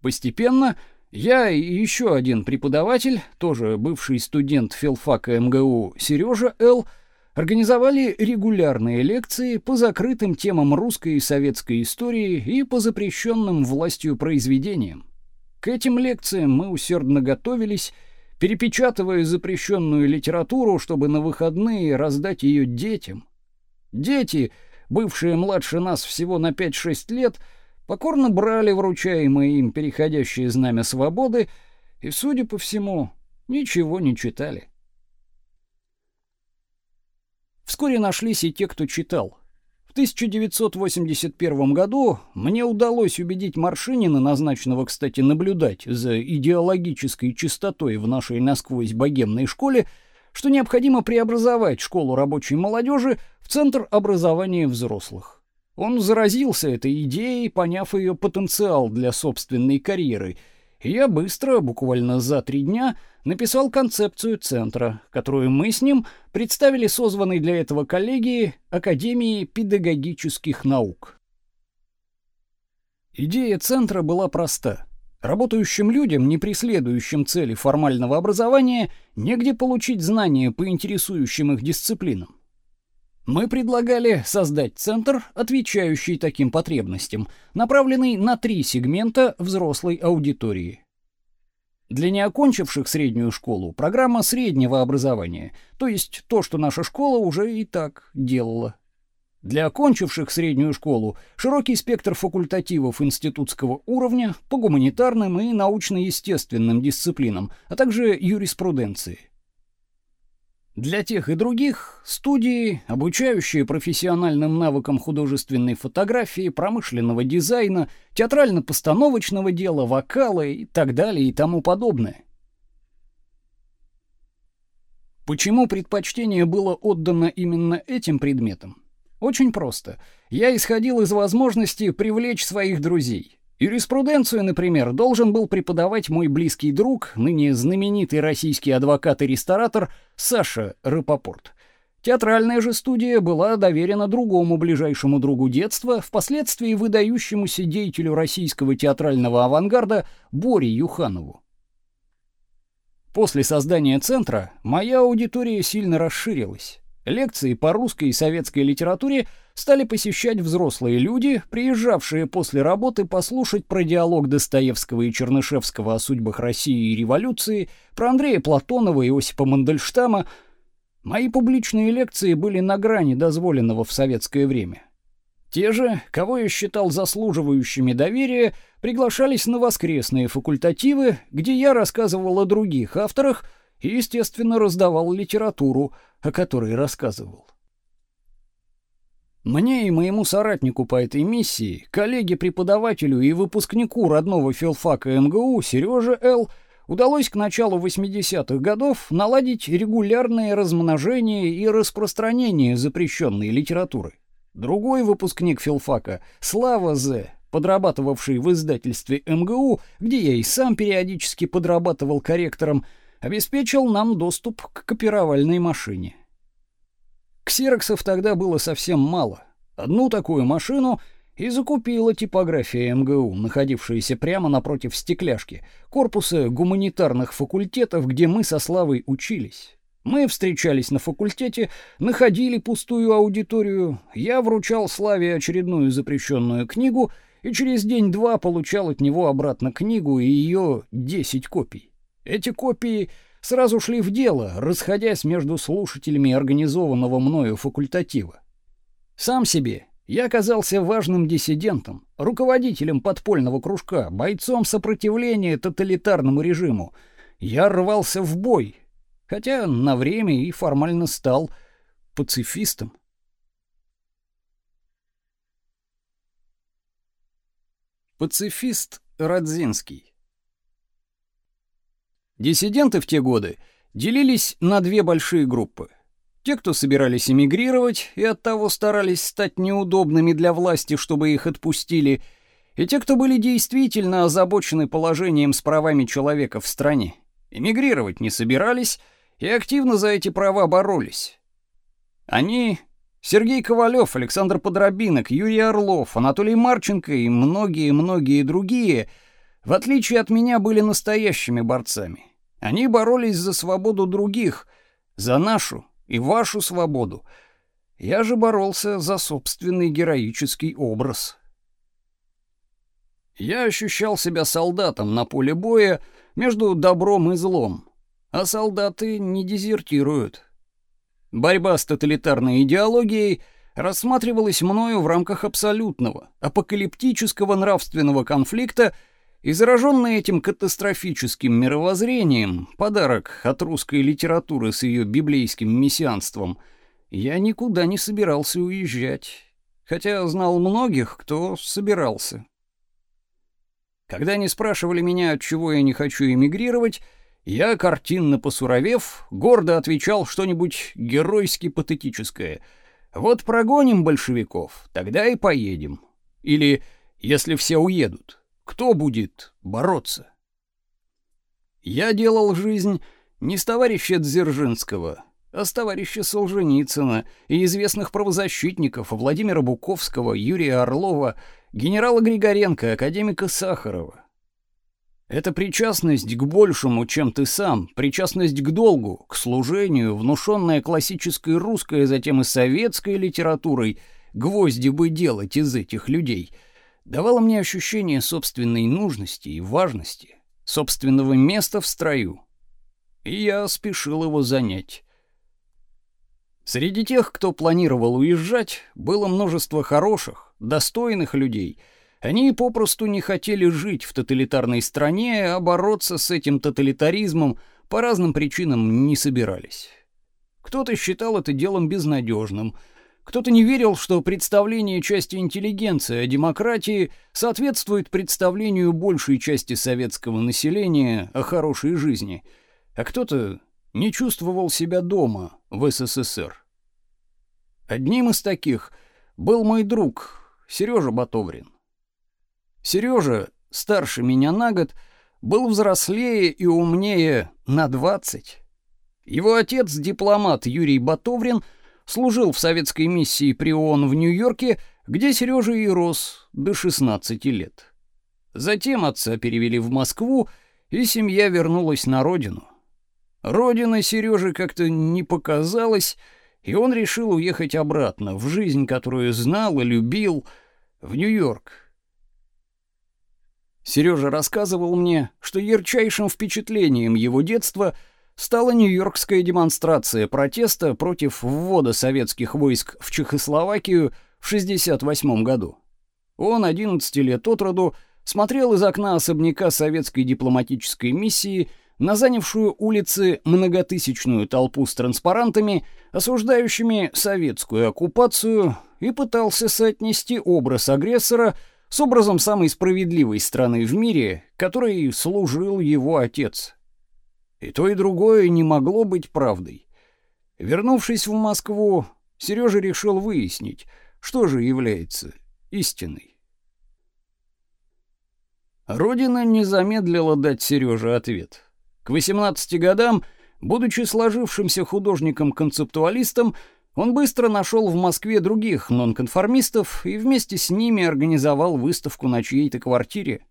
Постепенно я и еще один преподаватель, тоже бывший студент филфака МГУ Сережа Л., организовали регулярные лекции по закрытым темам русской и советской истории и по запрещенным властью произведениям. К этим лекциям мы усердно готовились, перепечатывая запрещенную литературу, чтобы на выходные раздать ее детям. Дети, бывшие младше нас всего на 5-6 лет, покорно брали вручаемые им переходящие знамя свободы и, судя по всему, ничего не читали. Вскоре нашлись и те, кто читал. В 1981 году мне удалось убедить Маршинина, назначенного, кстати, наблюдать за идеологической чистотой в нашей насквозь богемной школе, что необходимо преобразовать школу рабочей молодежи в центр образования взрослых. Он заразился этой идеей, поняв ее потенциал для собственной карьеры – я быстро, буквально за три дня, написал концепцию центра, которую мы с ним представили созванной для этого коллегии Академии педагогических наук. Идея центра была проста. Работающим людям, не преследующим цели формального образования, негде получить знания по интересующим их дисциплинам. Мы предлагали создать центр, отвечающий таким потребностям, направленный на три сегмента взрослой аудитории. Для неокончивших среднюю школу программа среднего образования, то есть то, что наша школа уже и так делала. Для окончивших среднюю школу широкий спектр факультативов институтского уровня по гуманитарным и научно-естественным дисциплинам, а также юриспруденции. Для тех и других студии, обучающие профессиональным навыкам художественной фотографии, промышленного дизайна, театрально-постановочного дела, вокала и так далее и тому подобное. Почему предпочтение было отдано именно этим предметам? Очень просто. Я исходил из возможности привлечь своих друзей. Юриспруденцию, например, должен был преподавать мой близкий друг, ныне знаменитый российский адвокат и ресторатор Саша Рапопорт. Театральная же студия была доверена другому ближайшему другу детства, впоследствии выдающемуся деятелю российского театрального авангарда Боре Юханову. После создания центра моя аудитория сильно расширилась. Лекции по русской и советской литературе стали посещать взрослые люди, приезжавшие после работы послушать про диалог Достоевского и Чернышевского о судьбах России и революции, про Андрея Платонова и Осипа Мандельштама. Мои публичные лекции были на грани дозволенного в советское время. Те же, кого я считал заслуживающими доверия, приглашались на воскресные факультативы, где я рассказывал о других авторах и, естественно, раздавал литературу, о которой рассказывал. Мне и моему соратнику по этой миссии, коллеге-преподавателю и выпускнику родного филфака МГУ Сереже Л., удалось к началу 80-х годов наладить регулярное размножение и распространение запрещенной литературы. Другой выпускник филфака, Слава З., подрабатывавший в издательстве МГУ, где я и сам периодически подрабатывал корректором, обеспечил нам доступ к копировальной машине. Ксероксов тогда было совсем мало. Одну такую машину и закупила типография МГУ, находившаяся прямо напротив стекляшки, корпуса гуманитарных факультетов, где мы со Славой учились. Мы встречались на факультете, находили пустую аудиторию, я вручал Славе очередную запрещенную книгу и через день-два получал от него обратно книгу и ее 10 копий. Эти копии сразу шли в дело, расходясь между слушателями организованного мною факультатива. Сам себе я оказался важным диссидентом, руководителем подпольного кружка, бойцом сопротивления тоталитарному режиму. Я рвался в бой, хотя на время и формально стал пацифистом. Пацифист Радзинский Диссиденты в те годы делились на две большие группы. Те, кто собирались эмигрировать и оттого старались стать неудобными для власти, чтобы их отпустили, и те, кто были действительно озабочены положением с правами человека в стране. Эмигрировать не собирались и активно за эти права боролись. Они Сергей Ковалев, Александр Подробинок, Юрий Орлов, Анатолий Марченко и многие-многие другие, в отличие от меня, были настоящими борцами. Они боролись за свободу других, за нашу и вашу свободу. Я же боролся за собственный героический образ. Я ощущал себя солдатом на поле боя между добром и злом, а солдаты не дезертируют. Борьба с тоталитарной идеологией рассматривалась мною в рамках абсолютного, апокалиптического нравственного конфликта, и зараженный этим катастрофическим мировоззрением, подарок от русской литературы с ее библейским мессианством, я никуда не собирался уезжать, хотя знал многих, кто собирался. Когда они спрашивали меня, от чего я не хочу эмигрировать, я, картинно посуровев, гордо отвечал что-нибудь геройски патетическое. Вот прогоним большевиков, тогда и поедем. Или, если все уедут, кто будет бороться? Я делал жизнь не с товарища Дзержинского, а с товарища Солженицына и известных правозащитников Владимира Буковского, Юрия Орлова, генерала Григоренко, академика Сахарова. Это причастность к большему, чем ты сам, причастность к долгу, к служению, внушенная классической русской, а затем и советской литературой, гвозди бы делать из этих людей, давала мне ощущение собственной нужности и важности, собственного места в строю. И я спешил его занять. Среди тех, кто планировал уезжать, было множество хороших, достойных людей — они попросту не хотели жить в тоталитарной стране, а бороться с этим тоталитаризмом по разным причинам не собирались. Кто-то считал это делом безнадежным, кто-то не верил, что представление части интеллигенции о демократии соответствует представлению большей части советского населения о хорошей жизни, а кто-то не чувствовал себя дома в СССР. Одним из таких был мой друг Сережа Батоврин. Сережа, старше меня на год, был взрослее и умнее на 20. Его отец, дипломат Юрий Батоврин, служил в советской миссии при ООН в Нью-Йорке, где Сережа и рос до 16 лет. Затем отца перевели в Москву, и семья вернулась на родину. Родина Сережи как-то не показалась, и он решил уехать обратно в жизнь, которую знал и любил, в Нью-Йорк. Сережа рассказывал мне, что ярчайшим впечатлением его детства стала нью-йоркская демонстрация протеста против ввода советских войск в Чехословакию в 68 году. Он, 11 лет от роду, смотрел из окна особняка советской дипломатической миссии на занявшую улицы многотысячную толпу с транспарантами, осуждающими советскую оккупацию, и пытался соотнести образ агрессора с образом самой справедливой страны в мире, которой служил его отец. И то, и другое не могло быть правдой. Вернувшись в Москву, Сережа решил выяснить, что же является истиной. Родина не замедлила дать Сереже ответ. К 18 годам, будучи сложившимся художником-концептуалистом, он быстро нашел в Москве других нонконформистов и вместе с ними организовал выставку на чьей-то квартире.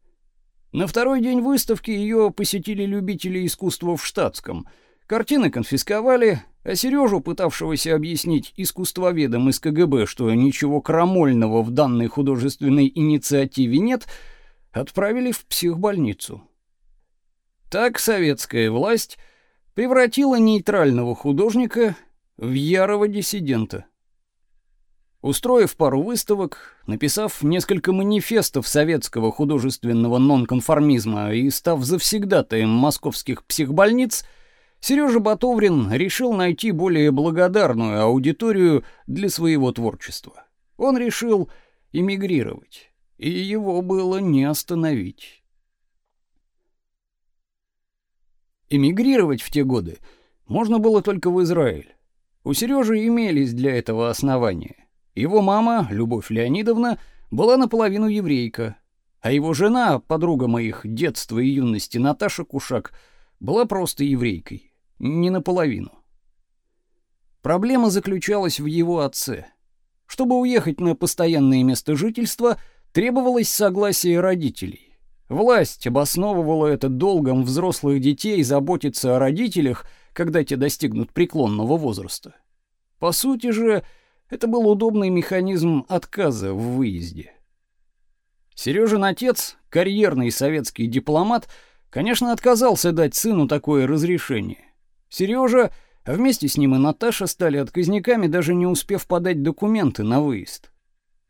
На второй день выставки ее посетили любители искусства в штатском. Картины конфисковали, а Сережу, пытавшегося объяснить искусствоведам из КГБ, что ничего крамольного в данной художественной инициативе нет, отправили в психбольницу. Так советская власть превратила нейтрального художника в ярого диссидента. Устроив пару выставок, написав несколько манифестов советского художественного нонконформизма и став завсегдатаем московских психбольниц, Сережа Батоврин решил найти более благодарную аудиторию для своего творчества. Он решил эмигрировать, и его было не остановить. Эмигрировать в те годы можно было только в Израиль. У Сережи имелись для этого основания. Его мама, Любовь Леонидовна, была наполовину еврейка. а его жена, подруга моих детства и юности Наташа Кушак, была просто еврейкой, не наполовину. Проблема заключалась в его отце. Чтобы уехать на постоянное место жительства, требовалось согласие родителей. Власть обосновывала это долгом взрослых детей заботиться о родителях, когда те достигнут преклонного возраста. По сути же, это был удобный механизм отказа в выезде. Сережин отец, карьерный советский дипломат, конечно, отказался дать сыну такое разрешение. Сережа, а вместе с ним и Наташа стали отказниками, даже не успев подать документы на выезд.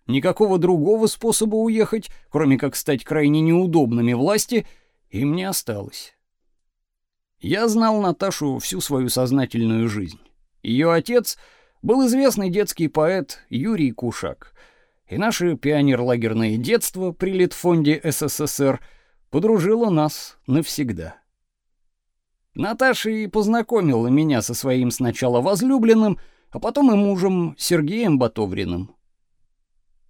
Никакого другого способа уехать, кроме как стать крайне неудобными власти, им не осталось. Я знал Наташу всю свою сознательную жизнь. Ее отец был известный детский поэт Юрий Кушак, и наше пионерлагерное детство при Литфонде СССР подружило нас навсегда. Наташа и познакомила меня со своим сначала возлюбленным, а потом и мужем Сергеем Батовриным.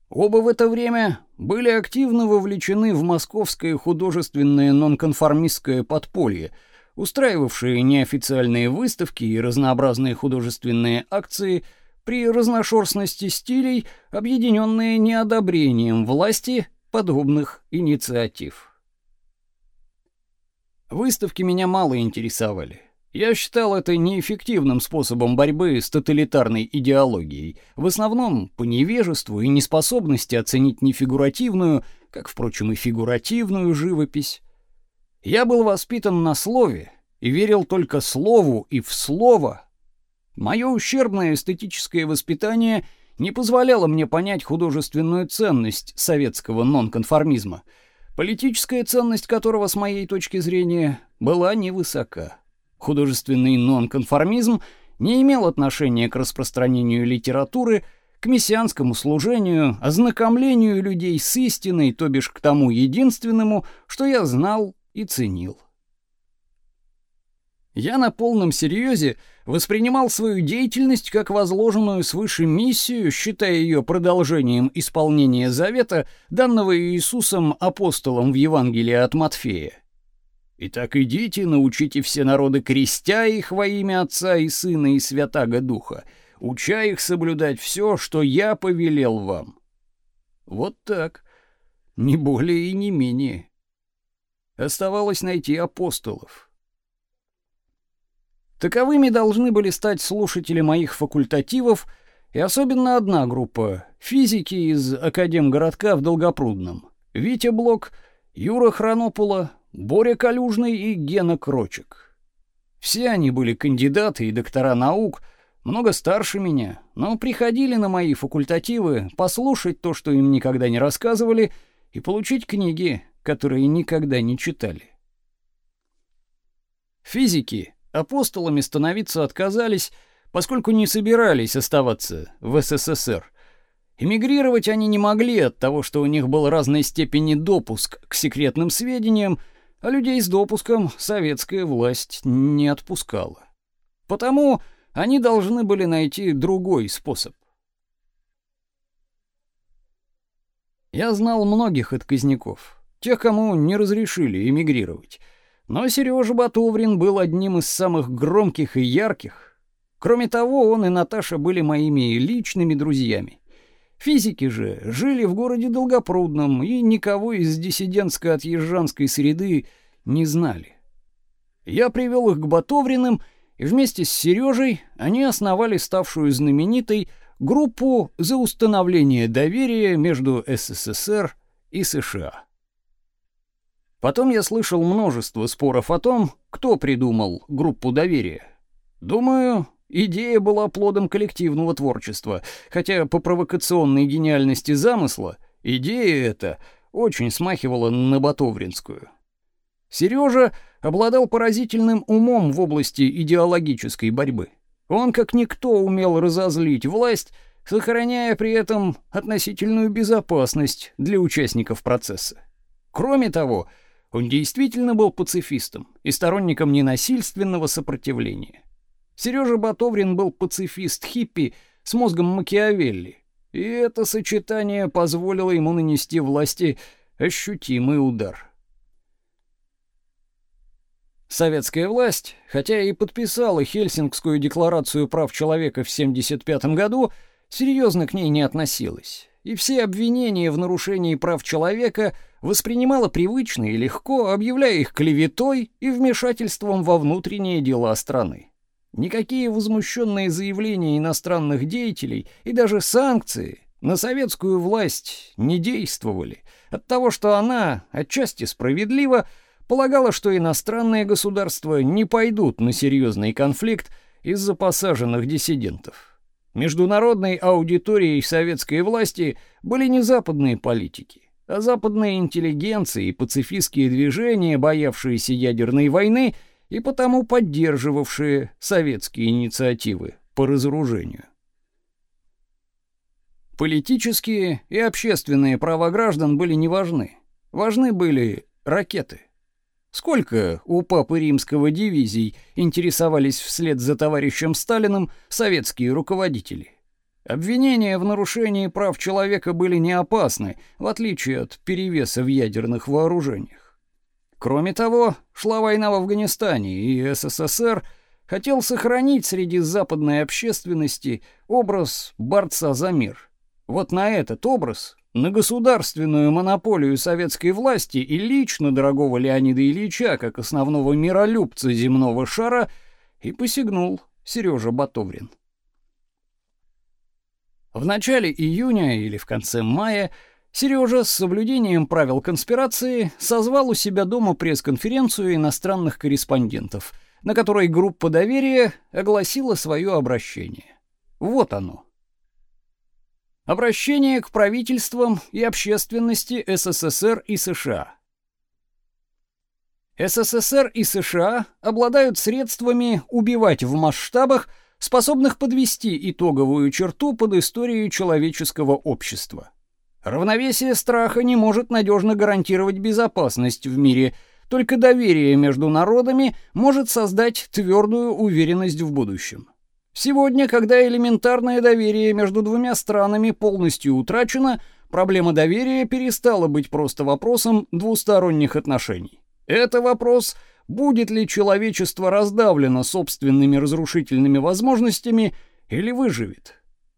Оба в это время были активно вовлечены в московское художественное нонконформистское подполье, устраивавшее неофициальные выставки и разнообразные художественные акции при разношерстности стилей, объединенные неодобрением власти подобных инициатив. Выставки меня мало интересовали. Я считал это неэффективным способом борьбы с тоталитарной идеологией, в основном по невежеству и неспособности оценить не фигуративную, как, впрочем, и фигуративную живопись. Я был воспитан на слове и верил только слову и в слово. Мое ущербное эстетическое воспитание не позволяло мне понять художественную ценность советского нонконформизма, политическая ценность которого, с моей точки зрения, была невысока. Художественный нонконформизм не имел отношения к распространению литературы, к мессианскому служению, ознакомлению людей с истиной, то бишь к тому единственному, что я знал и ценил. Я на полном серьезе воспринимал свою деятельность как возложенную свыше миссию, считая ее продолжением исполнения завета, данного Иисусом апостолом в Евангелии от Матфея. Итак, идите, научите все народы, крестя их во имя Отца и Сына и Святаго Духа, уча их соблюдать все, что я повелел вам. Вот так, не более и не менее. Оставалось найти апостолов. Таковыми должны были стать слушатели моих факультативов, и особенно одна группа — физики из Академгородка в Долгопрудном. Витя Блок, Юра Хронопула, Боря Калюжный и Гена Крочек. Все они были кандидаты и доктора наук, много старше меня, но приходили на мои факультативы послушать то, что им никогда не рассказывали, и получить книги, которые никогда не читали. Физики апостолами становиться отказались, поскольку не собирались оставаться в СССР. Эмигрировать они не могли от того, что у них был разной степени допуск к секретным сведениям, а людей с допуском советская власть не отпускала. Потому они должны были найти другой способ. Я знал многих отказников, тех, кому не разрешили эмигрировать. Но Сережа Батуврин был одним из самых громких и ярких. Кроме того, он и Наташа были моими личными друзьями. Физики же жили в городе Долгопрудном и никого из диссидентско-отъезжанской среды не знали. Я привел их к Батовриным, и вместе с Сережей они основали ставшую знаменитой группу за установление доверия между СССР и США. Потом я слышал множество споров о том, кто придумал группу доверия. Думаю, Идея была плодом коллективного творчества, хотя по провокационной гениальности замысла идея эта очень смахивала на Батовринскую. Сережа обладал поразительным умом в области идеологической борьбы. Он как никто умел разозлить власть, сохраняя при этом относительную безопасность для участников процесса. Кроме того, он действительно был пацифистом и сторонником ненасильственного сопротивления. Сережа Батоврин был пацифист-хиппи с мозгом Макиавелли, и это сочетание позволило ему нанести власти ощутимый удар. Советская власть, хотя и подписала Хельсингскую декларацию прав человека в 1975 году, серьезно к ней не относилась, и все обвинения в нарушении прав человека воспринимала привычно и легко, объявляя их клеветой и вмешательством во внутренние дела страны. Никакие возмущенные заявления иностранных деятелей и даже санкции на советскую власть не действовали, от того, что она, отчасти справедливо, полагала, что иностранные государства не пойдут на серьезный конфликт из-за посаженных диссидентов. Международной аудиторией советской власти были не западные политики, а западные интеллигенции и пацифистские движения, боявшиеся ядерной войны и потому поддерживавшие советские инициативы по разоружению. Политические и общественные права граждан были не важны. Важны были ракеты. Сколько у папы римского дивизий интересовались вслед за товарищем Сталиным советские руководители? Обвинения в нарушении прав человека были не опасны, в отличие от перевеса в ядерных вооружениях. Кроме того, шла война в Афганистане, и СССР хотел сохранить среди западной общественности образ борца за мир. Вот на этот образ на государственную монополию советской власти и лично дорогого Леонида Ильича как основного миролюбца земного шара и посягнул Сережа Батоврин. В начале июня или в конце мая Сережа с соблюдением правил конспирации созвал у себя дома пресс-конференцию иностранных корреспондентов, на которой группа доверия огласила свое обращение. Вот оно. Обращение к правительствам и общественности СССР и США. СССР и США обладают средствами убивать в масштабах, способных подвести итоговую черту под историю человеческого общества. Равновесие страха не может надежно гарантировать безопасность в мире, только доверие между народами может создать твердую уверенность в будущем. Сегодня, когда элементарное доверие между двумя странами полностью утрачено, проблема доверия перестала быть просто вопросом двусторонних отношений. Это вопрос, будет ли человечество раздавлено собственными разрушительными возможностями или выживет.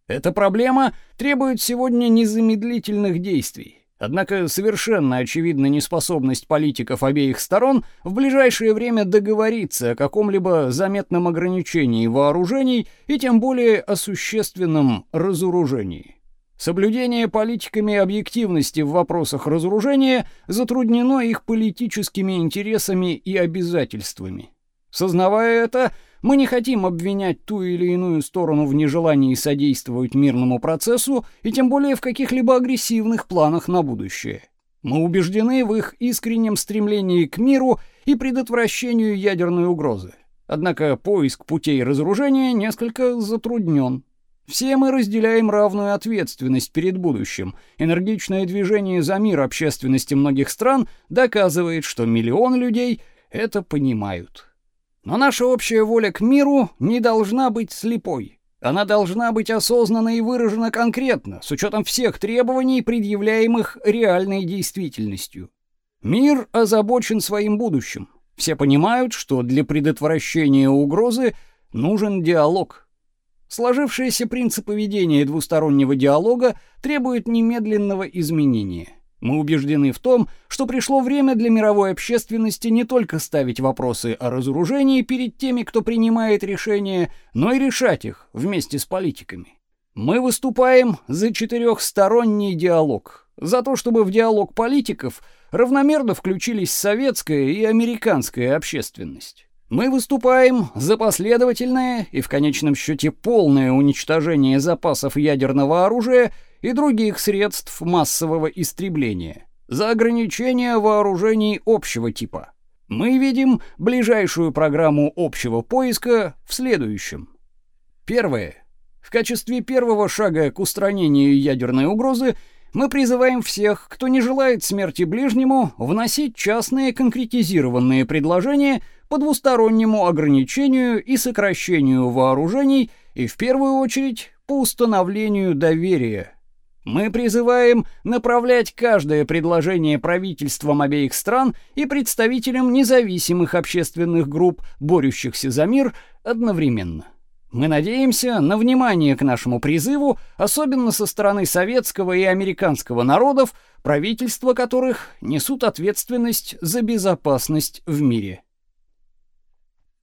Эта проблема требует сегодня незамедлительных действий. Однако совершенно очевидна неспособность политиков обеих сторон в ближайшее время договориться о каком-либо заметном ограничении вооружений и тем более о существенном разоружении. Соблюдение политиками объективности в вопросах разоружения затруднено их политическими интересами и обязательствами. Сознавая это, мы не хотим обвинять ту или иную сторону в нежелании содействовать мирному процессу и тем более в каких-либо агрессивных планах на будущее. Мы убеждены в их искреннем стремлении к миру и предотвращению ядерной угрозы. Однако поиск путей разоружения несколько затруднен. Все мы разделяем равную ответственность перед будущим. Энергичное движение за мир общественности многих стран доказывает, что миллион людей это понимают. Но наша общая воля к миру не должна быть слепой. Она должна быть осознанна и выражена конкретно, с учетом всех требований, предъявляемых реальной действительностью. Мир озабочен своим будущим. Все понимают, что для предотвращения угрозы нужен диалог. Сложившиеся принципы ведения двустороннего диалога требуют немедленного изменения. Мы убеждены в том, что пришло время для мировой общественности не только ставить вопросы о разоружении перед теми, кто принимает решения, но и решать их вместе с политиками. Мы выступаем за четырехсторонний диалог, за то, чтобы в диалог политиков равномерно включились советская и американская общественность. Мы выступаем за последовательное и в конечном счете полное уничтожение запасов ядерного оружия и других средств массового истребления, за ограничение вооружений общего типа. Мы видим ближайшую программу общего поиска в следующем. Первое. В качестве первого шага к устранению ядерной угрозы мы призываем всех, кто не желает смерти ближнему, вносить частные конкретизированные предложения по двустороннему ограничению и сокращению вооружений и в первую очередь по установлению доверия Мы призываем направлять каждое предложение правительствам обеих стран и представителям независимых общественных групп, борющихся за мир, одновременно. Мы надеемся на внимание к нашему призыву, особенно со стороны советского и американского народов, правительства которых несут ответственность за безопасность в мире.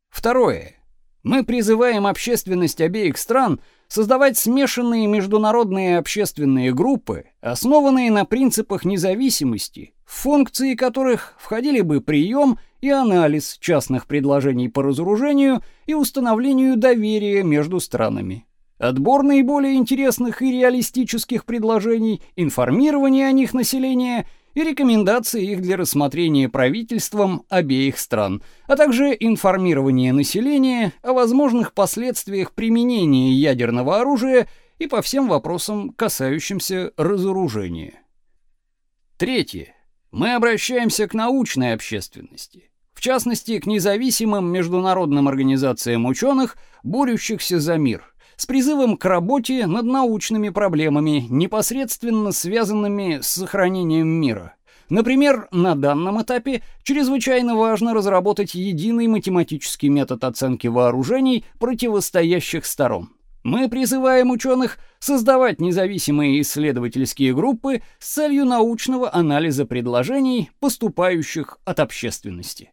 Второе. Мы призываем общественность обеих стран создавать смешанные международные общественные группы, основанные на принципах независимости, в функции которых входили бы прием и анализ частных предложений по разоружению и установлению доверия между странами. Отбор наиболее интересных и реалистических предложений, информирование о них населения и рекомендации их для рассмотрения правительством обеих стран, а также информирование населения о возможных последствиях применения ядерного оружия и по всем вопросам, касающимся разоружения. Третье. Мы обращаемся к научной общественности в частности, к независимым международным организациям ученых, борющихся за мир, с призывом к работе над научными проблемами, непосредственно связанными с сохранением мира. Например, на данном этапе чрезвычайно важно разработать единый математический метод оценки вооружений противостоящих сторон. Мы призываем ученых создавать независимые исследовательские группы с целью научного анализа предложений, поступающих от общественности.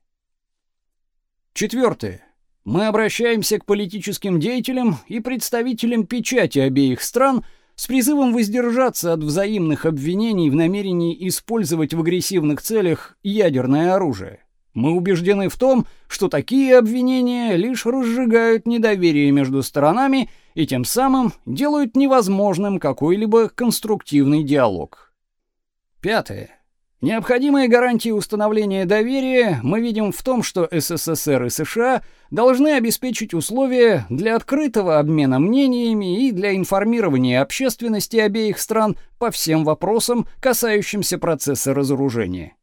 Четвертое. Мы обращаемся к политическим деятелям и представителям печати обеих стран с призывом воздержаться от взаимных обвинений в намерении использовать в агрессивных целях ядерное оружие. Мы убеждены в том, что такие обвинения лишь разжигают недоверие между сторонами и тем самым делают невозможным какой-либо конструктивный диалог. Пятое. Необходимые гарантии установления доверия мы видим в том, что СССР и США должны обеспечить условия для открытого обмена мнениями и для информирования общественности обеих стран по всем вопросам, касающимся процесса разоружения.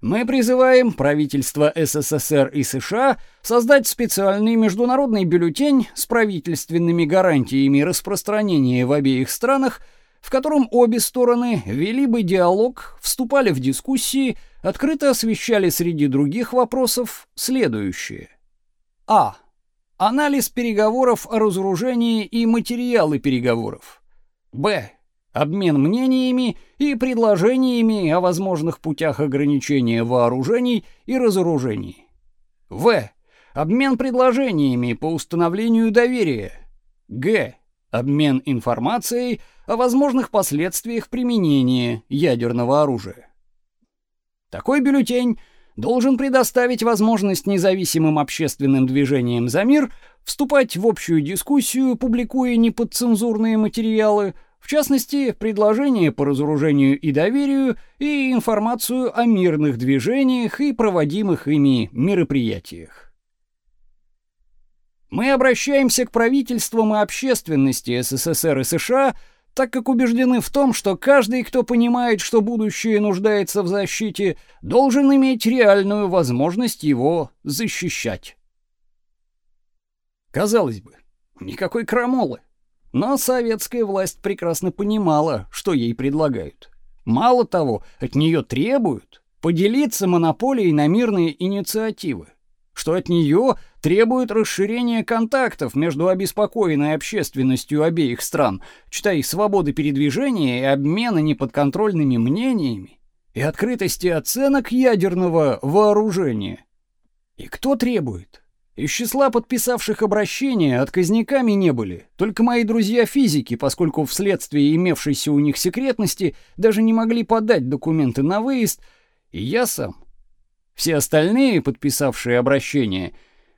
Мы призываем правительства СССР и США создать специальный международный бюллетень с правительственными гарантиями распространения в обеих странах в котором обе стороны вели бы диалог, вступали в дискуссии, открыто освещали среди других вопросов следующее. А. Анализ переговоров о разоружении и материалы переговоров. Б. Обмен мнениями и предложениями о возможных путях ограничения вооружений и разоружений. В. Обмен предложениями по установлению доверия. Г. Обмен информацией о возможных последствиях применения ядерного оружия. Такой бюллетень должен предоставить возможность независимым общественным движениям за мир вступать в общую дискуссию, публикуя неподцензурные материалы, в частности, предложения по разоружению и доверию и информацию о мирных движениях и проводимых ими мероприятиях. Мы обращаемся к правительствам и общественности СССР и США так как убеждены в том, что каждый, кто понимает, что будущее нуждается в защите, должен иметь реальную возможность его защищать. Казалось бы, никакой крамолы. Но советская власть прекрасно понимала, что ей предлагают. Мало того, от нее требуют поделиться монополией на мирные инициативы что от нее требует расширения контактов между обеспокоенной общественностью обеих стран, читай свободы передвижения и обмена неподконтрольными мнениями, и открытости оценок ядерного вооружения. И кто требует? Из числа подписавших обращение отказниками не были, только мои друзья-физики, поскольку вследствие имевшейся у них секретности даже не могли подать документы на выезд, и я сам. Все остальные, подписавшие обращение,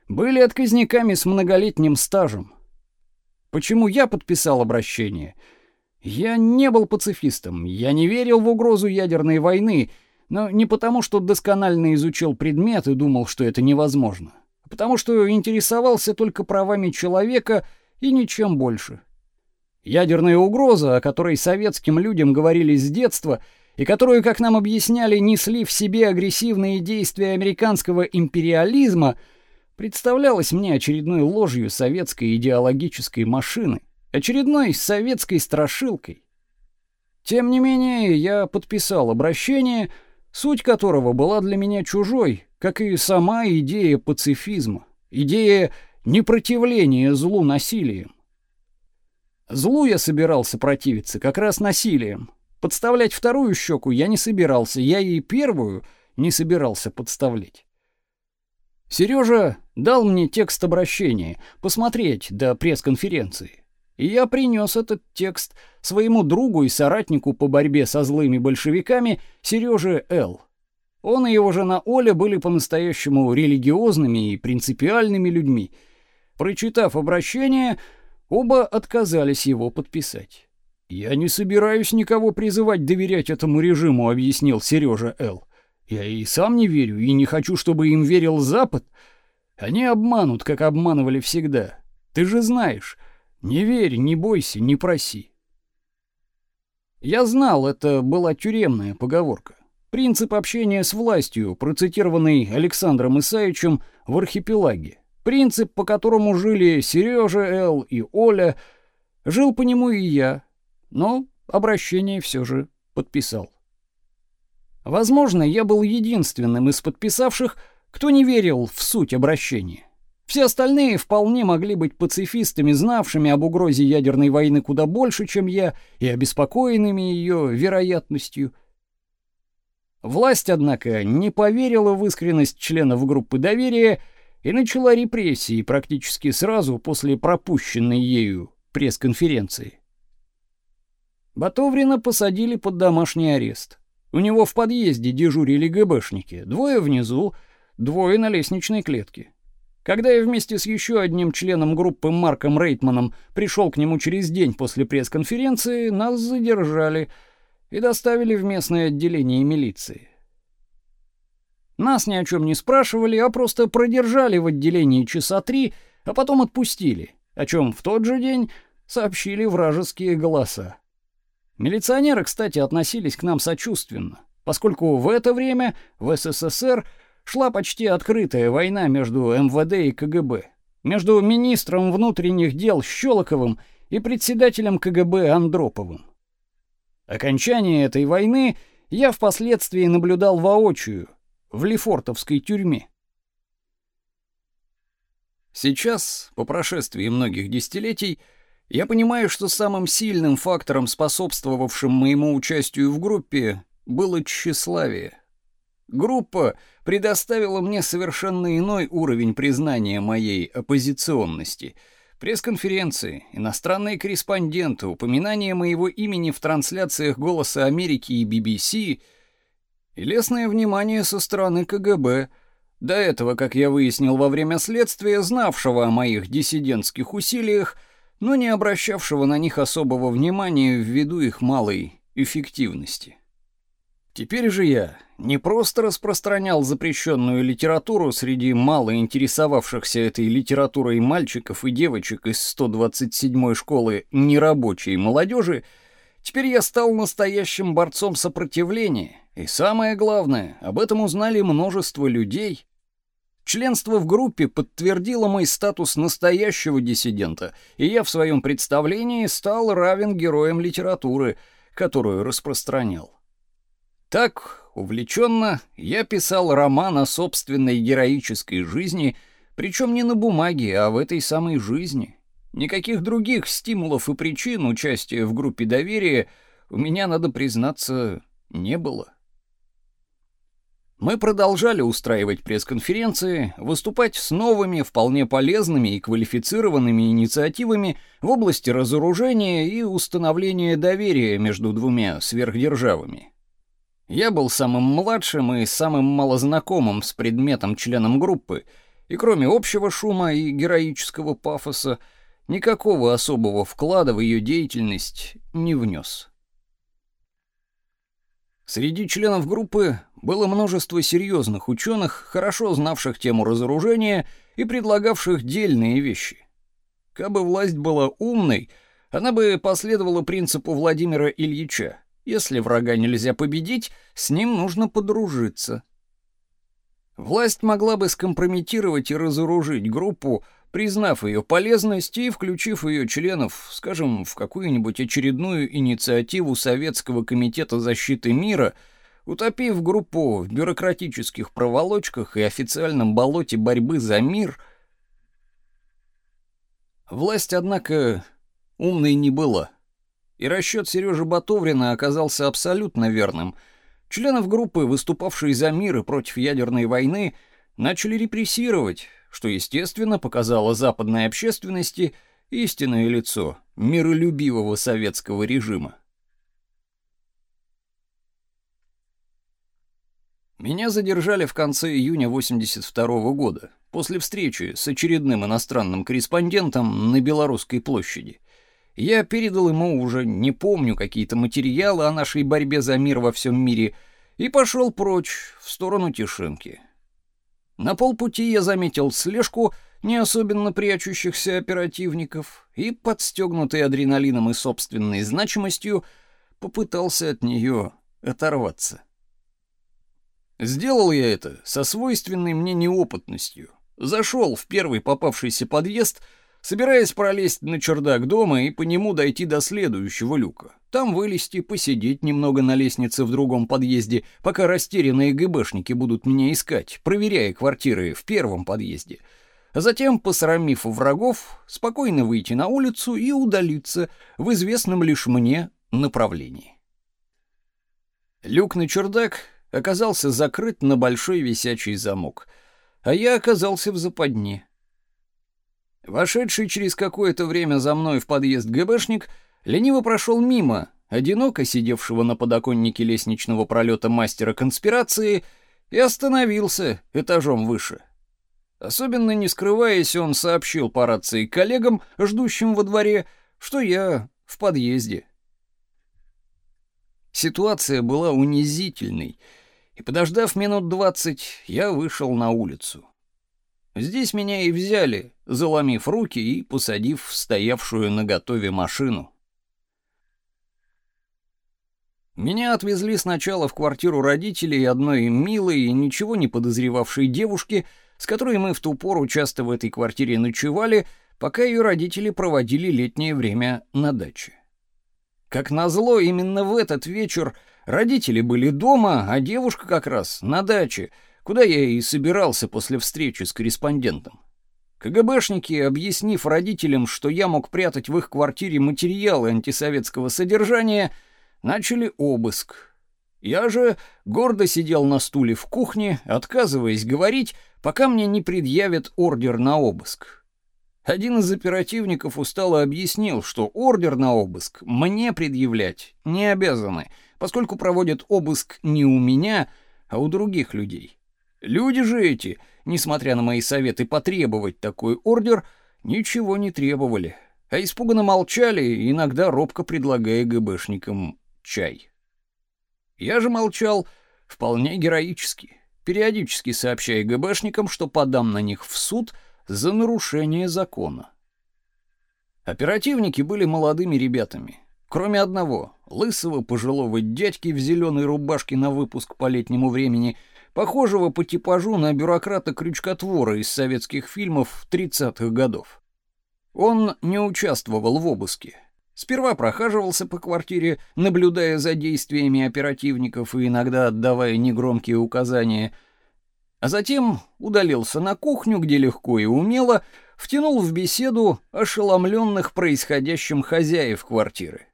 были отказниками с многолетним стажем. Почему я подписал обращение? Я не был пацифистом, я не верил в угрозу ядерной войны, но не потому, что досконально изучил предмет и думал, что это невозможно, а потому что интересовался только правами человека и ничем больше. Ядерная угроза, о которой советским людям говорили с детства — и которую, как нам объясняли, несли в себе агрессивные действия американского империализма, представлялась мне очередной ложью советской идеологической машины, очередной советской страшилкой. Тем не менее, я подписал обращение, суть которого была для меня чужой, как и сама идея пацифизма, идея непротивления злу насилием. Злу я собирался противиться как раз насилием. Подставлять вторую щеку я не собирался, я и первую не собирался подставлять. Сережа дал мне текст обращения посмотреть до пресс-конференции. И я принес этот текст своему другу и соратнику по борьбе со злыми большевиками Сереже Л. Он и его жена Оля были по-настоящему религиозными и принципиальными людьми. Прочитав обращение, оба отказались его подписать. Я не собираюсь никого призывать доверять этому режиму, объяснил Сережа Л. Я и сам не верю и не хочу, чтобы им верил Запад. Они обманут, как обманывали всегда. Ты же знаешь, не верь, не бойся, не проси. Я знал, это была тюремная поговорка. Принцип общения с властью, процитированный Александром Исаевичем в архипелаге. Принцип, по которому жили Сережа Л. и Оля, жил по нему и я, но обращение все же подписал. Возможно, я был единственным из подписавших, кто не верил в суть обращения. Все остальные вполне могли быть пацифистами, знавшими об угрозе ядерной войны куда больше, чем я, и обеспокоенными ее вероятностью. Власть, однако, не поверила в искренность членов группы доверия и начала репрессии практически сразу после пропущенной ею пресс-конференции. Батоврина посадили под домашний арест. У него в подъезде дежурили ГБшники, двое внизу, двое на лестничной клетке. Когда я вместе с еще одним членом группы Марком Рейтманом пришел к нему через день после пресс-конференции, нас задержали и доставили в местное отделение милиции. Нас ни о чем не спрашивали, а просто продержали в отделении часа три, а потом отпустили, о чем в тот же день сообщили вражеские голоса. Милиционеры, кстати, относились к нам сочувственно, поскольку в это время в СССР шла почти открытая война между МВД и КГБ, между министром внутренних дел Щелоковым и председателем КГБ Андроповым. Окончание этой войны я впоследствии наблюдал воочию в Лефортовской тюрьме. Сейчас, по прошествии многих десятилетий, я понимаю, что самым сильным фактором, способствовавшим моему участию в группе, было тщеславие. Группа предоставила мне совершенно иной уровень признания моей оппозиционности. Пресс-конференции, иностранные корреспонденты, упоминание моего имени в трансляциях «Голоса Америки» и BBC и лестное внимание со стороны КГБ, до этого, как я выяснил во время следствия, знавшего о моих диссидентских усилиях, но не обращавшего на них особого внимания ввиду их малой эффективности. Теперь же я не просто распространял запрещенную литературу среди мало интересовавшихся этой литературой мальчиков и девочек из 127-й школы нерабочей молодежи, теперь я стал настоящим борцом сопротивления, и самое главное, об этом узнали множество людей. Членство в группе подтвердило мой статус настоящего диссидента, и я в своем представлении стал равен героям литературы, которую распространял. Так, увлеченно, я писал роман о собственной героической жизни, причем не на бумаге, а в этой самой жизни. Никаких других стимулов и причин участия в группе доверия у меня, надо признаться, не было. Мы продолжали устраивать пресс-конференции, выступать с новыми, вполне полезными и квалифицированными инициативами в области разоружения и установления доверия между двумя сверхдержавами. Я был самым младшим и самым малознакомым с предметом членом группы, и кроме общего шума и героического пафоса, никакого особого вклада в ее деятельность не внес. Среди членов группы было множество серьезных ученых, хорошо знавших тему разоружения и предлагавших дельные вещи. Кабы власть была умной, она бы последовала принципу Владимира Ильича если врага нельзя победить, с ним нужно подружиться. Власть могла бы скомпрометировать и разоружить группу, признав ее полезность и включив ее членов, скажем, в какую-нибудь очередную инициативу Советского комитета защиты мира, утопив группу в бюрократических проволочках и официальном болоте борьбы за мир. Власть, однако, умной не была. И расчет Сережи Батоврина оказался абсолютно верным. Членов группы, выступавшей за мир и против ядерной войны, начали репрессировать, что, естественно, показало западной общественности истинное лицо миролюбивого советского режима. Меня задержали в конце июня 82 -го года, после встречи с очередным иностранным корреспондентом на Белорусской площади. Я передал ему уже не помню какие-то материалы о нашей борьбе за мир во всем мире и пошел прочь в сторону Тишинки. На полпути я заметил слежку не особенно прячущихся оперативников и, подстегнутый адреналином и собственной значимостью, попытался от нее оторваться. Сделал я это со свойственной мне неопытностью. Зашел в первый попавшийся подъезд — собираясь пролезть на чердак дома и по нему дойти до следующего люка. Там вылезти, посидеть немного на лестнице в другом подъезде, пока растерянные ГБшники будут меня искать, проверяя квартиры в первом подъезде. А затем, посрамив врагов, спокойно выйти на улицу и удалиться в известном лишь мне направлении. Люк на чердак оказался закрыт на большой висячий замок, а я оказался в западне. Вошедший через какое-то время за мной в подъезд ГБшник лениво прошел мимо, одиноко сидевшего на подоконнике лестничного пролета мастера конспирации, и остановился этажом выше. Особенно не скрываясь, он сообщил по рации коллегам, ждущим во дворе, что я в подъезде. Ситуация была унизительной, и, подождав минут двадцать, я вышел на улицу. Здесь меня и взяли, заломив руки и посадив в стоявшую наготове машину. Меня отвезли сначала в квартиру родителей одной милой и ничего не подозревавшей девушки, с которой мы в ту пору часто в этой квартире ночевали, пока ее родители проводили летнее время на даче. Как назло, именно в этот вечер родители были дома, а девушка как раз на даче — куда я и собирался после встречи с корреспондентом. КГБшники, объяснив родителям, что я мог прятать в их квартире материалы антисоветского содержания, начали обыск. Я же гордо сидел на стуле в кухне, отказываясь говорить, пока мне не предъявят ордер на обыск. Один из оперативников устало объяснил, что ордер на обыск мне предъявлять не обязаны, поскольку проводят обыск не у меня, а у других людей. Люди же эти, несмотря на мои советы потребовать такой ордер, ничего не требовали, а испуганно молчали, иногда робко предлагая ГБшникам чай. Я же молчал вполне героически, периодически сообщая ГБшникам, что подам на них в суд за нарушение закона. Оперативники были молодыми ребятами, кроме одного, лысого пожилого дядьки в зеленой рубашке на выпуск по летнему времени — похожего по типажу на бюрократа-крючкотвора из советских фильмов 30-х годов. Он не участвовал в обыске. Сперва прохаживался по квартире, наблюдая за действиями оперативников и иногда отдавая негромкие указания, а затем удалился на кухню, где легко и умело втянул в беседу ошеломленных происходящим хозяев квартиры.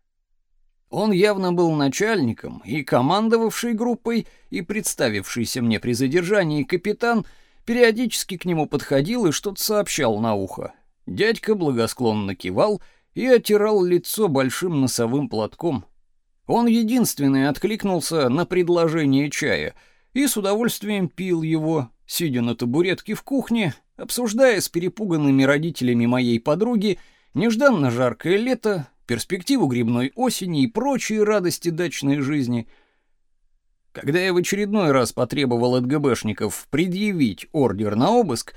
Он явно был начальником, и командовавший группой, и представившийся мне при задержании капитан периодически к нему подходил и что-то сообщал на ухо. Дядька благосклонно кивал и оттирал лицо большим носовым платком. Он единственный откликнулся на предложение чая и с удовольствием пил его, сидя на табуретке в кухне, обсуждая с перепуганными родителями моей подруги нежданно жаркое лето, перспективу грибной осени и прочие радости дачной жизни. Когда я в очередной раз потребовал от ГБшников предъявить ордер на обыск,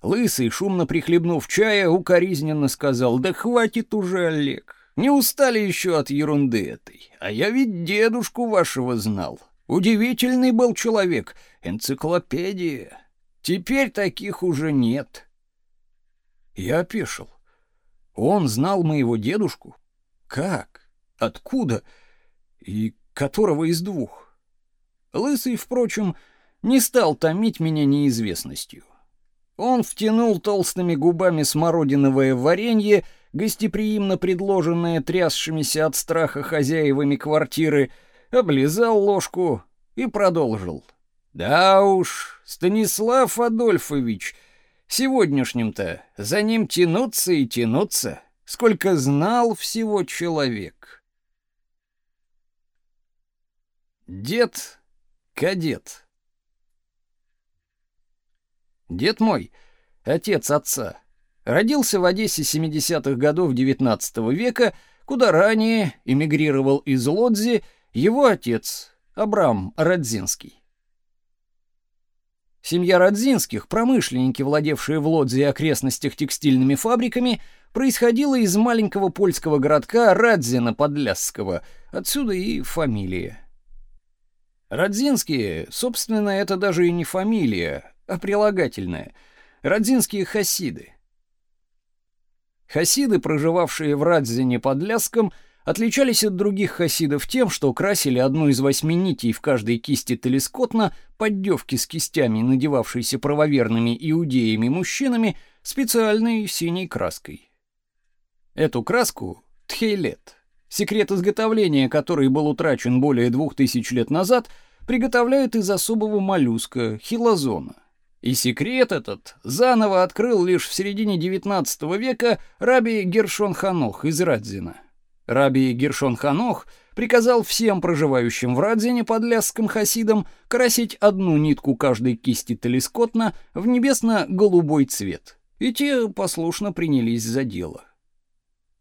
Лысый, шумно прихлебнув чая, укоризненно сказал, «Да хватит уже, Олег, не устали еще от ерунды этой, а я ведь дедушку вашего знал. Удивительный был человек, энциклопедия. Теперь таких уже нет». Я опешил. Он знал моего дедушку? Как? Откуда? И которого из двух? Лысый, впрочем, не стал томить меня неизвестностью. Он втянул толстыми губами смородиновое варенье, гостеприимно предложенное трясшимися от страха хозяевами квартиры, облизал ложку и продолжил. «Да уж, Станислав Адольфович, сегодняшним-то за ним тянуться и тянуться, сколько знал всего человек». Дед, кадет. Дед мой, отец отца, родился в Одессе 70-х годов XIX века, куда ранее эмигрировал из Лодзи его отец Абрам Радзинский. Семья Радзинских, промышленники, владевшие в Лодзе и окрестностях текстильными фабриками, происходила из маленького польского городка Радзина Подлясского, отсюда и фамилия. Радзинские, собственно, это даже и не фамилия, а прилагательное. Радзинские хасиды. Хасиды, проживавшие в Радзине под Ляском, отличались от других хасидов тем, что красили одну из восьми нитей в каждой кисти телескотна, поддевки с кистями, надевавшиеся правоверными иудеями мужчинами, специальной синей краской. Эту краску — тхейлет — секрет изготовления которой был утрачен более двух тысяч лет назад, приготовляют из особого моллюска хилозона. И секрет этот заново открыл лишь в середине XIX века раби Гершон Ханох из Радзина. Раби Гершон Ханох приказал всем проживающим в Радзине под лясским хасидам красить одну нитку каждой кисти телескотна в небесно-голубой цвет. И те послушно принялись за дело.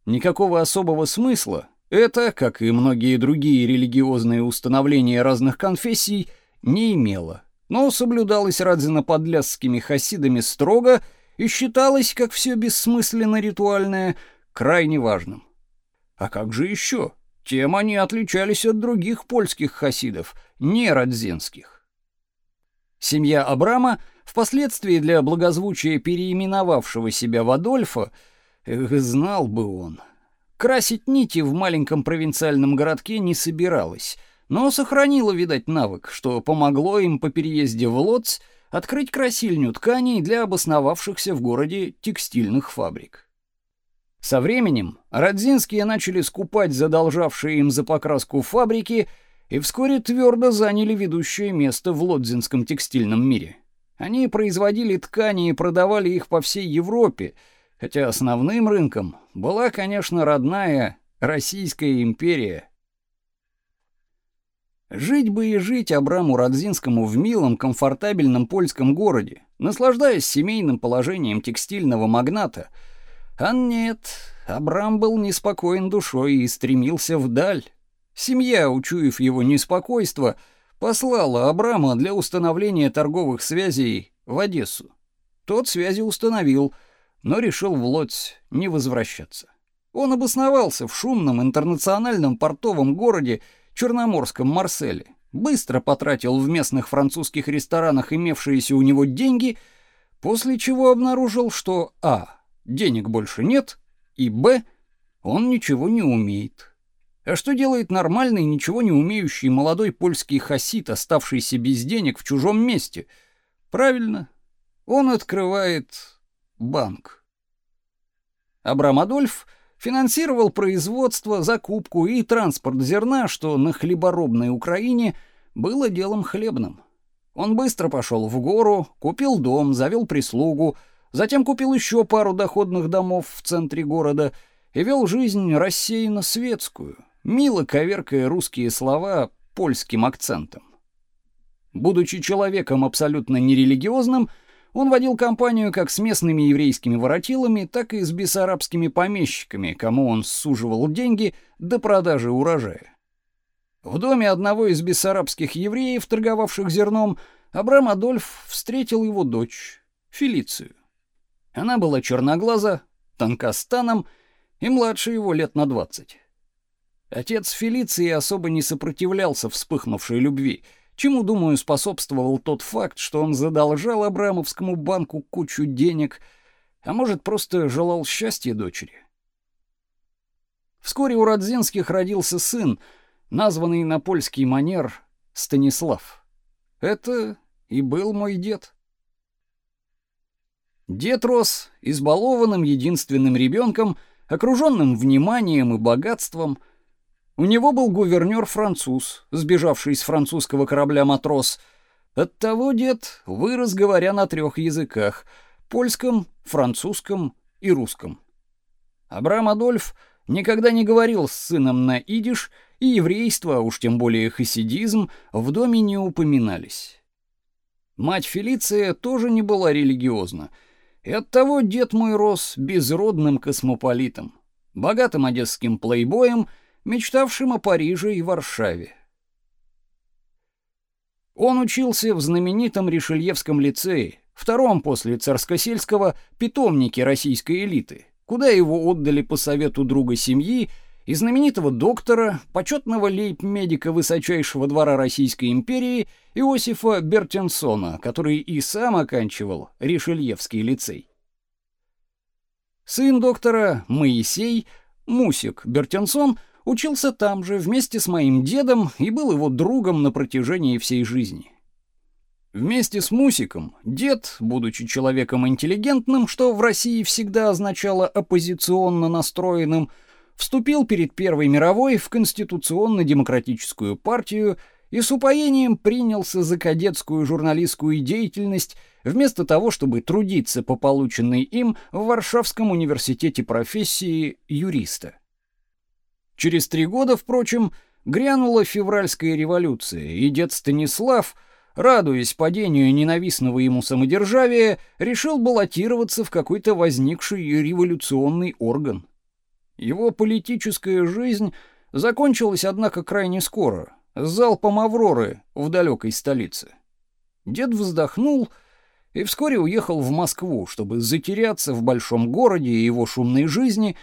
Никакого особого смысла это, как и многие другие религиозные установления разных конфессий, не имело, но соблюдалось радзино-подлясскими хасидами строго и считалось, как все бессмысленно-ритуальное, крайне важным. А как же еще? Тем они отличались от других польских хасидов, не радзинских. Семья Абрама, впоследствии для благозвучия переименовавшего себя в Адольфа, знал бы он — Красить нити в маленьком провинциальном городке не собиралась, но сохранила, видать, навык, что помогло им по переезде в Лоц открыть красильню тканей для обосновавшихся в городе текстильных фабрик. Со временем Радзинские начали скупать задолжавшие им за покраску фабрики и вскоре твердо заняли ведущее место в лодзинском текстильном мире. Они производили ткани и продавали их по всей Европе, хотя основным рынком была, конечно, родная Российская империя. Жить бы и жить Абраму Радзинскому в милом, комфортабельном польском городе, наслаждаясь семейным положением текстильного магната. А нет, Абрам был неспокоен душой и стремился вдаль. Семья, учуяв его неспокойство, послала Абрама для установления торговых связей в Одессу. Тот связи установил — но решил в Лодзь не возвращаться. Он обосновался в шумном интернациональном портовом городе Черноморском Марселе, быстро потратил в местных французских ресторанах имевшиеся у него деньги, после чего обнаружил, что а. Денег больше нет, и б. он ничего не умеет. А что делает нормальный, ничего не умеющий молодой польский хасид, оставшийся без денег в чужом месте? Правильно, он открывает банк. Абрам Адольф финансировал производство, закупку и транспорт зерна, что на хлеборобной Украине было делом хлебным. Он быстро пошел в гору, купил дом, завел прислугу, затем купил еще пару доходных домов в центре города и вел жизнь рассеянно светскую, мило коверкая русские слова польским акцентом. Будучи человеком абсолютно нерелигиозным, он водил компанию как с местными еврейскими воротилами, так и с бессарабскими помещиками, кому он суживал деньги до продажи урожая. В доме одного из бессарабских евреев, торговавших зерном, Абрам Адольф встретил его дочь, Фелицию. Она была черноглаза, тонка станом и младше его лет на двадцать. Отец Фелиции особо не сопротивлялся вспыхнувшей любви — чему, думаю, способствовал тот факт, что он задолжал Абрамовскому банку кучу денег, А может, просто желал счастья дочери. Вскоре у Радзинских родился сын, названный на польский манер Станислав. Это и был мой дед. Дед рос избалованным единственным ребенком, окруженным вниманием и богатством. У него был гувернёр-француз, сбежавший с французского корабля матрос. Оттого дед вырос, говоря на трех языках — польском, французском и русском. Абрам Адольф никогда не говорил с сыном на идиш, и еврейство, а уж тем более хасидизм, в доме не упоминались. Мать Фелиция тоже не была религиозна — и оттого дед мой рос безродным космополитом, богатым одесским плейбоем, мечтавшим о Париже и Варшаве. Он учился в знаменитом Ришельевском лицее, втором после Царскосельского питомнике российской элиты, куда его отдали по совету друга семьи и знаменитого доктора, почетного лейб-медика высочайшего двора Российской империи Иосифа Бертенсона, который и сам оканчивал Ришельевский лицей. Сын доктора Моисей, Мусик Бертенсон, учился там же вместе с моим дедом и был его другом на протяжении всей жизни. Вместе с Мусиком дед, будучи человеком интеллигентным, что в России всегда означало оппозиционно настроенным, вступил перед Первой мировой в конституционно-демократическую партию и с упоением принялся за кадетскую журналистскую деятельность, вместо того, чтобы трудиться по полученной им в Варшавском университете профессии юриста. Через три года, впрочем, грянула февральская революция, и дед Станислав, радуясь падению ненавистного ему самодержавия, решил баллотироваться в какой-то возникший революционный орган. Его политическая жизнь закончилась, однако, крайне скоро, с залпом «Авроры» в далекой столице. Дед вздохнул и вскоре уехал в Москву, чтобы затеряться в большом городе и его шумной жизни.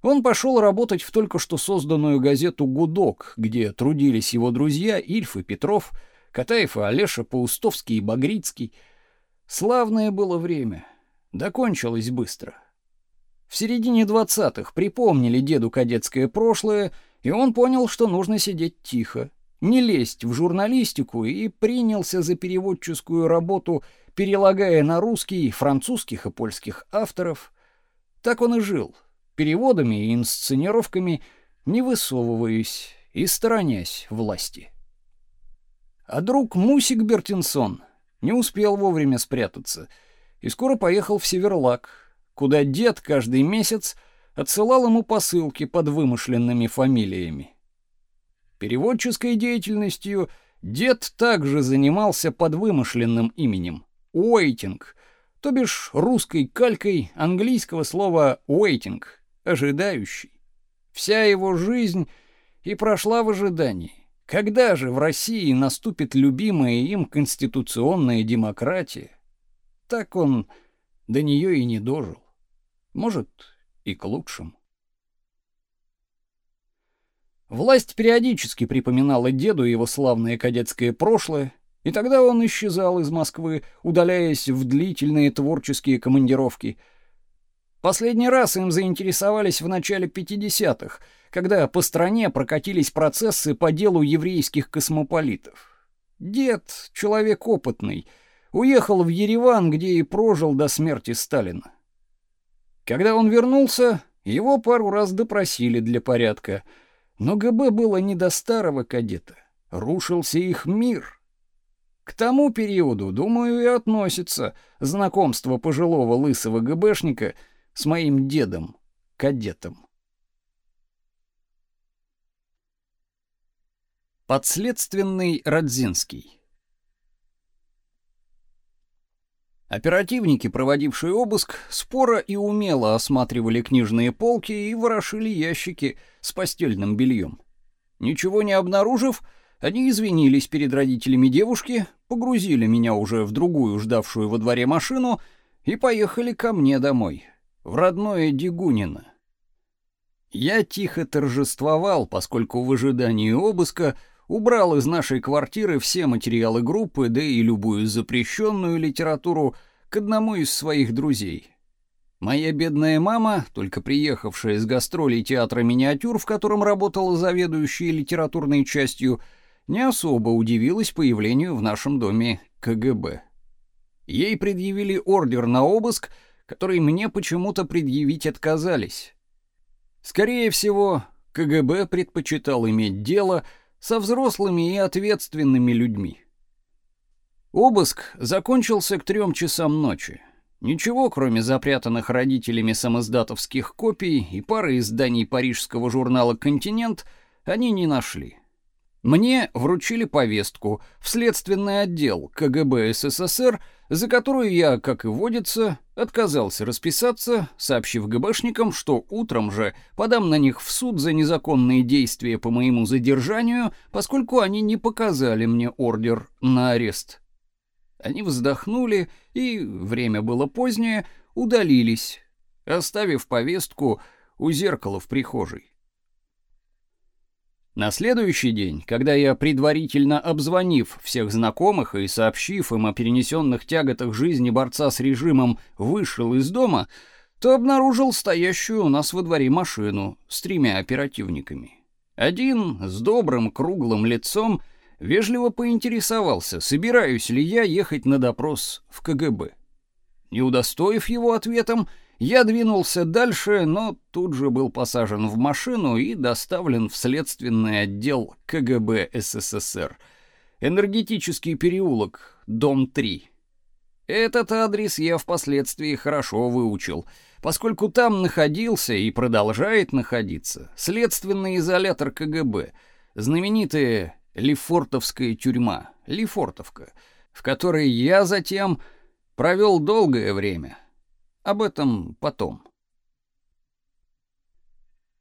Он пошел работать в только что созданную газету «Гудок», где трудились его друзья Ильф и Петров, Катаев и Олеша, Паустовский и Багрицкий. Славное было время. Докончилось быстро. — в середине двадцатых припомнили деду кадетское прошлое, и он понял, что нужно сидеть тихо, не лезть в журналистику и принялся за переводческую работу, перелагая на русский французских и польских авторов. Так он и жил, переводами и инсценировками, не высовываясь и сторонясь власти. А друг Мусик Бертинсон не успел вовремя спрятаться и скоро поехал в Северлак, куда дед каждый месяц отсылал ему посылки под вымышленными фамилиями. Переводческой деятельностью дед также занимался под вымышленным именем Уэйтинг, то бишь русской калькой английского слова waiting ожидающий. Вся его жизнь и прошла в ожидании. Когда же в России наступит любимая им конституционная демократия? Так он до нее и не дожил. Может, и к лучшему. Власть периодически припоминала деду его славное кадетское прошлое, и тогда он исчезал из Москвы, удаляясь в длительные творческие командировки. Последний раз им заинтересовались в начале 50-х, когда по стране прокатились процессы по делу еврейских космополитов. Дед, человек опытный, уехал в Ереван, где и прожил до смерти Сталина. Когда он вернулся, его пару раз допросили для порядка, но ГБ было не до старого кадета. Рушился их мир. К тому периоду, думаю, и относится знакомство пожилого лысого ГБшника с моим дедом, кадетом. Подследственный Радзинский Оперативники, проводившие обыск, споро и умело осматривали книжные полки и ворошили ящики с постельным бельем. Ничего не обнаружив, они извинились перед родителями девушки, погрузили меня уже в другую ждавшую во дворе машину и поехали ко мне домой, в родное Дегунино. Я тихо торжествовал, поскольку в ожидании обыска убрал из нашей квартиры все материалы группы, да и любую запрещенную литературу к одному из своих друзей. Моя бедная мама, только приехавшая из гастролей театра «Миниатюр», в котором работала заведующей литературной частью, не особо удивилась появлению в нашем доме КГБ. Ей предъявили ордер на обыск, который мне почему-то предъявить отказались. Скорее всего, КГБ предпочитал иметь дело со взрослыми и ответственными людьми. Обыск закончился к трем часам ночи. Ничего, кроме запрятанных родителями самоздатовских копий и пары изданий парижского журнала «Континент», они не нашли. Мне вручили повестку в следственный отдел КГБ СССР, за которую я, как и водится, отказался расписаться, сообщив ГБшникам, что утром же подам на них в суд за незаконные действия по моему задержанию, поскольку они не показали мне ордер на арест. Они вздохнули и, время было позднее, удалились, оставив повестку у зеркала в прихожей. На следующий день, когда я, предварительно обзвонив всех знакомых и сообщив им о перенесенных тяготах жизни борца с режимом, вышел из дома, то обнаружил стоящую у нас во дворе машину с тремя оперативниками. Один с добрым круглым лицом вежливо поинтересовался, собираюсь ли я ехать на допрос в КГБ. Не удостоив его ответом, я двинулся дальше, но тут же был посажен в машину и доставлен в следственный отдел КГБ СССР. Энергетический переулок, дом 3. Этот адрес я впоследствии хорошо выучил, поскольку там находился и продолжает находиться следственный изолятор КГБ, знаменитые Лефортовская тюрьма, Лефортовка, в которой я затем провел долгое время. Об этом потом.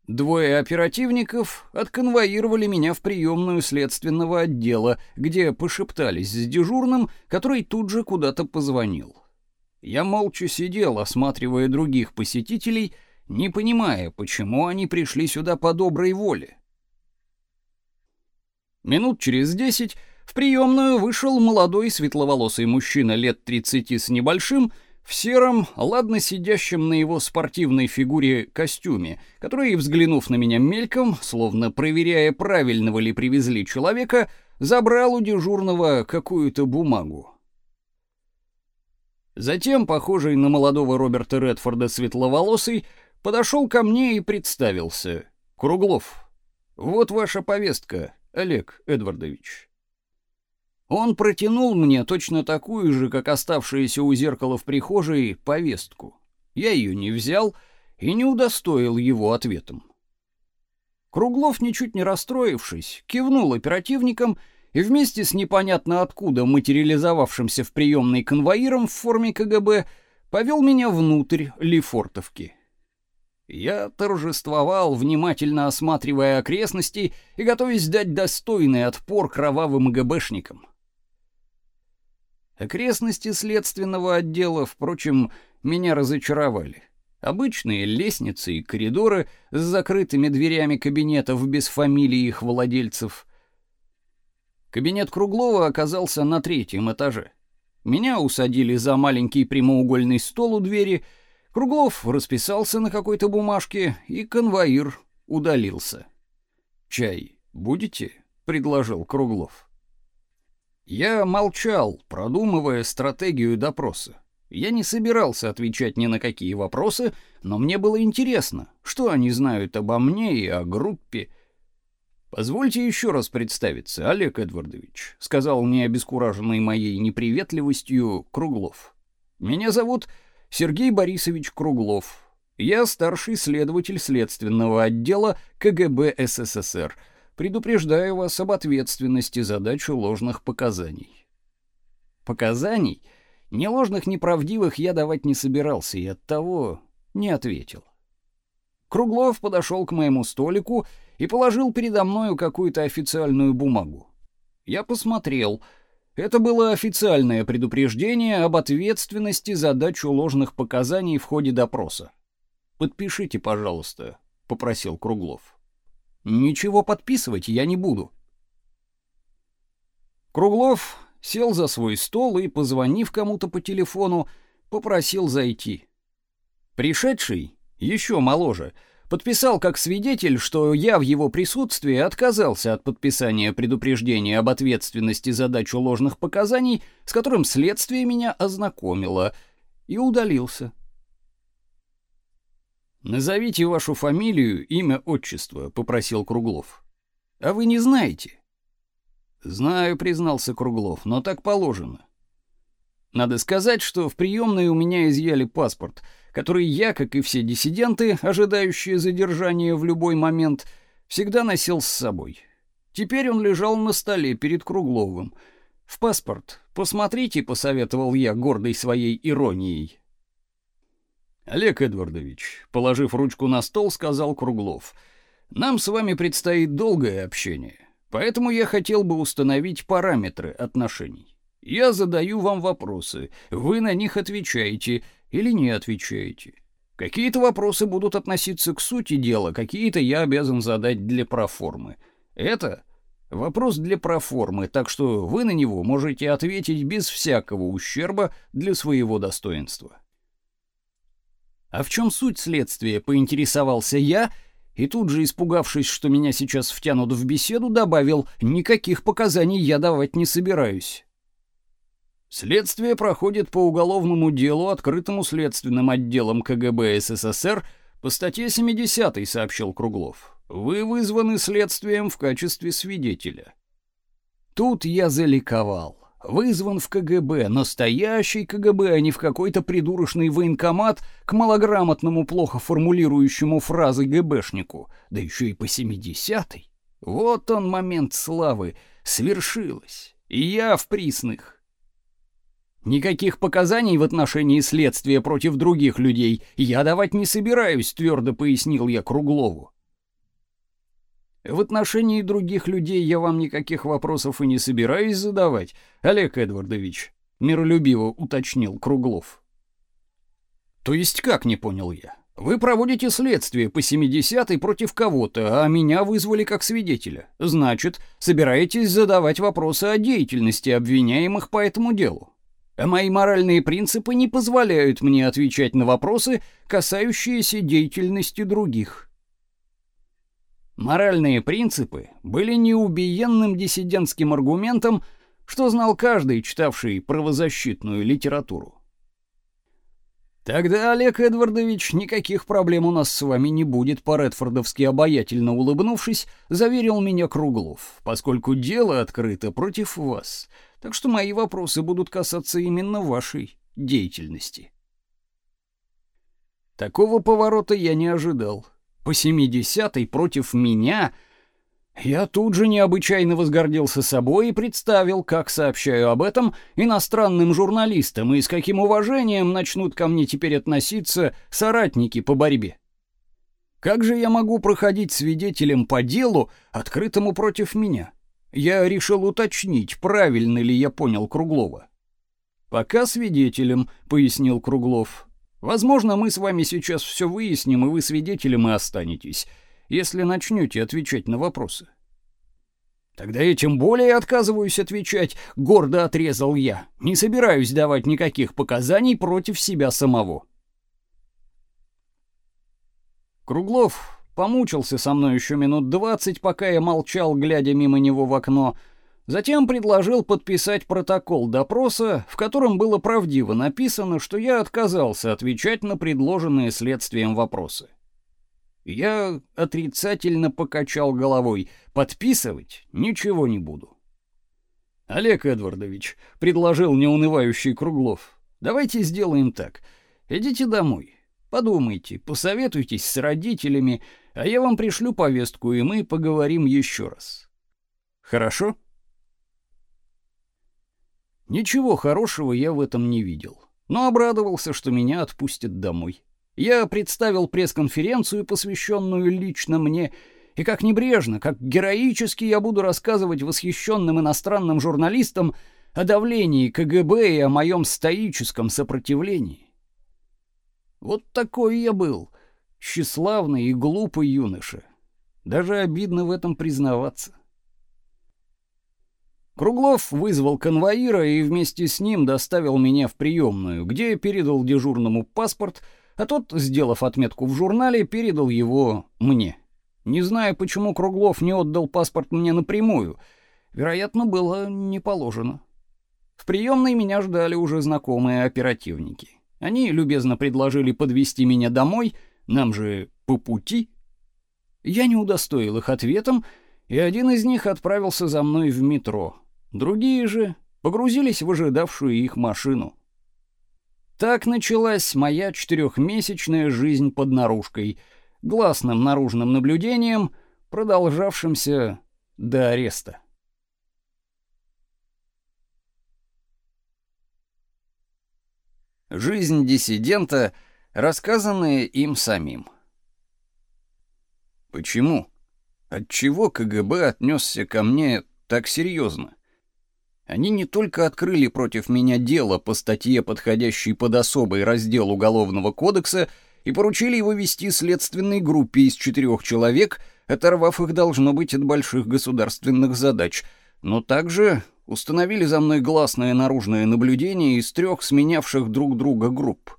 Двое оперативников отконвоировали меня в приемную следственного отдела, где пошептались с дежурным, который тут же куда-то позвонил. Я молча сидел, осматривая других посетителей, не понимая, почему они пришли сюда по доброй воле. Минут через десять в приемную вышел молодой светловолосый мужчина лет 30 с небольшим, в сером, ладно сидящем на его спортивной фигуре костюме, который, взглянув на меня мельком, словно проверяя, правильного ли привезли человека, забрал у дежурного какую-то бумагу. Затем, похожий на молодого Роберта Редфорда светловолосый, подошел ко мне и представился. «Круглов, вот ваша повестка. Олег Эдвардович. Он протянул мне точно такую же, как оставшаяся у зеркала в прихожей, повестку. Я ее не взял и не удостоил его ответом. Круглов, ничуть не расстроившись, кивнул оперативникам и вместе с непонятно откуда материализовавшимся в приемной конвоиром в форме КГБ повел меня внутрь Лефортовки. Я торжествовал, внимательно осматривая окрестности и готовясь дать достойный отпор кровавым ГБшникам. Окрестности следственного отдела, впрочем, меня разочаровали. Обычные лестницы и коридоры с закрытыми дверями кабинетов без фамилий их владельцев. Кабинет Круглова оказался на третьем этаже. Меня усадили за маленький прямоугольный стол у двери — Круглов расписался на какой-то бумажке, и конвоир удалился. «Чай будете?» — предложил Круглов. Я молчал, продумывая стратегию допроса. Я не собирался отвечать ни на какие вопросы, но мне было интересно, что они знают обо мне и о группе. «Позвольте еще раз представиться, Олег Эдвардович», — сказал мне обескураженный моей неприветливостью Круглов. «Меня зовут Сергей Борисович Круглов. Я старший следователь следственного отдела КГБ СССР. Предупреждаю вас об ответственности за дачу ложных показаний. Показаний, ни ложных, ни правдивых, я давать не собирался и оттого не ответил. Круглов подошел к моему столику и положил передо мною какую-то официальную бумагу. Я посмотрел — это было официальное предупреждение об ответственности за дачу ложных показаний в ходе допроса. Подпишите, пожалуйста, попросил Круглов. Ничего подписывать я не буду. Круглов сел за свой стол и, позвонив кому-то по телефону, попросил зайти. Пришедший, еще моложе, подписал как свидетель, что я в его присутствии отказался от подписания предупреждения об ответственности за дачу ложных показаний, с которым следствие меня ознакомило, и удалился. Назовите вашу фамилию, имя, отчество, попросил Круглов. А вы не знаете? Знаю, признался Круглов, но так положено. Надо сказать, что в приемной у меня изъяли паспорт, который я, как и все диссиденты, ожидающие задержания в любой момент, всегда носил с собой. Теперь он лежал на столе перед Кругловым. В паспорт. Посмотрите, посоветовал я гордой своей иронией. Олег Эдвардович, положив ручку на стол, сказал Круглов: "Нам с вами предстоит долгое общение, поэтому я хотел бы установить параметры отношений. Я задаю вам вопросы, вы на них отвечаете или не отвечаете. Какие-то вопросы будут относиться к сути дела, какие-то я обязан задать для проформы. Это вопрос для проформы, так что вы на него можете ответить без всякого ущерба для своего достоинства. А в чем суть следствия, поинтересовался я, и тут же, испугавшись, что меня сейчас втянут в беседу, добавил: "Никаких показаний я давать не собираюсь". Следствие проходит по уголовному делу, открытому следственным отделом КГБ СССР по статье 70, сообщил Круглов. Вы вызваны следствием в качестве свидетеля. Тут я заликовал. Вызван в КГБ, настоящий КГБ, а не в какой-то придурочный военкомат к малограмотному, плохо формулирующему фразы ГБшнику, да еще и по семидесятой. Вот он момент славы, свершилось, и я в присных. Никаких показаний в отношении следствия против других людей я давать не собираюсь, твердо пояснил я Круглову. В отношении других людей я вам никаких вопросов и не собираюсь задавать, Олег Эдвардович, миролюбиво уточнил Круглов. То есть как, не понял я. Вы проводите следствие по 70-й против кого-то, а меня вызвали как свидетеля. Значит, собираетесь задавать вопросы о деятельности обвиняемых по этому делу. А мои моральные принципы не позволяют мне отвечать на вопросы, касающиеся деятельности других. Моральные принципы были неубиенным диссидентским аргументом, что знал каждый, читавший правозащитную литературу. Тогда, Олег Эдвардович, никаких проблем у нас с вами не будет, по-редфордовски обаятельно улыбнувшись, заверил меня Круглов, поскольку дело открыто против вас. Так что мои вопросы будут касаться именно вашей деятельности. Такого поворота я не ожидал по семидесятой против меня, я тут же необычайно возгордился собой и представил, как сообщаю об этом иностранным журналистам и с каким уважением начнут ко мне теперь относиться соратники по борьбе. Как же я могу проходить свидетелем по делу, открытому против меня? Я решил уточнить, правильно ли я понял Круглова. Пока свидетелем, пояснил Круглов. Возможно, мы с вами сейчас все выясним, и вы свидетелем и останетесь, если начнете отвечать на вопросы. Тогда я тем более отказываюсь отвечать, гордо отрезал я. Не собираюсь давать никаких показаний против себя самого. Круглов помучился со мной еще минут двадцать, пока я молчал, глядя мимо него в окно. Затем предложил подписать протокол допроса, в котором было правдиво написано, что я отказался отвечать на предложенные следствием вопросы. Я отрицательно покачал головой. Подписывать ничего не буду. Олег Эдвардович предложил неунывающий Круглов. Давайте сделаем так. Идите домой. Подумайте, посоветуйтесь с родителями, а я вам пришлю повестку, и мы поговорим еще раз. Хорошо? Ничего хорошего я в этом не видел, но обрадовался, что меня отпустят домой. Я представил пресс-конференцию, посвященную лично мне, и как небрежно, как героически я буду рассказывать восхищенным иностранным журналистам о давлении КГБ и о моем стоическом сопротивлении. Вот такой я был, тщеславный и глупый юноша. Даже обидно в этом признаваться. Круглов вызвал конвоира и вместе с ним доставил меня в приемную, где передал дежурному паспорт, а тот, сделав отметку в журнале, передал его мне. Не знаю, почему Круглов не отдал паспорт мне напрямую. Вероятно, было не положено. В приемной меня ждали уже знакомые оперативники. Они любезно предложили подвести меня домой, нам же по пути. Я не удостоил их ответом, и один из них отправился за мной в метро. Другие же погрузились в ожидавшую их машину. Так началась моя четырехмесячная жизнь под наружкой, гласным наружным наблюдением, продолжавшимся до ареста. Жизнь диссидента, рассказанная им самим. Почему? Отчего КГБ отнесся ко мне так серьезно? Они не только открыли против меня дело по статье, подходящей под особый раздел Уголовного кодекса, и поручили его вести следственной группе из четырех человек, оторвав их должно быть от больших государственных задач, но также установили за мной гласное наружное наблюдение из трех сменявших друг друга групп.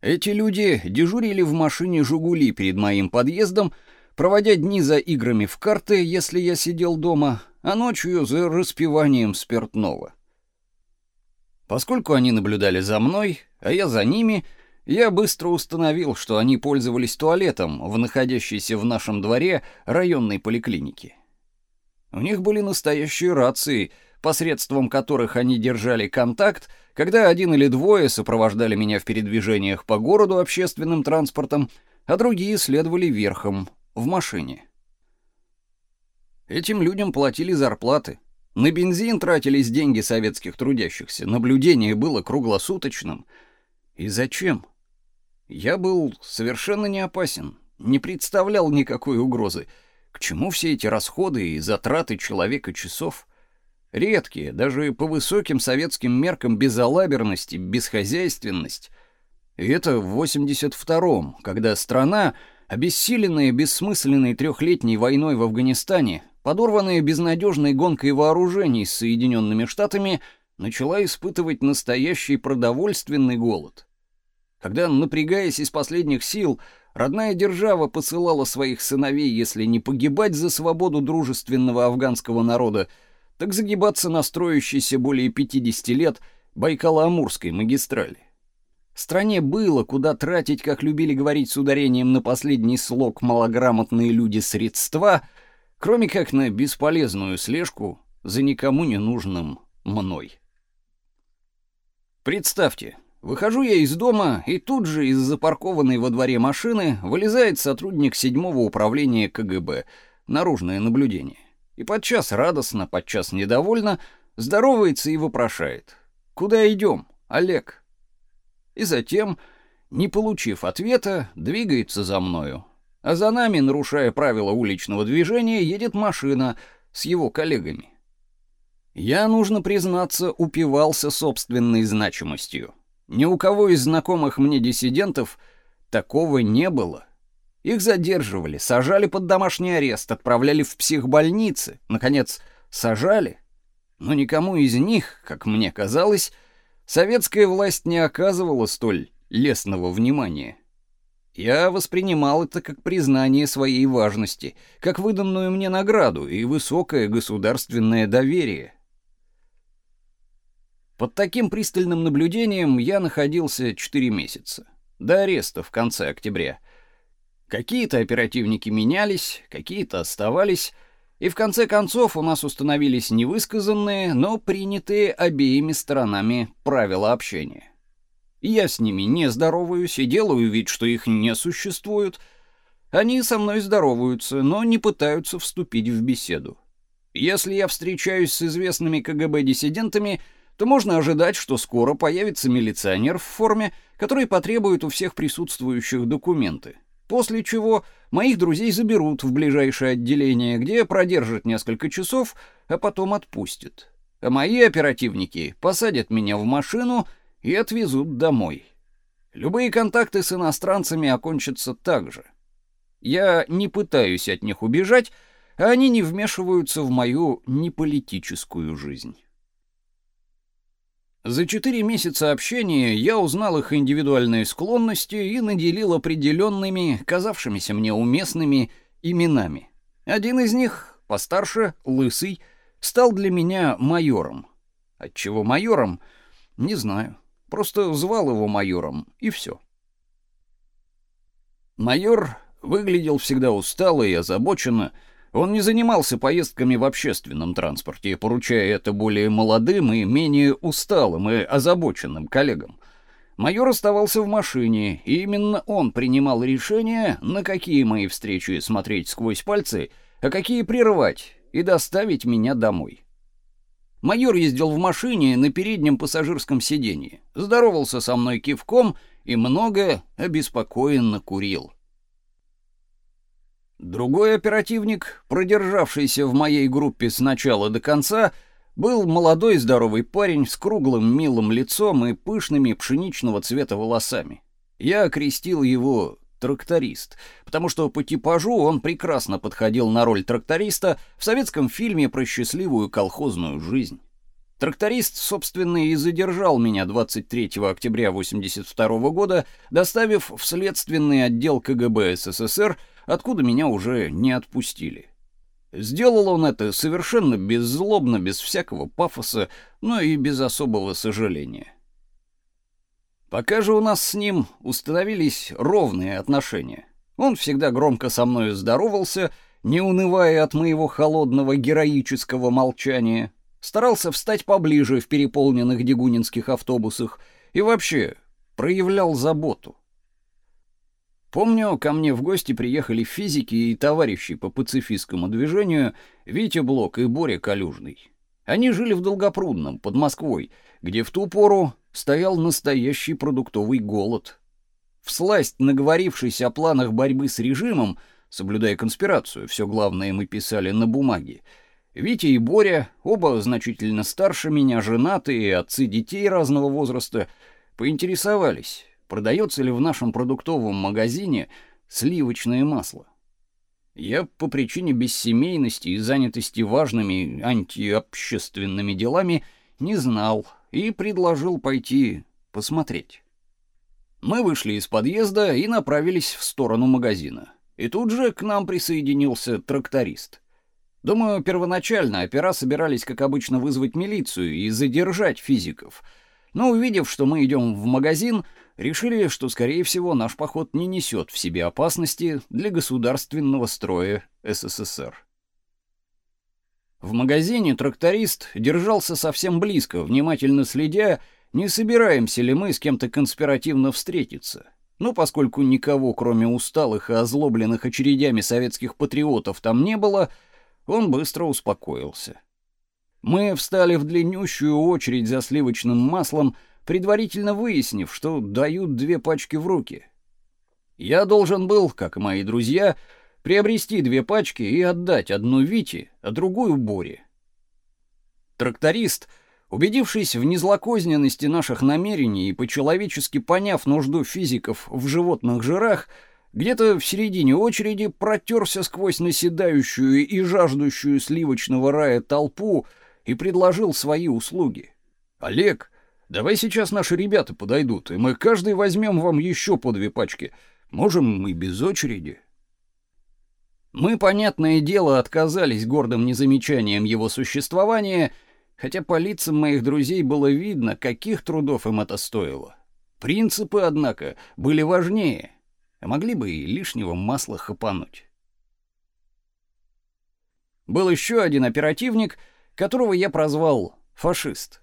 Эти люди дежурили в машине «Жигули» перед моим подъездом, проводя дни за играми в карты, если я сидел дома, а ночью за распиванием спиртного. Поскольку они наблюдали за мной, а я за ними, я быстро установил, что они пользовались туалетом в находящейся в нашем дворе районной поликлинике. У них были настоящие рации, посредством которых они держали контакт, когда один или двое сопровождали меня в передвижениях по городу общественным транспортом, а другие следовали верхом в машине. Этим людям платили зарплаты. На бензин тратились деньги советских трудящихся, наблюдение было круглосуточным. И зачем? Я был совершенно не опасен, не представлял никакой угрозы. К чему все эти расходы и затраты человека часов? Редкие, даже по высоким советским меркам безалаберность и бесхозяйственность. И это в 82-м, когда страна, обессиленная бессмысленной трехлетней войной в Афганистане, подорванная безнадежной гонкой вооружений с Соединенными Штатами, начала испытывать настоящий продовольственный голод. Когда, напрягаясь из последних сил, родная держава посылала своих сыновей, если не погибать за свободу дружественного афганского народа, так загибаться на строящейся более 50 лет Байкало-Амурской магистрали. Стране было куда тратить, как любили говорить с ударением на последний слог малограмотные люди средства — кроме как на бесполезную слежку за никому не нужным мной. Представьте, выхожу я из дома, и тут же из запаркованной во дворе машины вылезает сотрудник седьмого управления КГБ, наружное наблюдение, и подчас радостно, подчас недовольно здоровается и вопрошает «Куда идем, Олег?» И затем, не получив ответа, двигается за мною, а за нами, нарушая правила уличного движения, едет машина с его коллегами. Я, нужно признаться, упивался собственной значимостью. Ни у кого из знакомых мне диссидентов такого не было. Их задерживали, сажали под домашний арест, отправляли в психбольницы, наконец, сажали. Но никому из них, как мне казалось, советская власть не оказывала столь лестного внимания. Я воспринимал это как признание своей важности, как выданную мне награду и высокое государственное доверие. Под таким пристальным наблюдением я находился 4 месяца, до ареста в конце октября. Какие-то оперативники менялись, какие-то оставались, и в конце концов у нас установились невысказанные, но принятые обеими сторонами правила общения. Я с ними не здороваюсь и делаю вид, что их не существует. Они со мной здороваются, но не пытаются вступить в беседу. Если я встречаюсь с известными КГБ-диссидентами, то можно ожидать, что скоро появится милиционер в форме, который потребует у всех присутствующих документы. После чего моих друзей заберут в ближайшее отделение, где продержат несколько часов, а потом отпустят. А мои оперативники посадят меня в машину и отвезут домой. Любые контакты с иностранцами окончатся так же. Я не пытаюсь от них убежать, а они не вмешиваются в мою неполитическую жизнь. За четыре месяца общения я узнал их индивидуальные склонности и наделил определенными, казавшимися мне уместными, именами. Один из них, постарше, лысый, стал для меня майором. Отчего майором? Не знаю. Просто звал его майором, и все. Майор выглядел всегда устало и озабоченно. Он не занимался поездками в общественном транспорте, поручая это более молодым и менее усталым и озабоченным коллегам. Майор оставался в машине, и именно он принимал решение, на какие мои встречи смотреть сквозь пальцы, а какие прервать и доставить меня домой. Майор ездил в машине на переднем пассажирском сиденье, здоровался со мной кивком и много обеспокоенно курил. Другой оперативник, продержавшийся в моей группе с начала до конца, был молодой здоровый парень с круглым милым лицом и пышными пшеничного цвета волосами. Я окрестил его тракторист, потому что по типажу он прекрасно подходил на роль тракториста в советском фильме про счастливую колхозную жизнь. Тракторист, собственно, и задержал меня 23 октября 82 года, доставив в следственный отдел КГБ СССР, откуда меня уже не отпустили. Сделал он это совершенно беззлобно, без всякого пафоса, но и без особого сожаления. Пока же у нас с ним установились ровные отношения. Он всегда громко со мной здоровался, не унывая от моего холодного героического молчания, старался встать поближе в переполненных дегунинских автобусах и вообще проявлял заботу. Помню, ко мне в гости приехали физики и товарищи по пацифистскому движению Витя Блок и Боря Калюжный. Они жили в Долгопрудном, под Москвой, где в ту пору стоял настоящий продуктовый голод. Всласть наговорившись о планах борьбы с режимом, соблюдая конспирацию, все главное мы писали на бумаге, Витя и Боря, оба значительно старше меня, женатые, отцы детей разного возраста, поинтересовались, продается ли в нашем продуктовом магазине сливочное масло. Я по причине бессемейности и занятости важными антиобщественными делами не знал, и предложил пойти посмотреть. Мы вышли из подъезда и направились в сторону магазина. И тут же к нам присоединился тракторист. Думаю, первоначально опера собирались, как обычно, вызвать милицию и задержать физиков. Но увидев, что мы идем в магазин, решили, что, скорее всего, наш поход не несет в себе опасности для государственного строя СССР. В магазине тракторист держался совсем близко, внимательно следя, не собираемся ли мы с кем-то конспиративно встретиться. Но поскольку никого, кроме усталых и озлобленных очередями советских патриотов, там не было, он быстро успокоился. Мы встали в длиннющую очередь за сливочным маслом, предварительно выяснив, что дают две пачки в руки. Я должен был, как и мои друзья, приобрести две пачки и отдать одну Вите, а другую Боре. Тракторист, убедившись в незлокозненности наших намерений и по-человечески поняв нужду физиков в животных жирах, где-то в середине очереди протерся сквозь наседающую и жаждущую сливочного рая толпу и предложил свои услуги. «Олег, давай сейчас наши ребята подойдут, и мы каждый возьмем вам еще по две пачки. Можем и без очереди». Мы, понятное дело, отказались гордым незамечанием его существования, хотя по лицам моих друзей было видно, каких трудов им это стоило. Принципы, однако, были важнее, а могли бы и лишнего масла хапануть. Был еще один оперативник, которого я прозвал «фашист».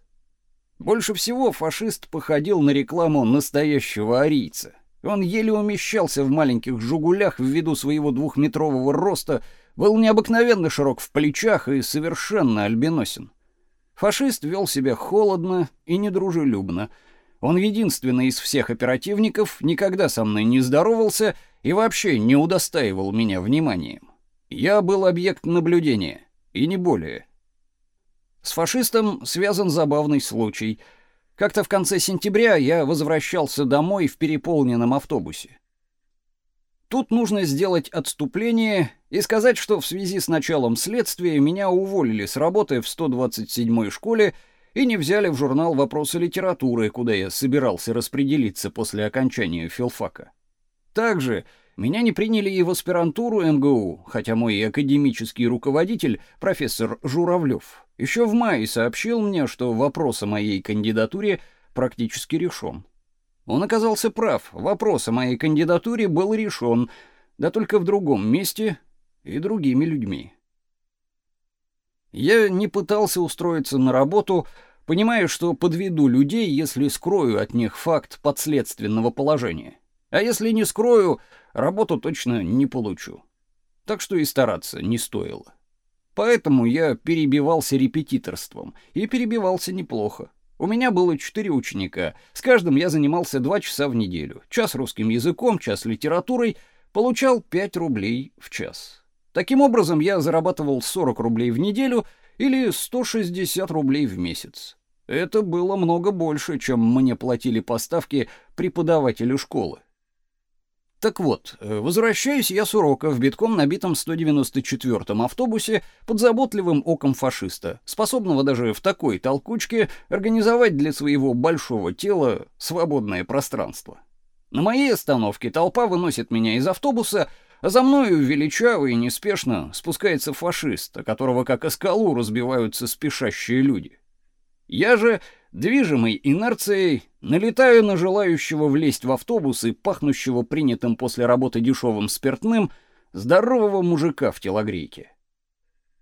Больше всего фашист походил на рекламу настоящего арийца — он еле умещался в маленьких «Жигулях» ввиду своего двухметрового роста, был необыкновенно широк в плечах и совершенно альбиносен. Фашист вел себя холодно и недружелюбно. Он единственный из всех оперативников никогда со мной не здоровался и вообще не удостаивал меня вниманием. Я был объект наблюдения, и не более. С фашистом связан забавный случай — как-то в конце сентября я возвращался домой в переполненном автобусе. Тут нужно сделать отступление и сказать, что в связи с началом следствия меня уволили с работы в 127-й школе и не взяли в журнал «Вопросы литературы», куда я собирался распределиться после окончания филфака. Также меня не приняли и в аспирантуру МГУ, хотя мой академический руководитель, профессор Журавлев, еще в мае сообщил мне, что вопрос о моей кандидатуре практически решен. Он оказался прав, вопрос о моей кандидатуре был решен, да только в другом месте и другими людьми. Я не пытался устроиться на работу, понимая, что подведу людей, если скрою от них факт подследственного положения. А если не скрою, работу точно не получу. Так что и стараться не стоило. Поэтому я перебивался репетиторством, и перебивался неплохо. У меня было четыре ученика. С каждым я занимался два часа в неделю. Час русским языком, час литературой, получал 5 рублей в час. Таким образом, я зарабатывал 40 рублей в неделю или 160 рублей в месяц. Это было много больше, чем мне платили поставки преподавателю школы. Так вот, э, возвращаюсь я с урока в битком набитом 194-м автобусе под заботливым оком фашиста, способного даже в такой толкучке организовать для своего большого тела свободное пространство. На моей остановке толпа выносит меня из автобуса, а за мною величаво и неспешно спускается фашист, которого как о скалу разбиваются спешащие люди. Я же, движимый инерцией, налетаю на желающего влезть в автобус и пахнущего принятым после работы дешевым спиртным здорового мужика в телогрейке.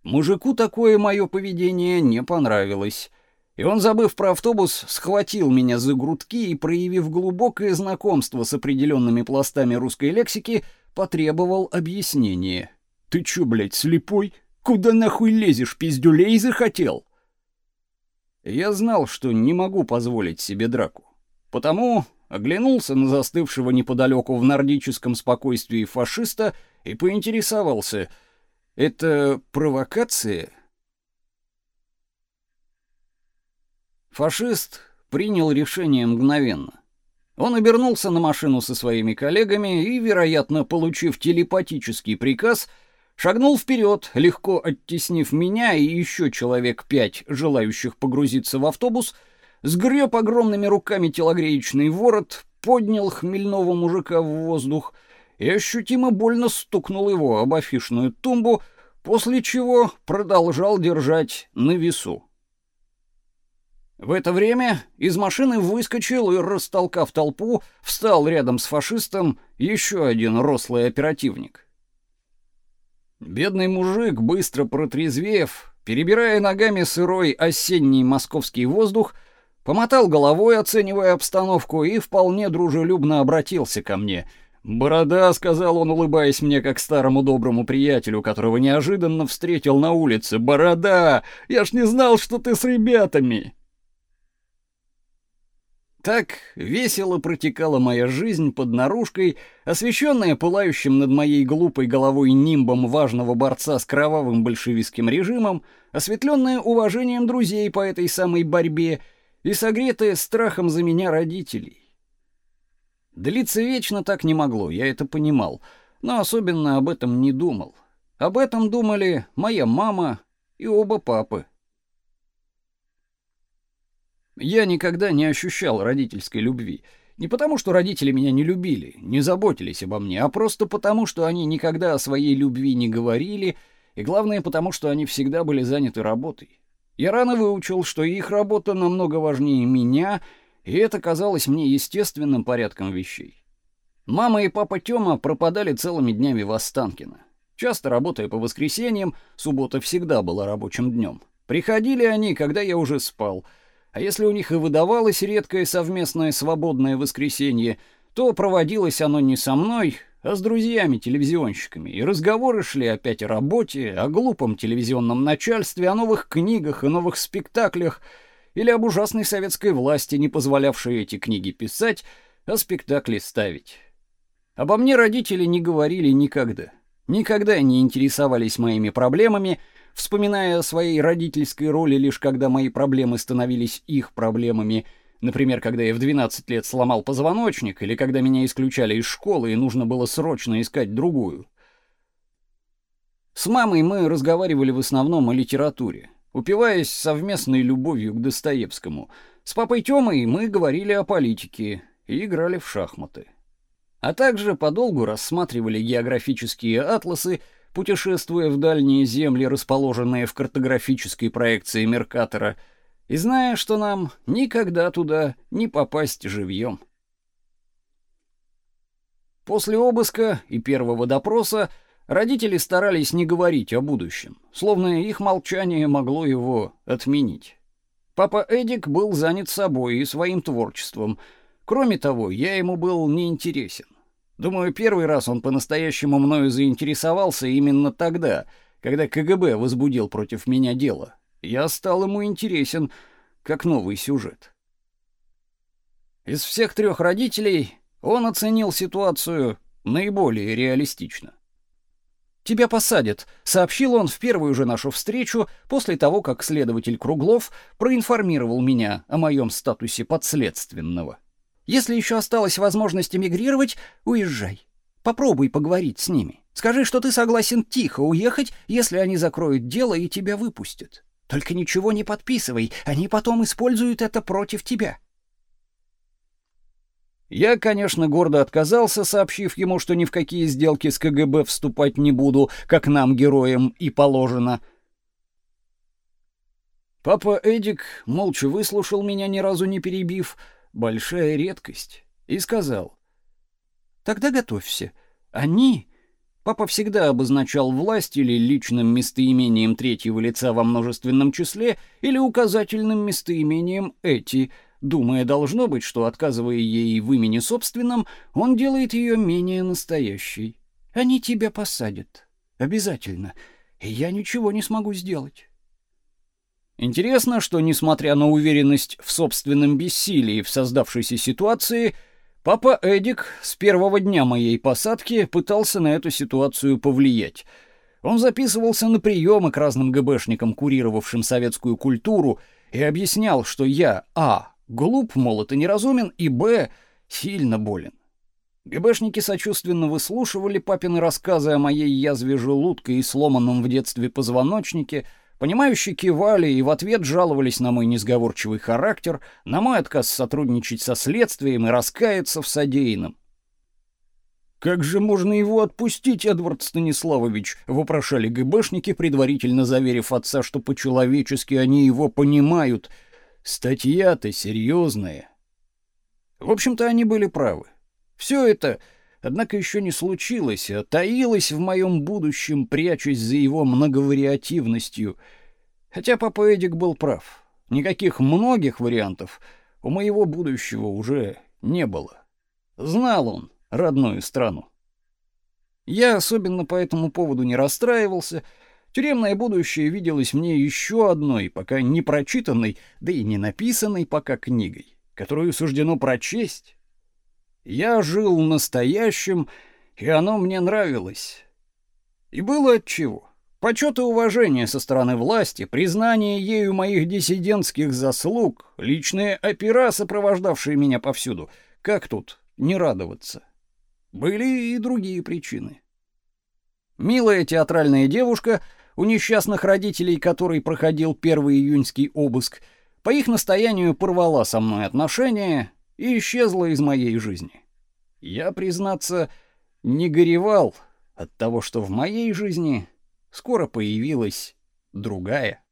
Мужику такое мое поведение не понравилось, и он, забыв про автобус, схватил меня за грудки и, проявив глубокое знакомство с определенными пластами русской лексики, потребовал объяснения. «Ты чё, блядь, слепой? Куда нахуй лезешь, пиздюлей захотел?» Я знал, что не могу позволить себе драку. Потому оглянулся на застывшего неподалеку в нордическом спокойствии фашиста и поинтересовался, «Это провокация?» Фашист принял решение мгновенно. Он обернулся на машину со своими коллегами и, вероятно, получив телепатический приказ, шагнул вперед, легко оттеснив меня и еще человек пять, желающих погрузиться в автобус, сгреб огромными руками телогреечный ворот, поднял хмельного мужика в воздух и ощутимо больно стукнул его об афишную тумбу, после чего продолжал держать на весу. В это время из машины выскочил и, растолкав толпу, встал рядом с фашистом еще один рослый оперативник. Бедный мужик, быстро протрезвев, перебирая ногами сырой осенний московский воздух, помотал головой, оценивая обстановку, и вполне дружелюбно обратился ко мне. «Борода», — сказал он, улыбаясь мне, как старому доброму приятелю, которого неожиданно встретил на улице. «Борода! Я ж не знал, что ты с ребятами!» Так весело протекала моя жизнь под наружкой, освещенная пылающим над моей глупой головой нимбом важного борца с кровавым большевистским режимом, осветленная уважением друзей по этой самой борьбе и согретая страхом за меня родителей. Длиться вечно так не могло, я это понимал, но особенно об этом не думал. Об этом думали моя мама и оба папы. Я никогда не ощущал родительской любви. Не потому, что родители меня не любили, не заботились обо мне, а просто потому, что они никогда о своей любви не говорили, и главное потому, что они всегда были заняты работой. Я рано выучил, что их работа намного важнее меня, и это казалось мне естественным порядком вещей. Мама и папа Тёма пропадали целыми днями в Останкино. Часто работая по воскресеньям, суббота всегда была рабочим днем. Приходили они, когда я уже спал — а если у них и выдавалось редкое совместное свободное воскресенье, то проводилось оно не со мной, а с друзьями-телевизионщиками, и разговоры шли опять о работе, о глупом телевизионном начальстве, о новых книгах и новых спектаклях, или об ужасной советской власти, не позволявшей эти книги писать, а спектакли ставить. Обо мне родители не говорили никогда. Никогда не интересовались моими проблемами, вспоминая о своей родительской роли лишь когда мои проблемы становились их проблемами, например, когда я в 12 лет сломал позвоночник или когда меня исключали из школы и нужно было срочно искать другую. С мамой мы разговаривали в основном о литературе. упиваясь совместной любовью к Достоевскому. С папой Тёмой мы говорили о политике и играли в шахматы. А также подолгу рассматривали географические атласы, путешествуя в дальние земли, расположенные в картографической проекции Меркатора, и зная, что нам никогда туда не попасть живьем. После обыска и первого допроса родители старались не говорить о будущем, словно их молчание могло его отменить. Папа Эдик был занят собой и своим творчеством. Кроме того, я ему был неинтересен. Думаю, первый раз он по-настоящему мною заинтересовался именно тогда, когда КГБ возбудил против меня дело. Я стал ему интересен, как новый сюжет. Из всех трех родителей он оценил ситуацию наиболее реалистично. «Тебя посадят», — сообщил он в первую же нашу встречу после того, как следователь Круглов проинформировал меня о моем статусе подследственного. «Если еще осталась возможность эмигрировать, уезжай. Попробуй поговорить с ними. Скажи, что ты согласен тихо уехать, если они закроют дело и тебя выпустят. Только ничего не подписывай, они потом используют это против тебя». Я, конечно, гордо отказался, сообщив ему, что ни в какие сделки с КГБ вступать не буду, как нам, героям, и положено. Папа Эдик молча выслушал меня, ни разу не перебив, большая редкость, и сказал: "Тогда готовься. Они Папа всегда обозначал власть или личным местоимением третьего лица во множественном числе или указательным местоимением эти думая, должно быть, что, отказывая ей в имени собственном, он делает ее менее настоящей. Они тебя посадят. Обязательно. И я ничего не смогу сделать. Интересно, что, несмотря на уверенность в собственном бессилии в создавшейся ситуации, папа Эдик с первого дня моей посадки пытался на эту ситуацию повлиять. Он записывался на приемы к разным ГБшникам, курировавшим советскую культуру, и объяснял, что я, а, Глуп, молод и неразумен, и Б сильно болен. ГБшники сочувственно выслушивали папины рассказы о моей язве желудка и сломанном в детстве позвоночнике, понимающе кивали и в ответ жаловались на мой несговорчивый характер, на мой отказ сотрудничать со следствием и раскаяться в содеянном. «Как же можно его отпустить, Эдвард Станиславович?» — вопрошали ГБшники, предварительно заверив отца, что по-человечески они его понимают — Статья-то серьезная. В общем-то, они были правы. Все это, однако, еще не случилось, а таилось в моем будущем, прячась за его многовариативностью. Хотя папа Эдик был прав. Никаких многих вариантов у моего будущего уже не было. Знал он родную страну. Я особенно по этому поводу не расстраивался — Тюремное будущее виделось мне еще одной, пока не прочитанной, да и не написанной пока книгой, которую суждено прочесть. Я жил настоящим, и оно мне нравилось. И было отчего. Почет и уважение со стороны власти, признание ею моих диссидентских заслуг, личные опера, сопровождавшие меня повсюду. Как тут не радоваться? Были и другие причины. Милая театральная девушка — у несчастных родителей, который проходил первый июньский обыск, по их настоянию порвала со мной отношения и исчезла из моей жизни. Я, признаться, не горевал от того, что в моей жизни скоро появилась другая.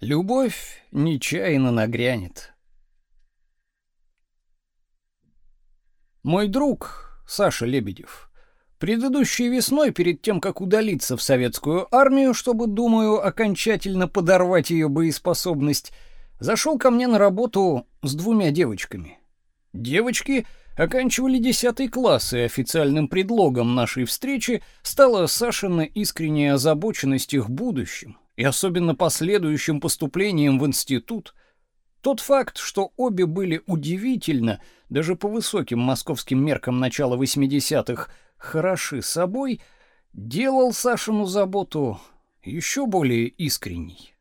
Любовь нечаянно нагрянет. Мой друг Саша Лебедев предыдущей весной, перед тем, как удалиться в советскую армию, чтобы, думаю, окончательно подорвать ее боеспособность, зашел ко мне на работу с двумя девочками. Девочки оканчивали десятый класс, и официальным предлогом нашей встречи стала Сашина искренняя озабоченность их будущим и особенно последующим поступлением в институт. Тот факт, что обе были удивительно – даже по высоким московским меркам начала 80-х, хороши собой, делал Сашину заботу еще более искренней.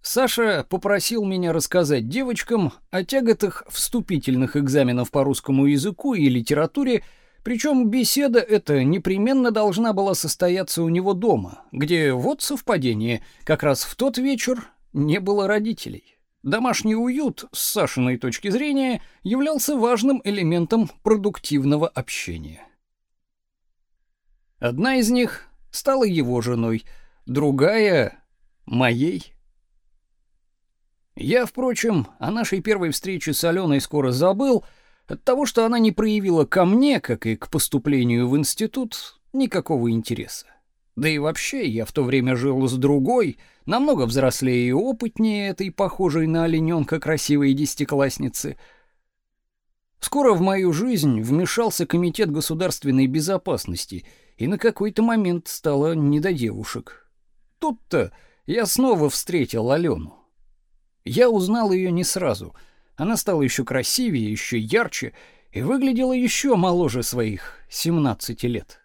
Саша попросил меня рассказать девочкам о тяготах вступительных экзаменов по русскому языку и литературе Причем беседа эта непременно должна была состояться у него дома, где, вот совпадение, как раз в тот вечер не было родителей. Домашний уют, с Сашиной точки зрения, являлся важным элементом продуктивного общения. Одна из них стала его женой, другая — моей. Я, впрочем, о нашей первой встрече с Аленой скоро забыл — от того, что она не проявила ко мне, как и к поступлению в институт, никакого интереса. Да и вообще, я в то время жил с другой, намного взрослее и опытнее этой похожей на олененка красивой десятиклассницы. Скоро в мою жизнь вмешался комитет государственной безопасности, и на какой-то момент стало не до девушек. Тут-то я снова встретил Алену. Я узнал ее не сразу — она стала еще красивее, еще ярче и выглядела еще моложе своих 17 лет.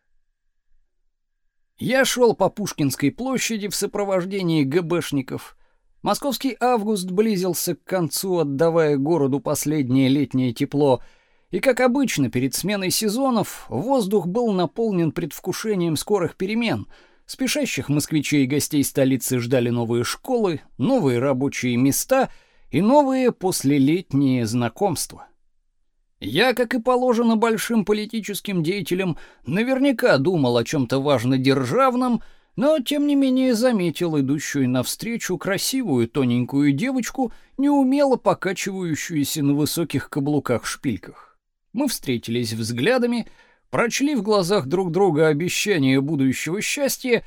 Я шел по Пушкинской площади в сопровождении ГБшников. Московский август близился к концу, отдавая городу последнее летнее тепло, и, как обычно, перед сменой сезонов воздух был наполнен предвкушением скорых перемен. Спешащих москвичей и гостей столицы ждали новые школы, новые рабочие места — и новые послелетние знакомства. Я, как и положено большим политическим деятелям, наверняка думал о чем-то важно-державном, но, тем не менее, заметил идущую навстречу красивую тоненькую девочку, неумело покачивающуюся на высоких каблуках-шпильках. Мы встретились взглядами, прочли в глазах друг друга обещание будущего счастья,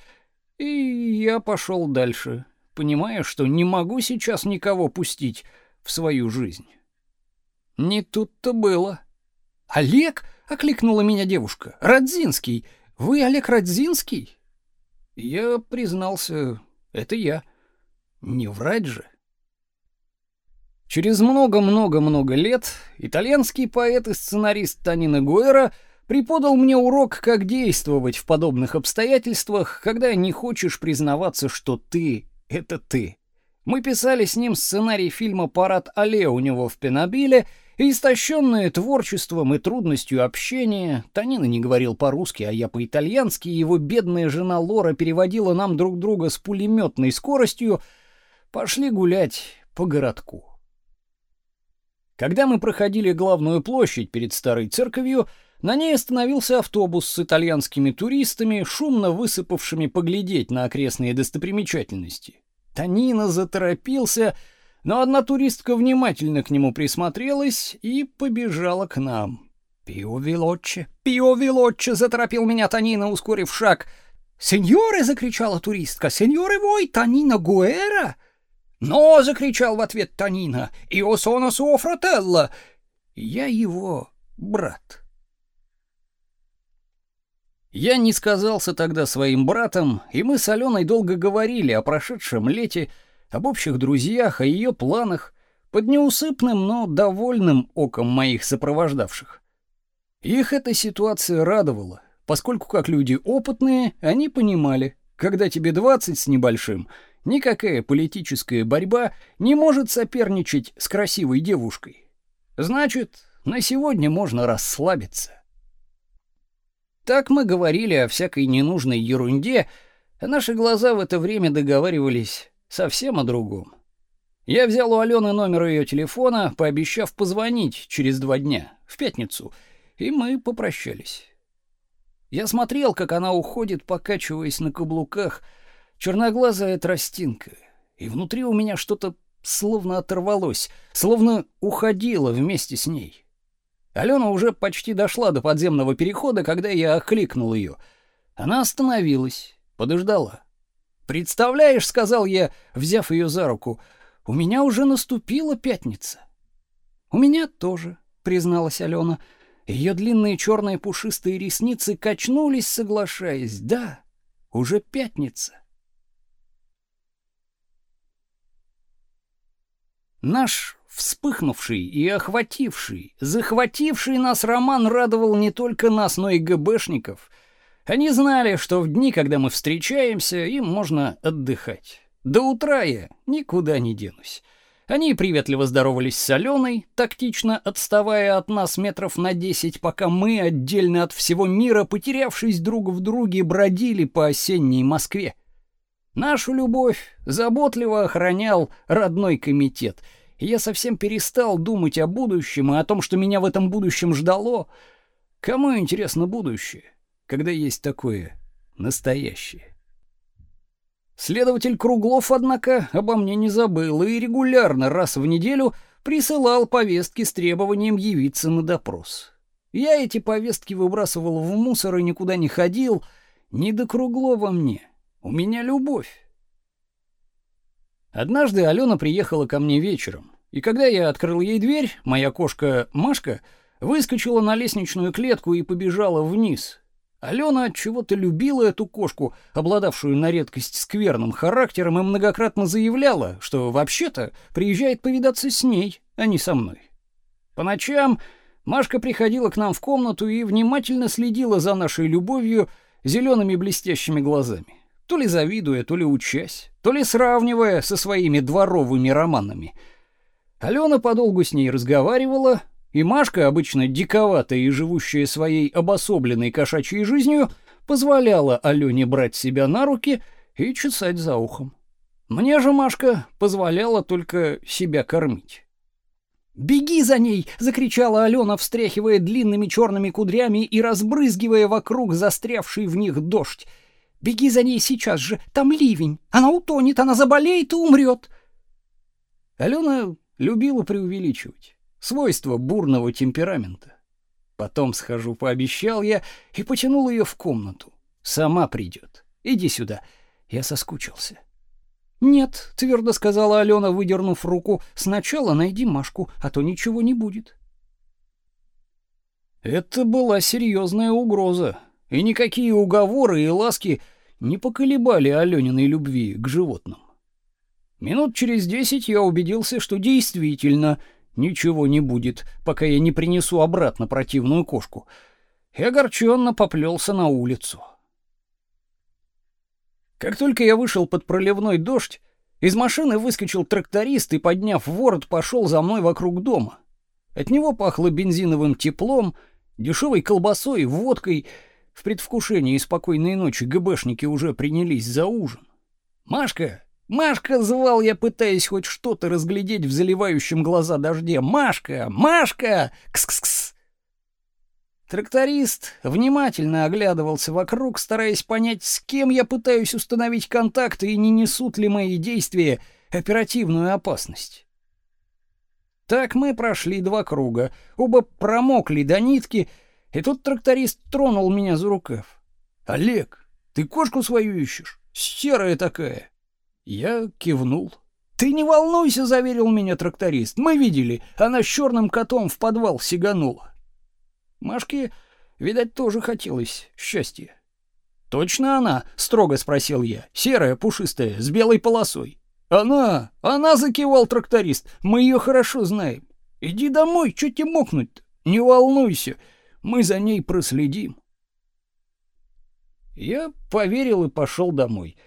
и я пошел дальше, понимая, что не могу сейчас никого пустить в свою жизнь. Не тут-то было. «Олег?» — окликнула меня девушка. «Радзинский! Вы Олег Радзинский?» Я признался, это я. Не врать же. Через много-много-много лет итальянский поэт и сценарист Танино Гуэра преподал мне урок, как действовать в подобных обстоятельствах, когда не хочешь признаваться, что ты это ты. Мы писали с ним сценарий фильма «Парад Алле» у него в Пенобиле, и истощенные творчеством и трудностью общения, Танина не говорил по-русски, а я по-итальянски, его бедная жена Лора переводила нам друг друга с пулеметной скоростью, пошли гулять по городку. Когда мы проходили главную площадь перед старой церковью, на ней остановился автобус с итальянскими туристами, шумно высыпавшими поглядеть на окрестные достопримечательности. Танина заторопился, но одна туристка внимательно к нему присмотрелась и побежала к нам. «Пио Велочче! Пио Велочче!» — заторопил меня Танина, ускорив шаг. «Сеньоре!» — закричала туристка. «Сеньоре вой, Танина Гуэра!» «Но!» — закричал в ответ Танина. «Ио соно суо фрателло!» «Я его брат». Я не сказался тогда своим братам, и мы с Аленой долго говорили о прошедшем лете, об общих друзьях, о ее планах, под неусыпным, но довольным оком моих сопровождавших. Их эта ситуация радовала, поскольку как люди опытные, они понимали, когда тебе 20 с небольшим, никакая политическая борьба не может соперничать с красивой девушкой. Значит, на сегодня можно расслабиться. Так мы говорили о всякой ненужной ерунде, а наши глаза в это время договаривались совсем о другом. Я взял у Алены номер ее телефона, пообещав позвонить через два дня, в пятницу, и мы попрощались. Я смотрел, как она уходит, покачиваясь на каблуках, черноглазая тростинка, и внутри у меня что-то словно оторвалось, словно уходило вместе с ней. Алена уже почти дошла до подземного перехода, когда я окликнул ее. Она остановилась, подождала. «Представляешь», — сказал я, взяв ее за руку, — «у меня уже наступила пятница». «У меня тоже», — призналась Алена. Ее длинные черные пушистые ресницы качнулись, соглашаясь. «Да, уже пятница». Наш Вспыхнувший и охвативший, захвативший нас роман радовал не только нас, но и ГБшников. Они знали, что в дни, когда мы встречаемся, им можно отдыхать. До утра я никуда не денусь. Они приветливо здоровались с Аленой, тактично отставая от нас метров на десять, пока мы, отдельно от всего мира, потерявшись друг в друге, бродили по осенней Москве. Нашу любовь заботливо охранял родной комитет, и я совсем перестал думать о будущем и о том, что меня в этом будущем ждало. Кому интересно будущее, когда есть такое настоящее? Следователь Круглов, однако, обо мне не забыл и регулярно раз в неделю присылал повестки с требованием явиться на допрос. Я эти повестки выбрасывал в мусор и никуда не ходил, не до Круглова мне. У меня любовь. Однажды Алена приехала ко мне вечером, и когда я открыл ей дверь, моя кошка Машка выскочила на лестничную клетку и побежала вниз, Алена от чего-то любила эту кошку, обладавшую на редкость скверным характером, и многократно заявляла, что вообще-то приезжает повидаться с ней, а не со мной. По ночам Машка приходила к нам в комнату и внимательно следила за нашей любовью зелеными блестящими глазами, то ли завидуя, то ли учась, то ли сравнивая со своими дворовыми романами. Алена подолгу с ней разговаривала, и Машка, обычно диковатая и живущая своей обособленной кошачьей жизнью, позволяла Алёне брать себя на руки и чесать за ухом. Мне же Машка позволяла только себя кормить. «Беги за ней!» — закричала Алена, встряхивая длинными черными кудрями и разбрызгивая вокруг застрявший в них дождь. «Беги за ней сейчас же! Там ливень! Она утонет, она заболеет и умрет!» Алена любила преувеличивать свойство бурного темперамента. Потом схожу, пообещал я и потянул ее в комнату. Сама придет. Иди сюда. Я соскучился. Нет, твердо сказала Алена, выдернув руку. Сначала найди Машку, а то ничего не будет. Это была серьезная угроза, и никакие уговоры и ласки не поколебали Алёниной любви к животным. Минут через десять я убедился, что действительно Ничего не будет, пока я не принесу обратно противную кошку. И огорченно поплелся на улицу. Как только я вышел под проливной дождь, из машины выскочил тракторист и, подняв ворот, пошел за мной вокруг дома. От него пахло бензиновым теплом, дешевой колбасой, водкой. В предвкушении спокойной ночи ГБшники уже принялись за ужин. «Машка, Машка звал я, пытаясь хоть что-то разглядеть в заливающем глаза дожде. Машка, Машка! Кс-кс-кс. Тракторист внимательно оглядывался вокруг, стараясь понять, с кем я пытаюсь установить контакт и не несут ли мои действия оперативную опасность. Так мы прошли два круга, оба промокли до нитки, и тут тракторист тронул меня за рукав. «Олег, ты кошку свою ищешь? Серая такая!» Я кивнул. «Ты не волнуйся», — заверил меня тракторист. «Мы видели, она с черным котом в подвал сиганула». Машке, видать, тоже хотелось счастья. «Точно она?» — строго спросил я. «Серая, пушистая, с белой полосой». «Она! Она!» — закивал тракторист. «Мы ее хорошо знаем. Иди домой, что тебе мокнуть-то? Не волнуйся, мы за ней проследим». Я поверил и пошел домой.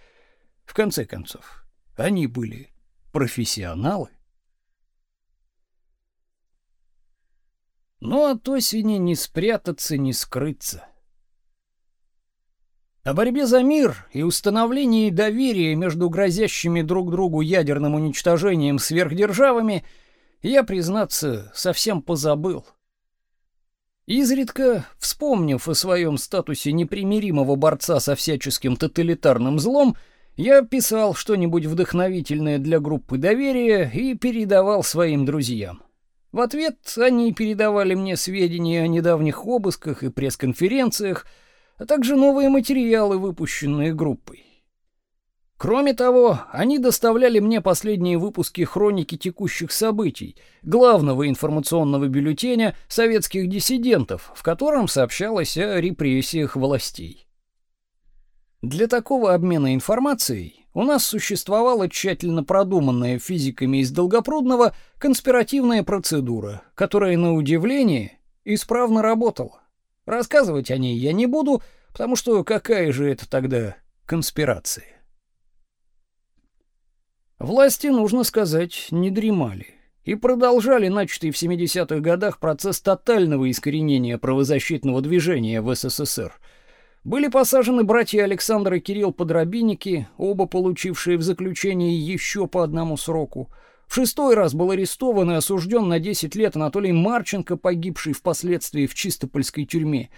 В конце концов, они были профессионалы. Но от осени не спрятаться, не скрыться. О борьбе за мир и установлении доверия между грозящими друг другу ядерным уничтожением сверхдержавами я, признаться, совсем позабыл. Изредка, вспомнив о своем статусе непримиримого борца со всяческим тоталитарным злом, я писал что-нибудь вдохновительное для группы доверия и передавал своим друзьям. В ответ они передавали мне сведения о недавних обысках и пресс-конференциях, а также новые материалы, выпущенные группой. Кроме того, они доставляли мне последние выпуски хроники текущих событий, главного информационного бюллетеня советских диссидентов, в котором сообщалось о репрессиях властей. Для такого обмена информацией у нас существовала тщательно продуманная физиками из Долгопрудного конспиративная процедура, которая, на удивление, исправно работала. Рассказывать о ней я не буду, потому что какая же это тогда конспирация? Власти, нужно сказать, не дремали и продолжали начатый в 70-х годах процесс тотального искоренения правозащитного движения в СССР. Были посажены братья Александр и Кирилл Подробинники, оба получившие в заключении еще по одному сроку. В шестой раз был арестован и осужден на 10 лет Анатолий Марченко, погибший впоследствии в Чистопольской тюрьме.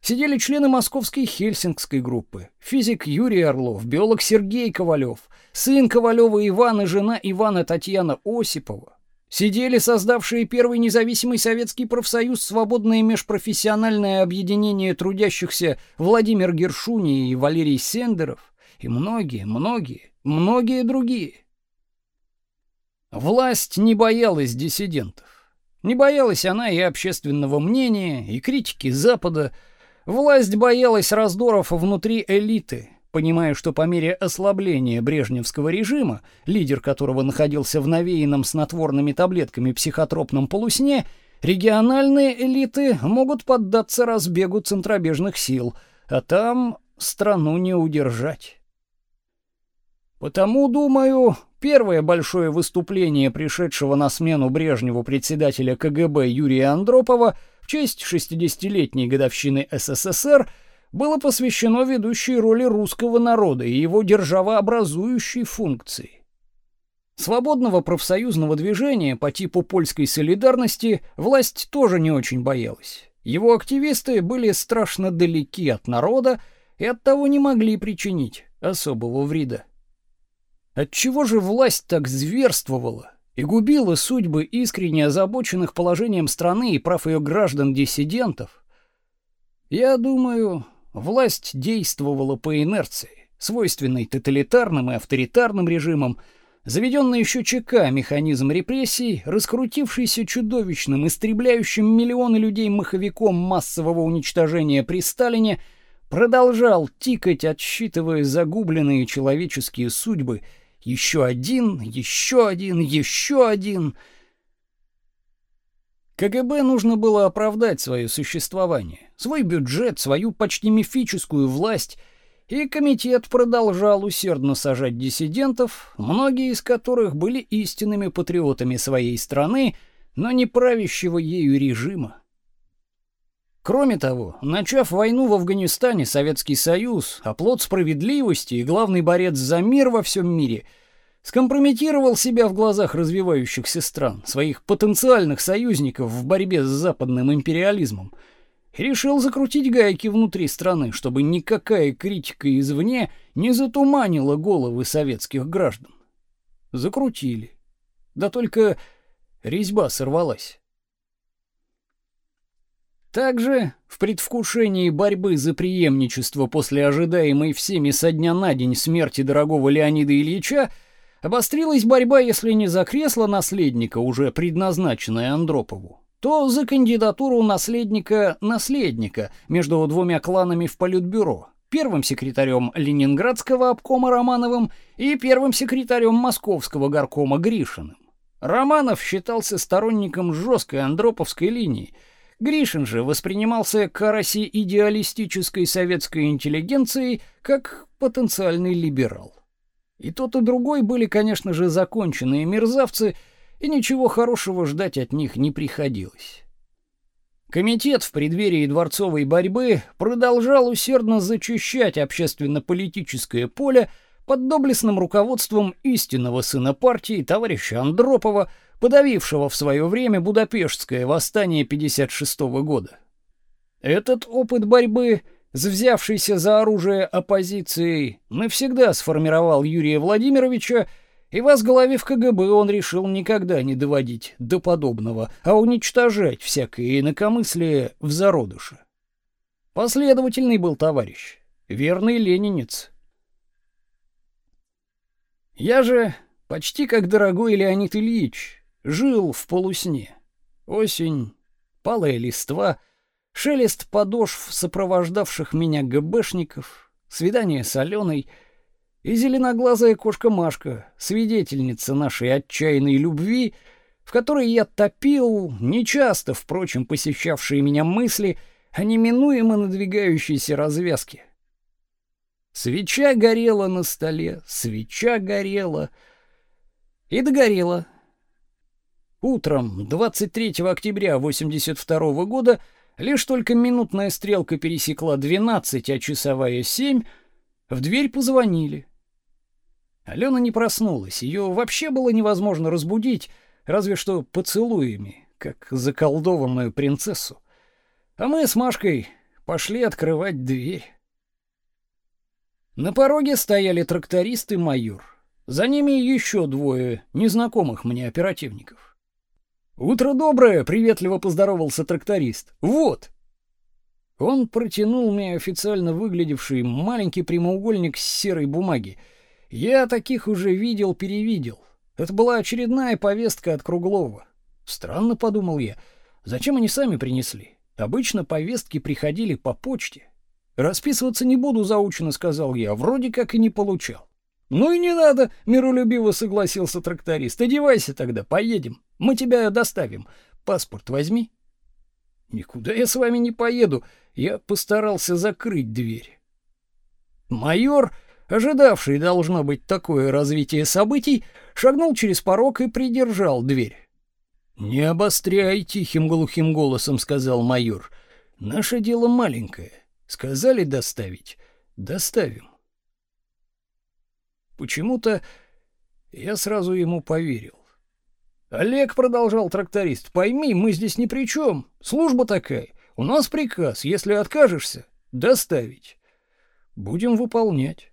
Сидели члены московской Хельсингской группы. Физик Юрий Орлов, биолог Сергей Ковалев, сын Ковалева Иван и жена Ивана Татьяна Осипова. Сидели создавшие первый независимый советский профсоюз Свободное межпрофессиональное объединение трудящихся Владимир Гершуни и Валерий Сендеров и многие, многие, многие другие. Власть не боялась диссидентов. Не боялась она и общественного мнения, и критики Запада, Власть боялась раздоров внутри элиты, понимая, что по мере ослабления брежневского режима, лидер которого находился в навеянном снотворными таблетками психотропном полусне, региональные элиты могут поддаться разбегу центробежных сил, а там страну не удержать. Потому, думаю, первое большое выступление пришедшего на смену Брежневу председателя КГБ Юрия Андропова – в честь 60-летней годовщины СССР было посвящено ведущей роли русского народа и его державообразующей функции. Свободного профсоюзного движения по типу польской солидарности власть тоже не очень боялась. Его активисты были страшно далеки от народа и оттого не могли причинить особого вреда. Отчего же власть так зверствовала и губила судьбы искренне озабоченных положением страны и прав ее граждан-диссидентов, я думаю, власть действовала по инерции, свойственной тоталитарным и авторитарным режимам, заведенный еще ЧК механизм репрессий, раскрутившийся чудовищным, истребляющим миллионы людей маховиком массового уничтожения при Сталине, продолжал тикать, отсчитывая загубленные человеческие судьбы – еще один, еще один, еще один. КГБ нужно было оправдать свое существование, свой бюджет, свою почти мифическую власть, и комитет продолжал усердно сажать диссидентов, многие из которых были истинными патриотами своей страны, но не правящего ею режима. Кроме того, начав войну в Афганистане, Советский Союз, оплот справедливости и главный борец за мир во всем мире, скомпрометировал себя в глазах развивающихся стран, своих потенциальных союзников в борьбе с западным империализмом, и решил закрутить гайки внутри страны, чтобы никакая критика извне не затуманила головы советских граждан. Закрутили. Да только резьба сорвалась. Также, в предвкушении борьбы за преемничество после ожидаемой всеми со дня на день смерти дорогого Леонида Ильича, обострилась борьба, если не за кресло наследника, уже предназначенное Андропову, то за кандидатуру наследника-наследника между двумя кланами в Политбюро, первым секретарем Ленинградского обкома Романовым и первым секретарем Московского горкома Гришиным. Романов считался сторонником жесткой андроповской линии – Гришин же воспринимался караси идеалистической советской интеллигенцией как потенциальный либерал. И тот, и другой были, конечно же, законченные мерзавцы, и ничего хорошего ждать от них не приходилось. Комитет в преддверии дворцовой борьбы продолжал усердно зачищать общественно-политическое поле под доблестным руководством истинного сына партии товарища Андропова, подавившего в свое время Будапештское восстание 56 -го года. Этот опыт борьбы с взявшейся за оружие оппозицией навсегда сформировал Юрия Владимировича, и возглавив КГБ, он решил никогда не доводить до подобного, а уничтожать всякое инакомыслие в зародыше. Последовательный был товарищ, верный ленинец. Я же, почти как дорогой Леонид Ильич, жил в полусне. Осень, палая листва, шелест подошв сопровождавших меня ГБшников, свидание с Аленой и зеленоглазая кошка Машка, свидетельница нашей отчаянной любви, в которой я топил, нечасто, впрочем, посещавшие меня мысли о неминуемо надвигающейся развязке. Свеча горела на столе, свеча горела — И догорела. Утром 23 октября 82 года лишь только минутная стрелка пересекла 12, а часовая 7, в дверь позвонили. Алена не проснулась, ее вообще было невозможно разбудить, разве что поцелуями, как заколдованную принцессу. А мы с Машкой пошли открывать дверь. На пороге стояли тракторист и майор. За ними еще двое незнакомых мне оперативников. «Утро доброе!» — приветливо поздоровался тракторист. «Вот!» Он протянул мне официально выглядевший маленький прямоугольник с серой бумаги. Я таких уже видел-перевидел. Это была очередная повестка от Круглова. Странно, подумал я, зачем они сами принесли? Обычно повестки приходили по почте. Расписываться не буду заучено, сказал я, вроде как и не получал. Ну и не надо, миролюбиво согласился тракторист. Одевайся тогда, поедем. Мы тебя доставим. Паспорт возьми. Никуда я с вами не поеду. Я постарался закрыть дверь. Майор, ожидавший должно быть такое развитие событий, шагнул через порог и придержал дверь. Не обостряй, тихим глухим голосом сказал майор. Наше дело маленькое. Сказали доставить. Доставим. Почему-то я сразу ему поверил. Олег продолжал тракторист. Пойми, мы здесь ни при чем. Служба такая. У нас приказ, если откажешься, доставить. Будем выполнять.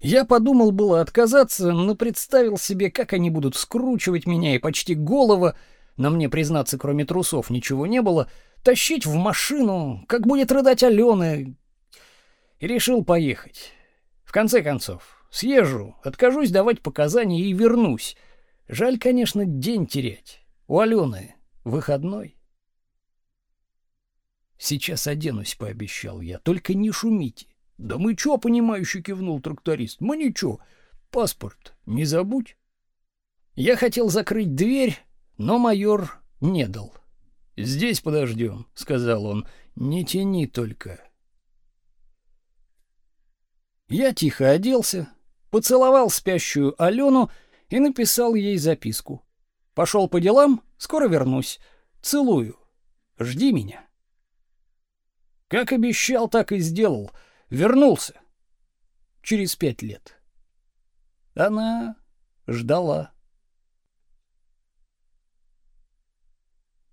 Я подумал было отказаться, но представил себе, как они будут скручивать меня и почти голова, на мне, признаться, кроме трусов ничего не было, тащить в машину, как будет рыдать Алена. И решил поехать. В конце концов, съезжу, откажусь давать показания и вернусь. Жаль, конечно, день терять. У Алены выходной. Сейчас оденусь, пообещал я. Только не шумите. Да мы чё, понимающе кивнул тракторист. Мы ничего. Паспорт не забудь. Я хотел закрыть дверь, но майор не дал. Здесь подождем, сказал он. Не тяни только. Я тихо оделся, поцеловал спящую Алену и написал ей записку. Пошел по делам, скоро вернусь. Целую. Жди меня. Как обещал, так и сделал. Вернулся. Через пять лет. Она ждала.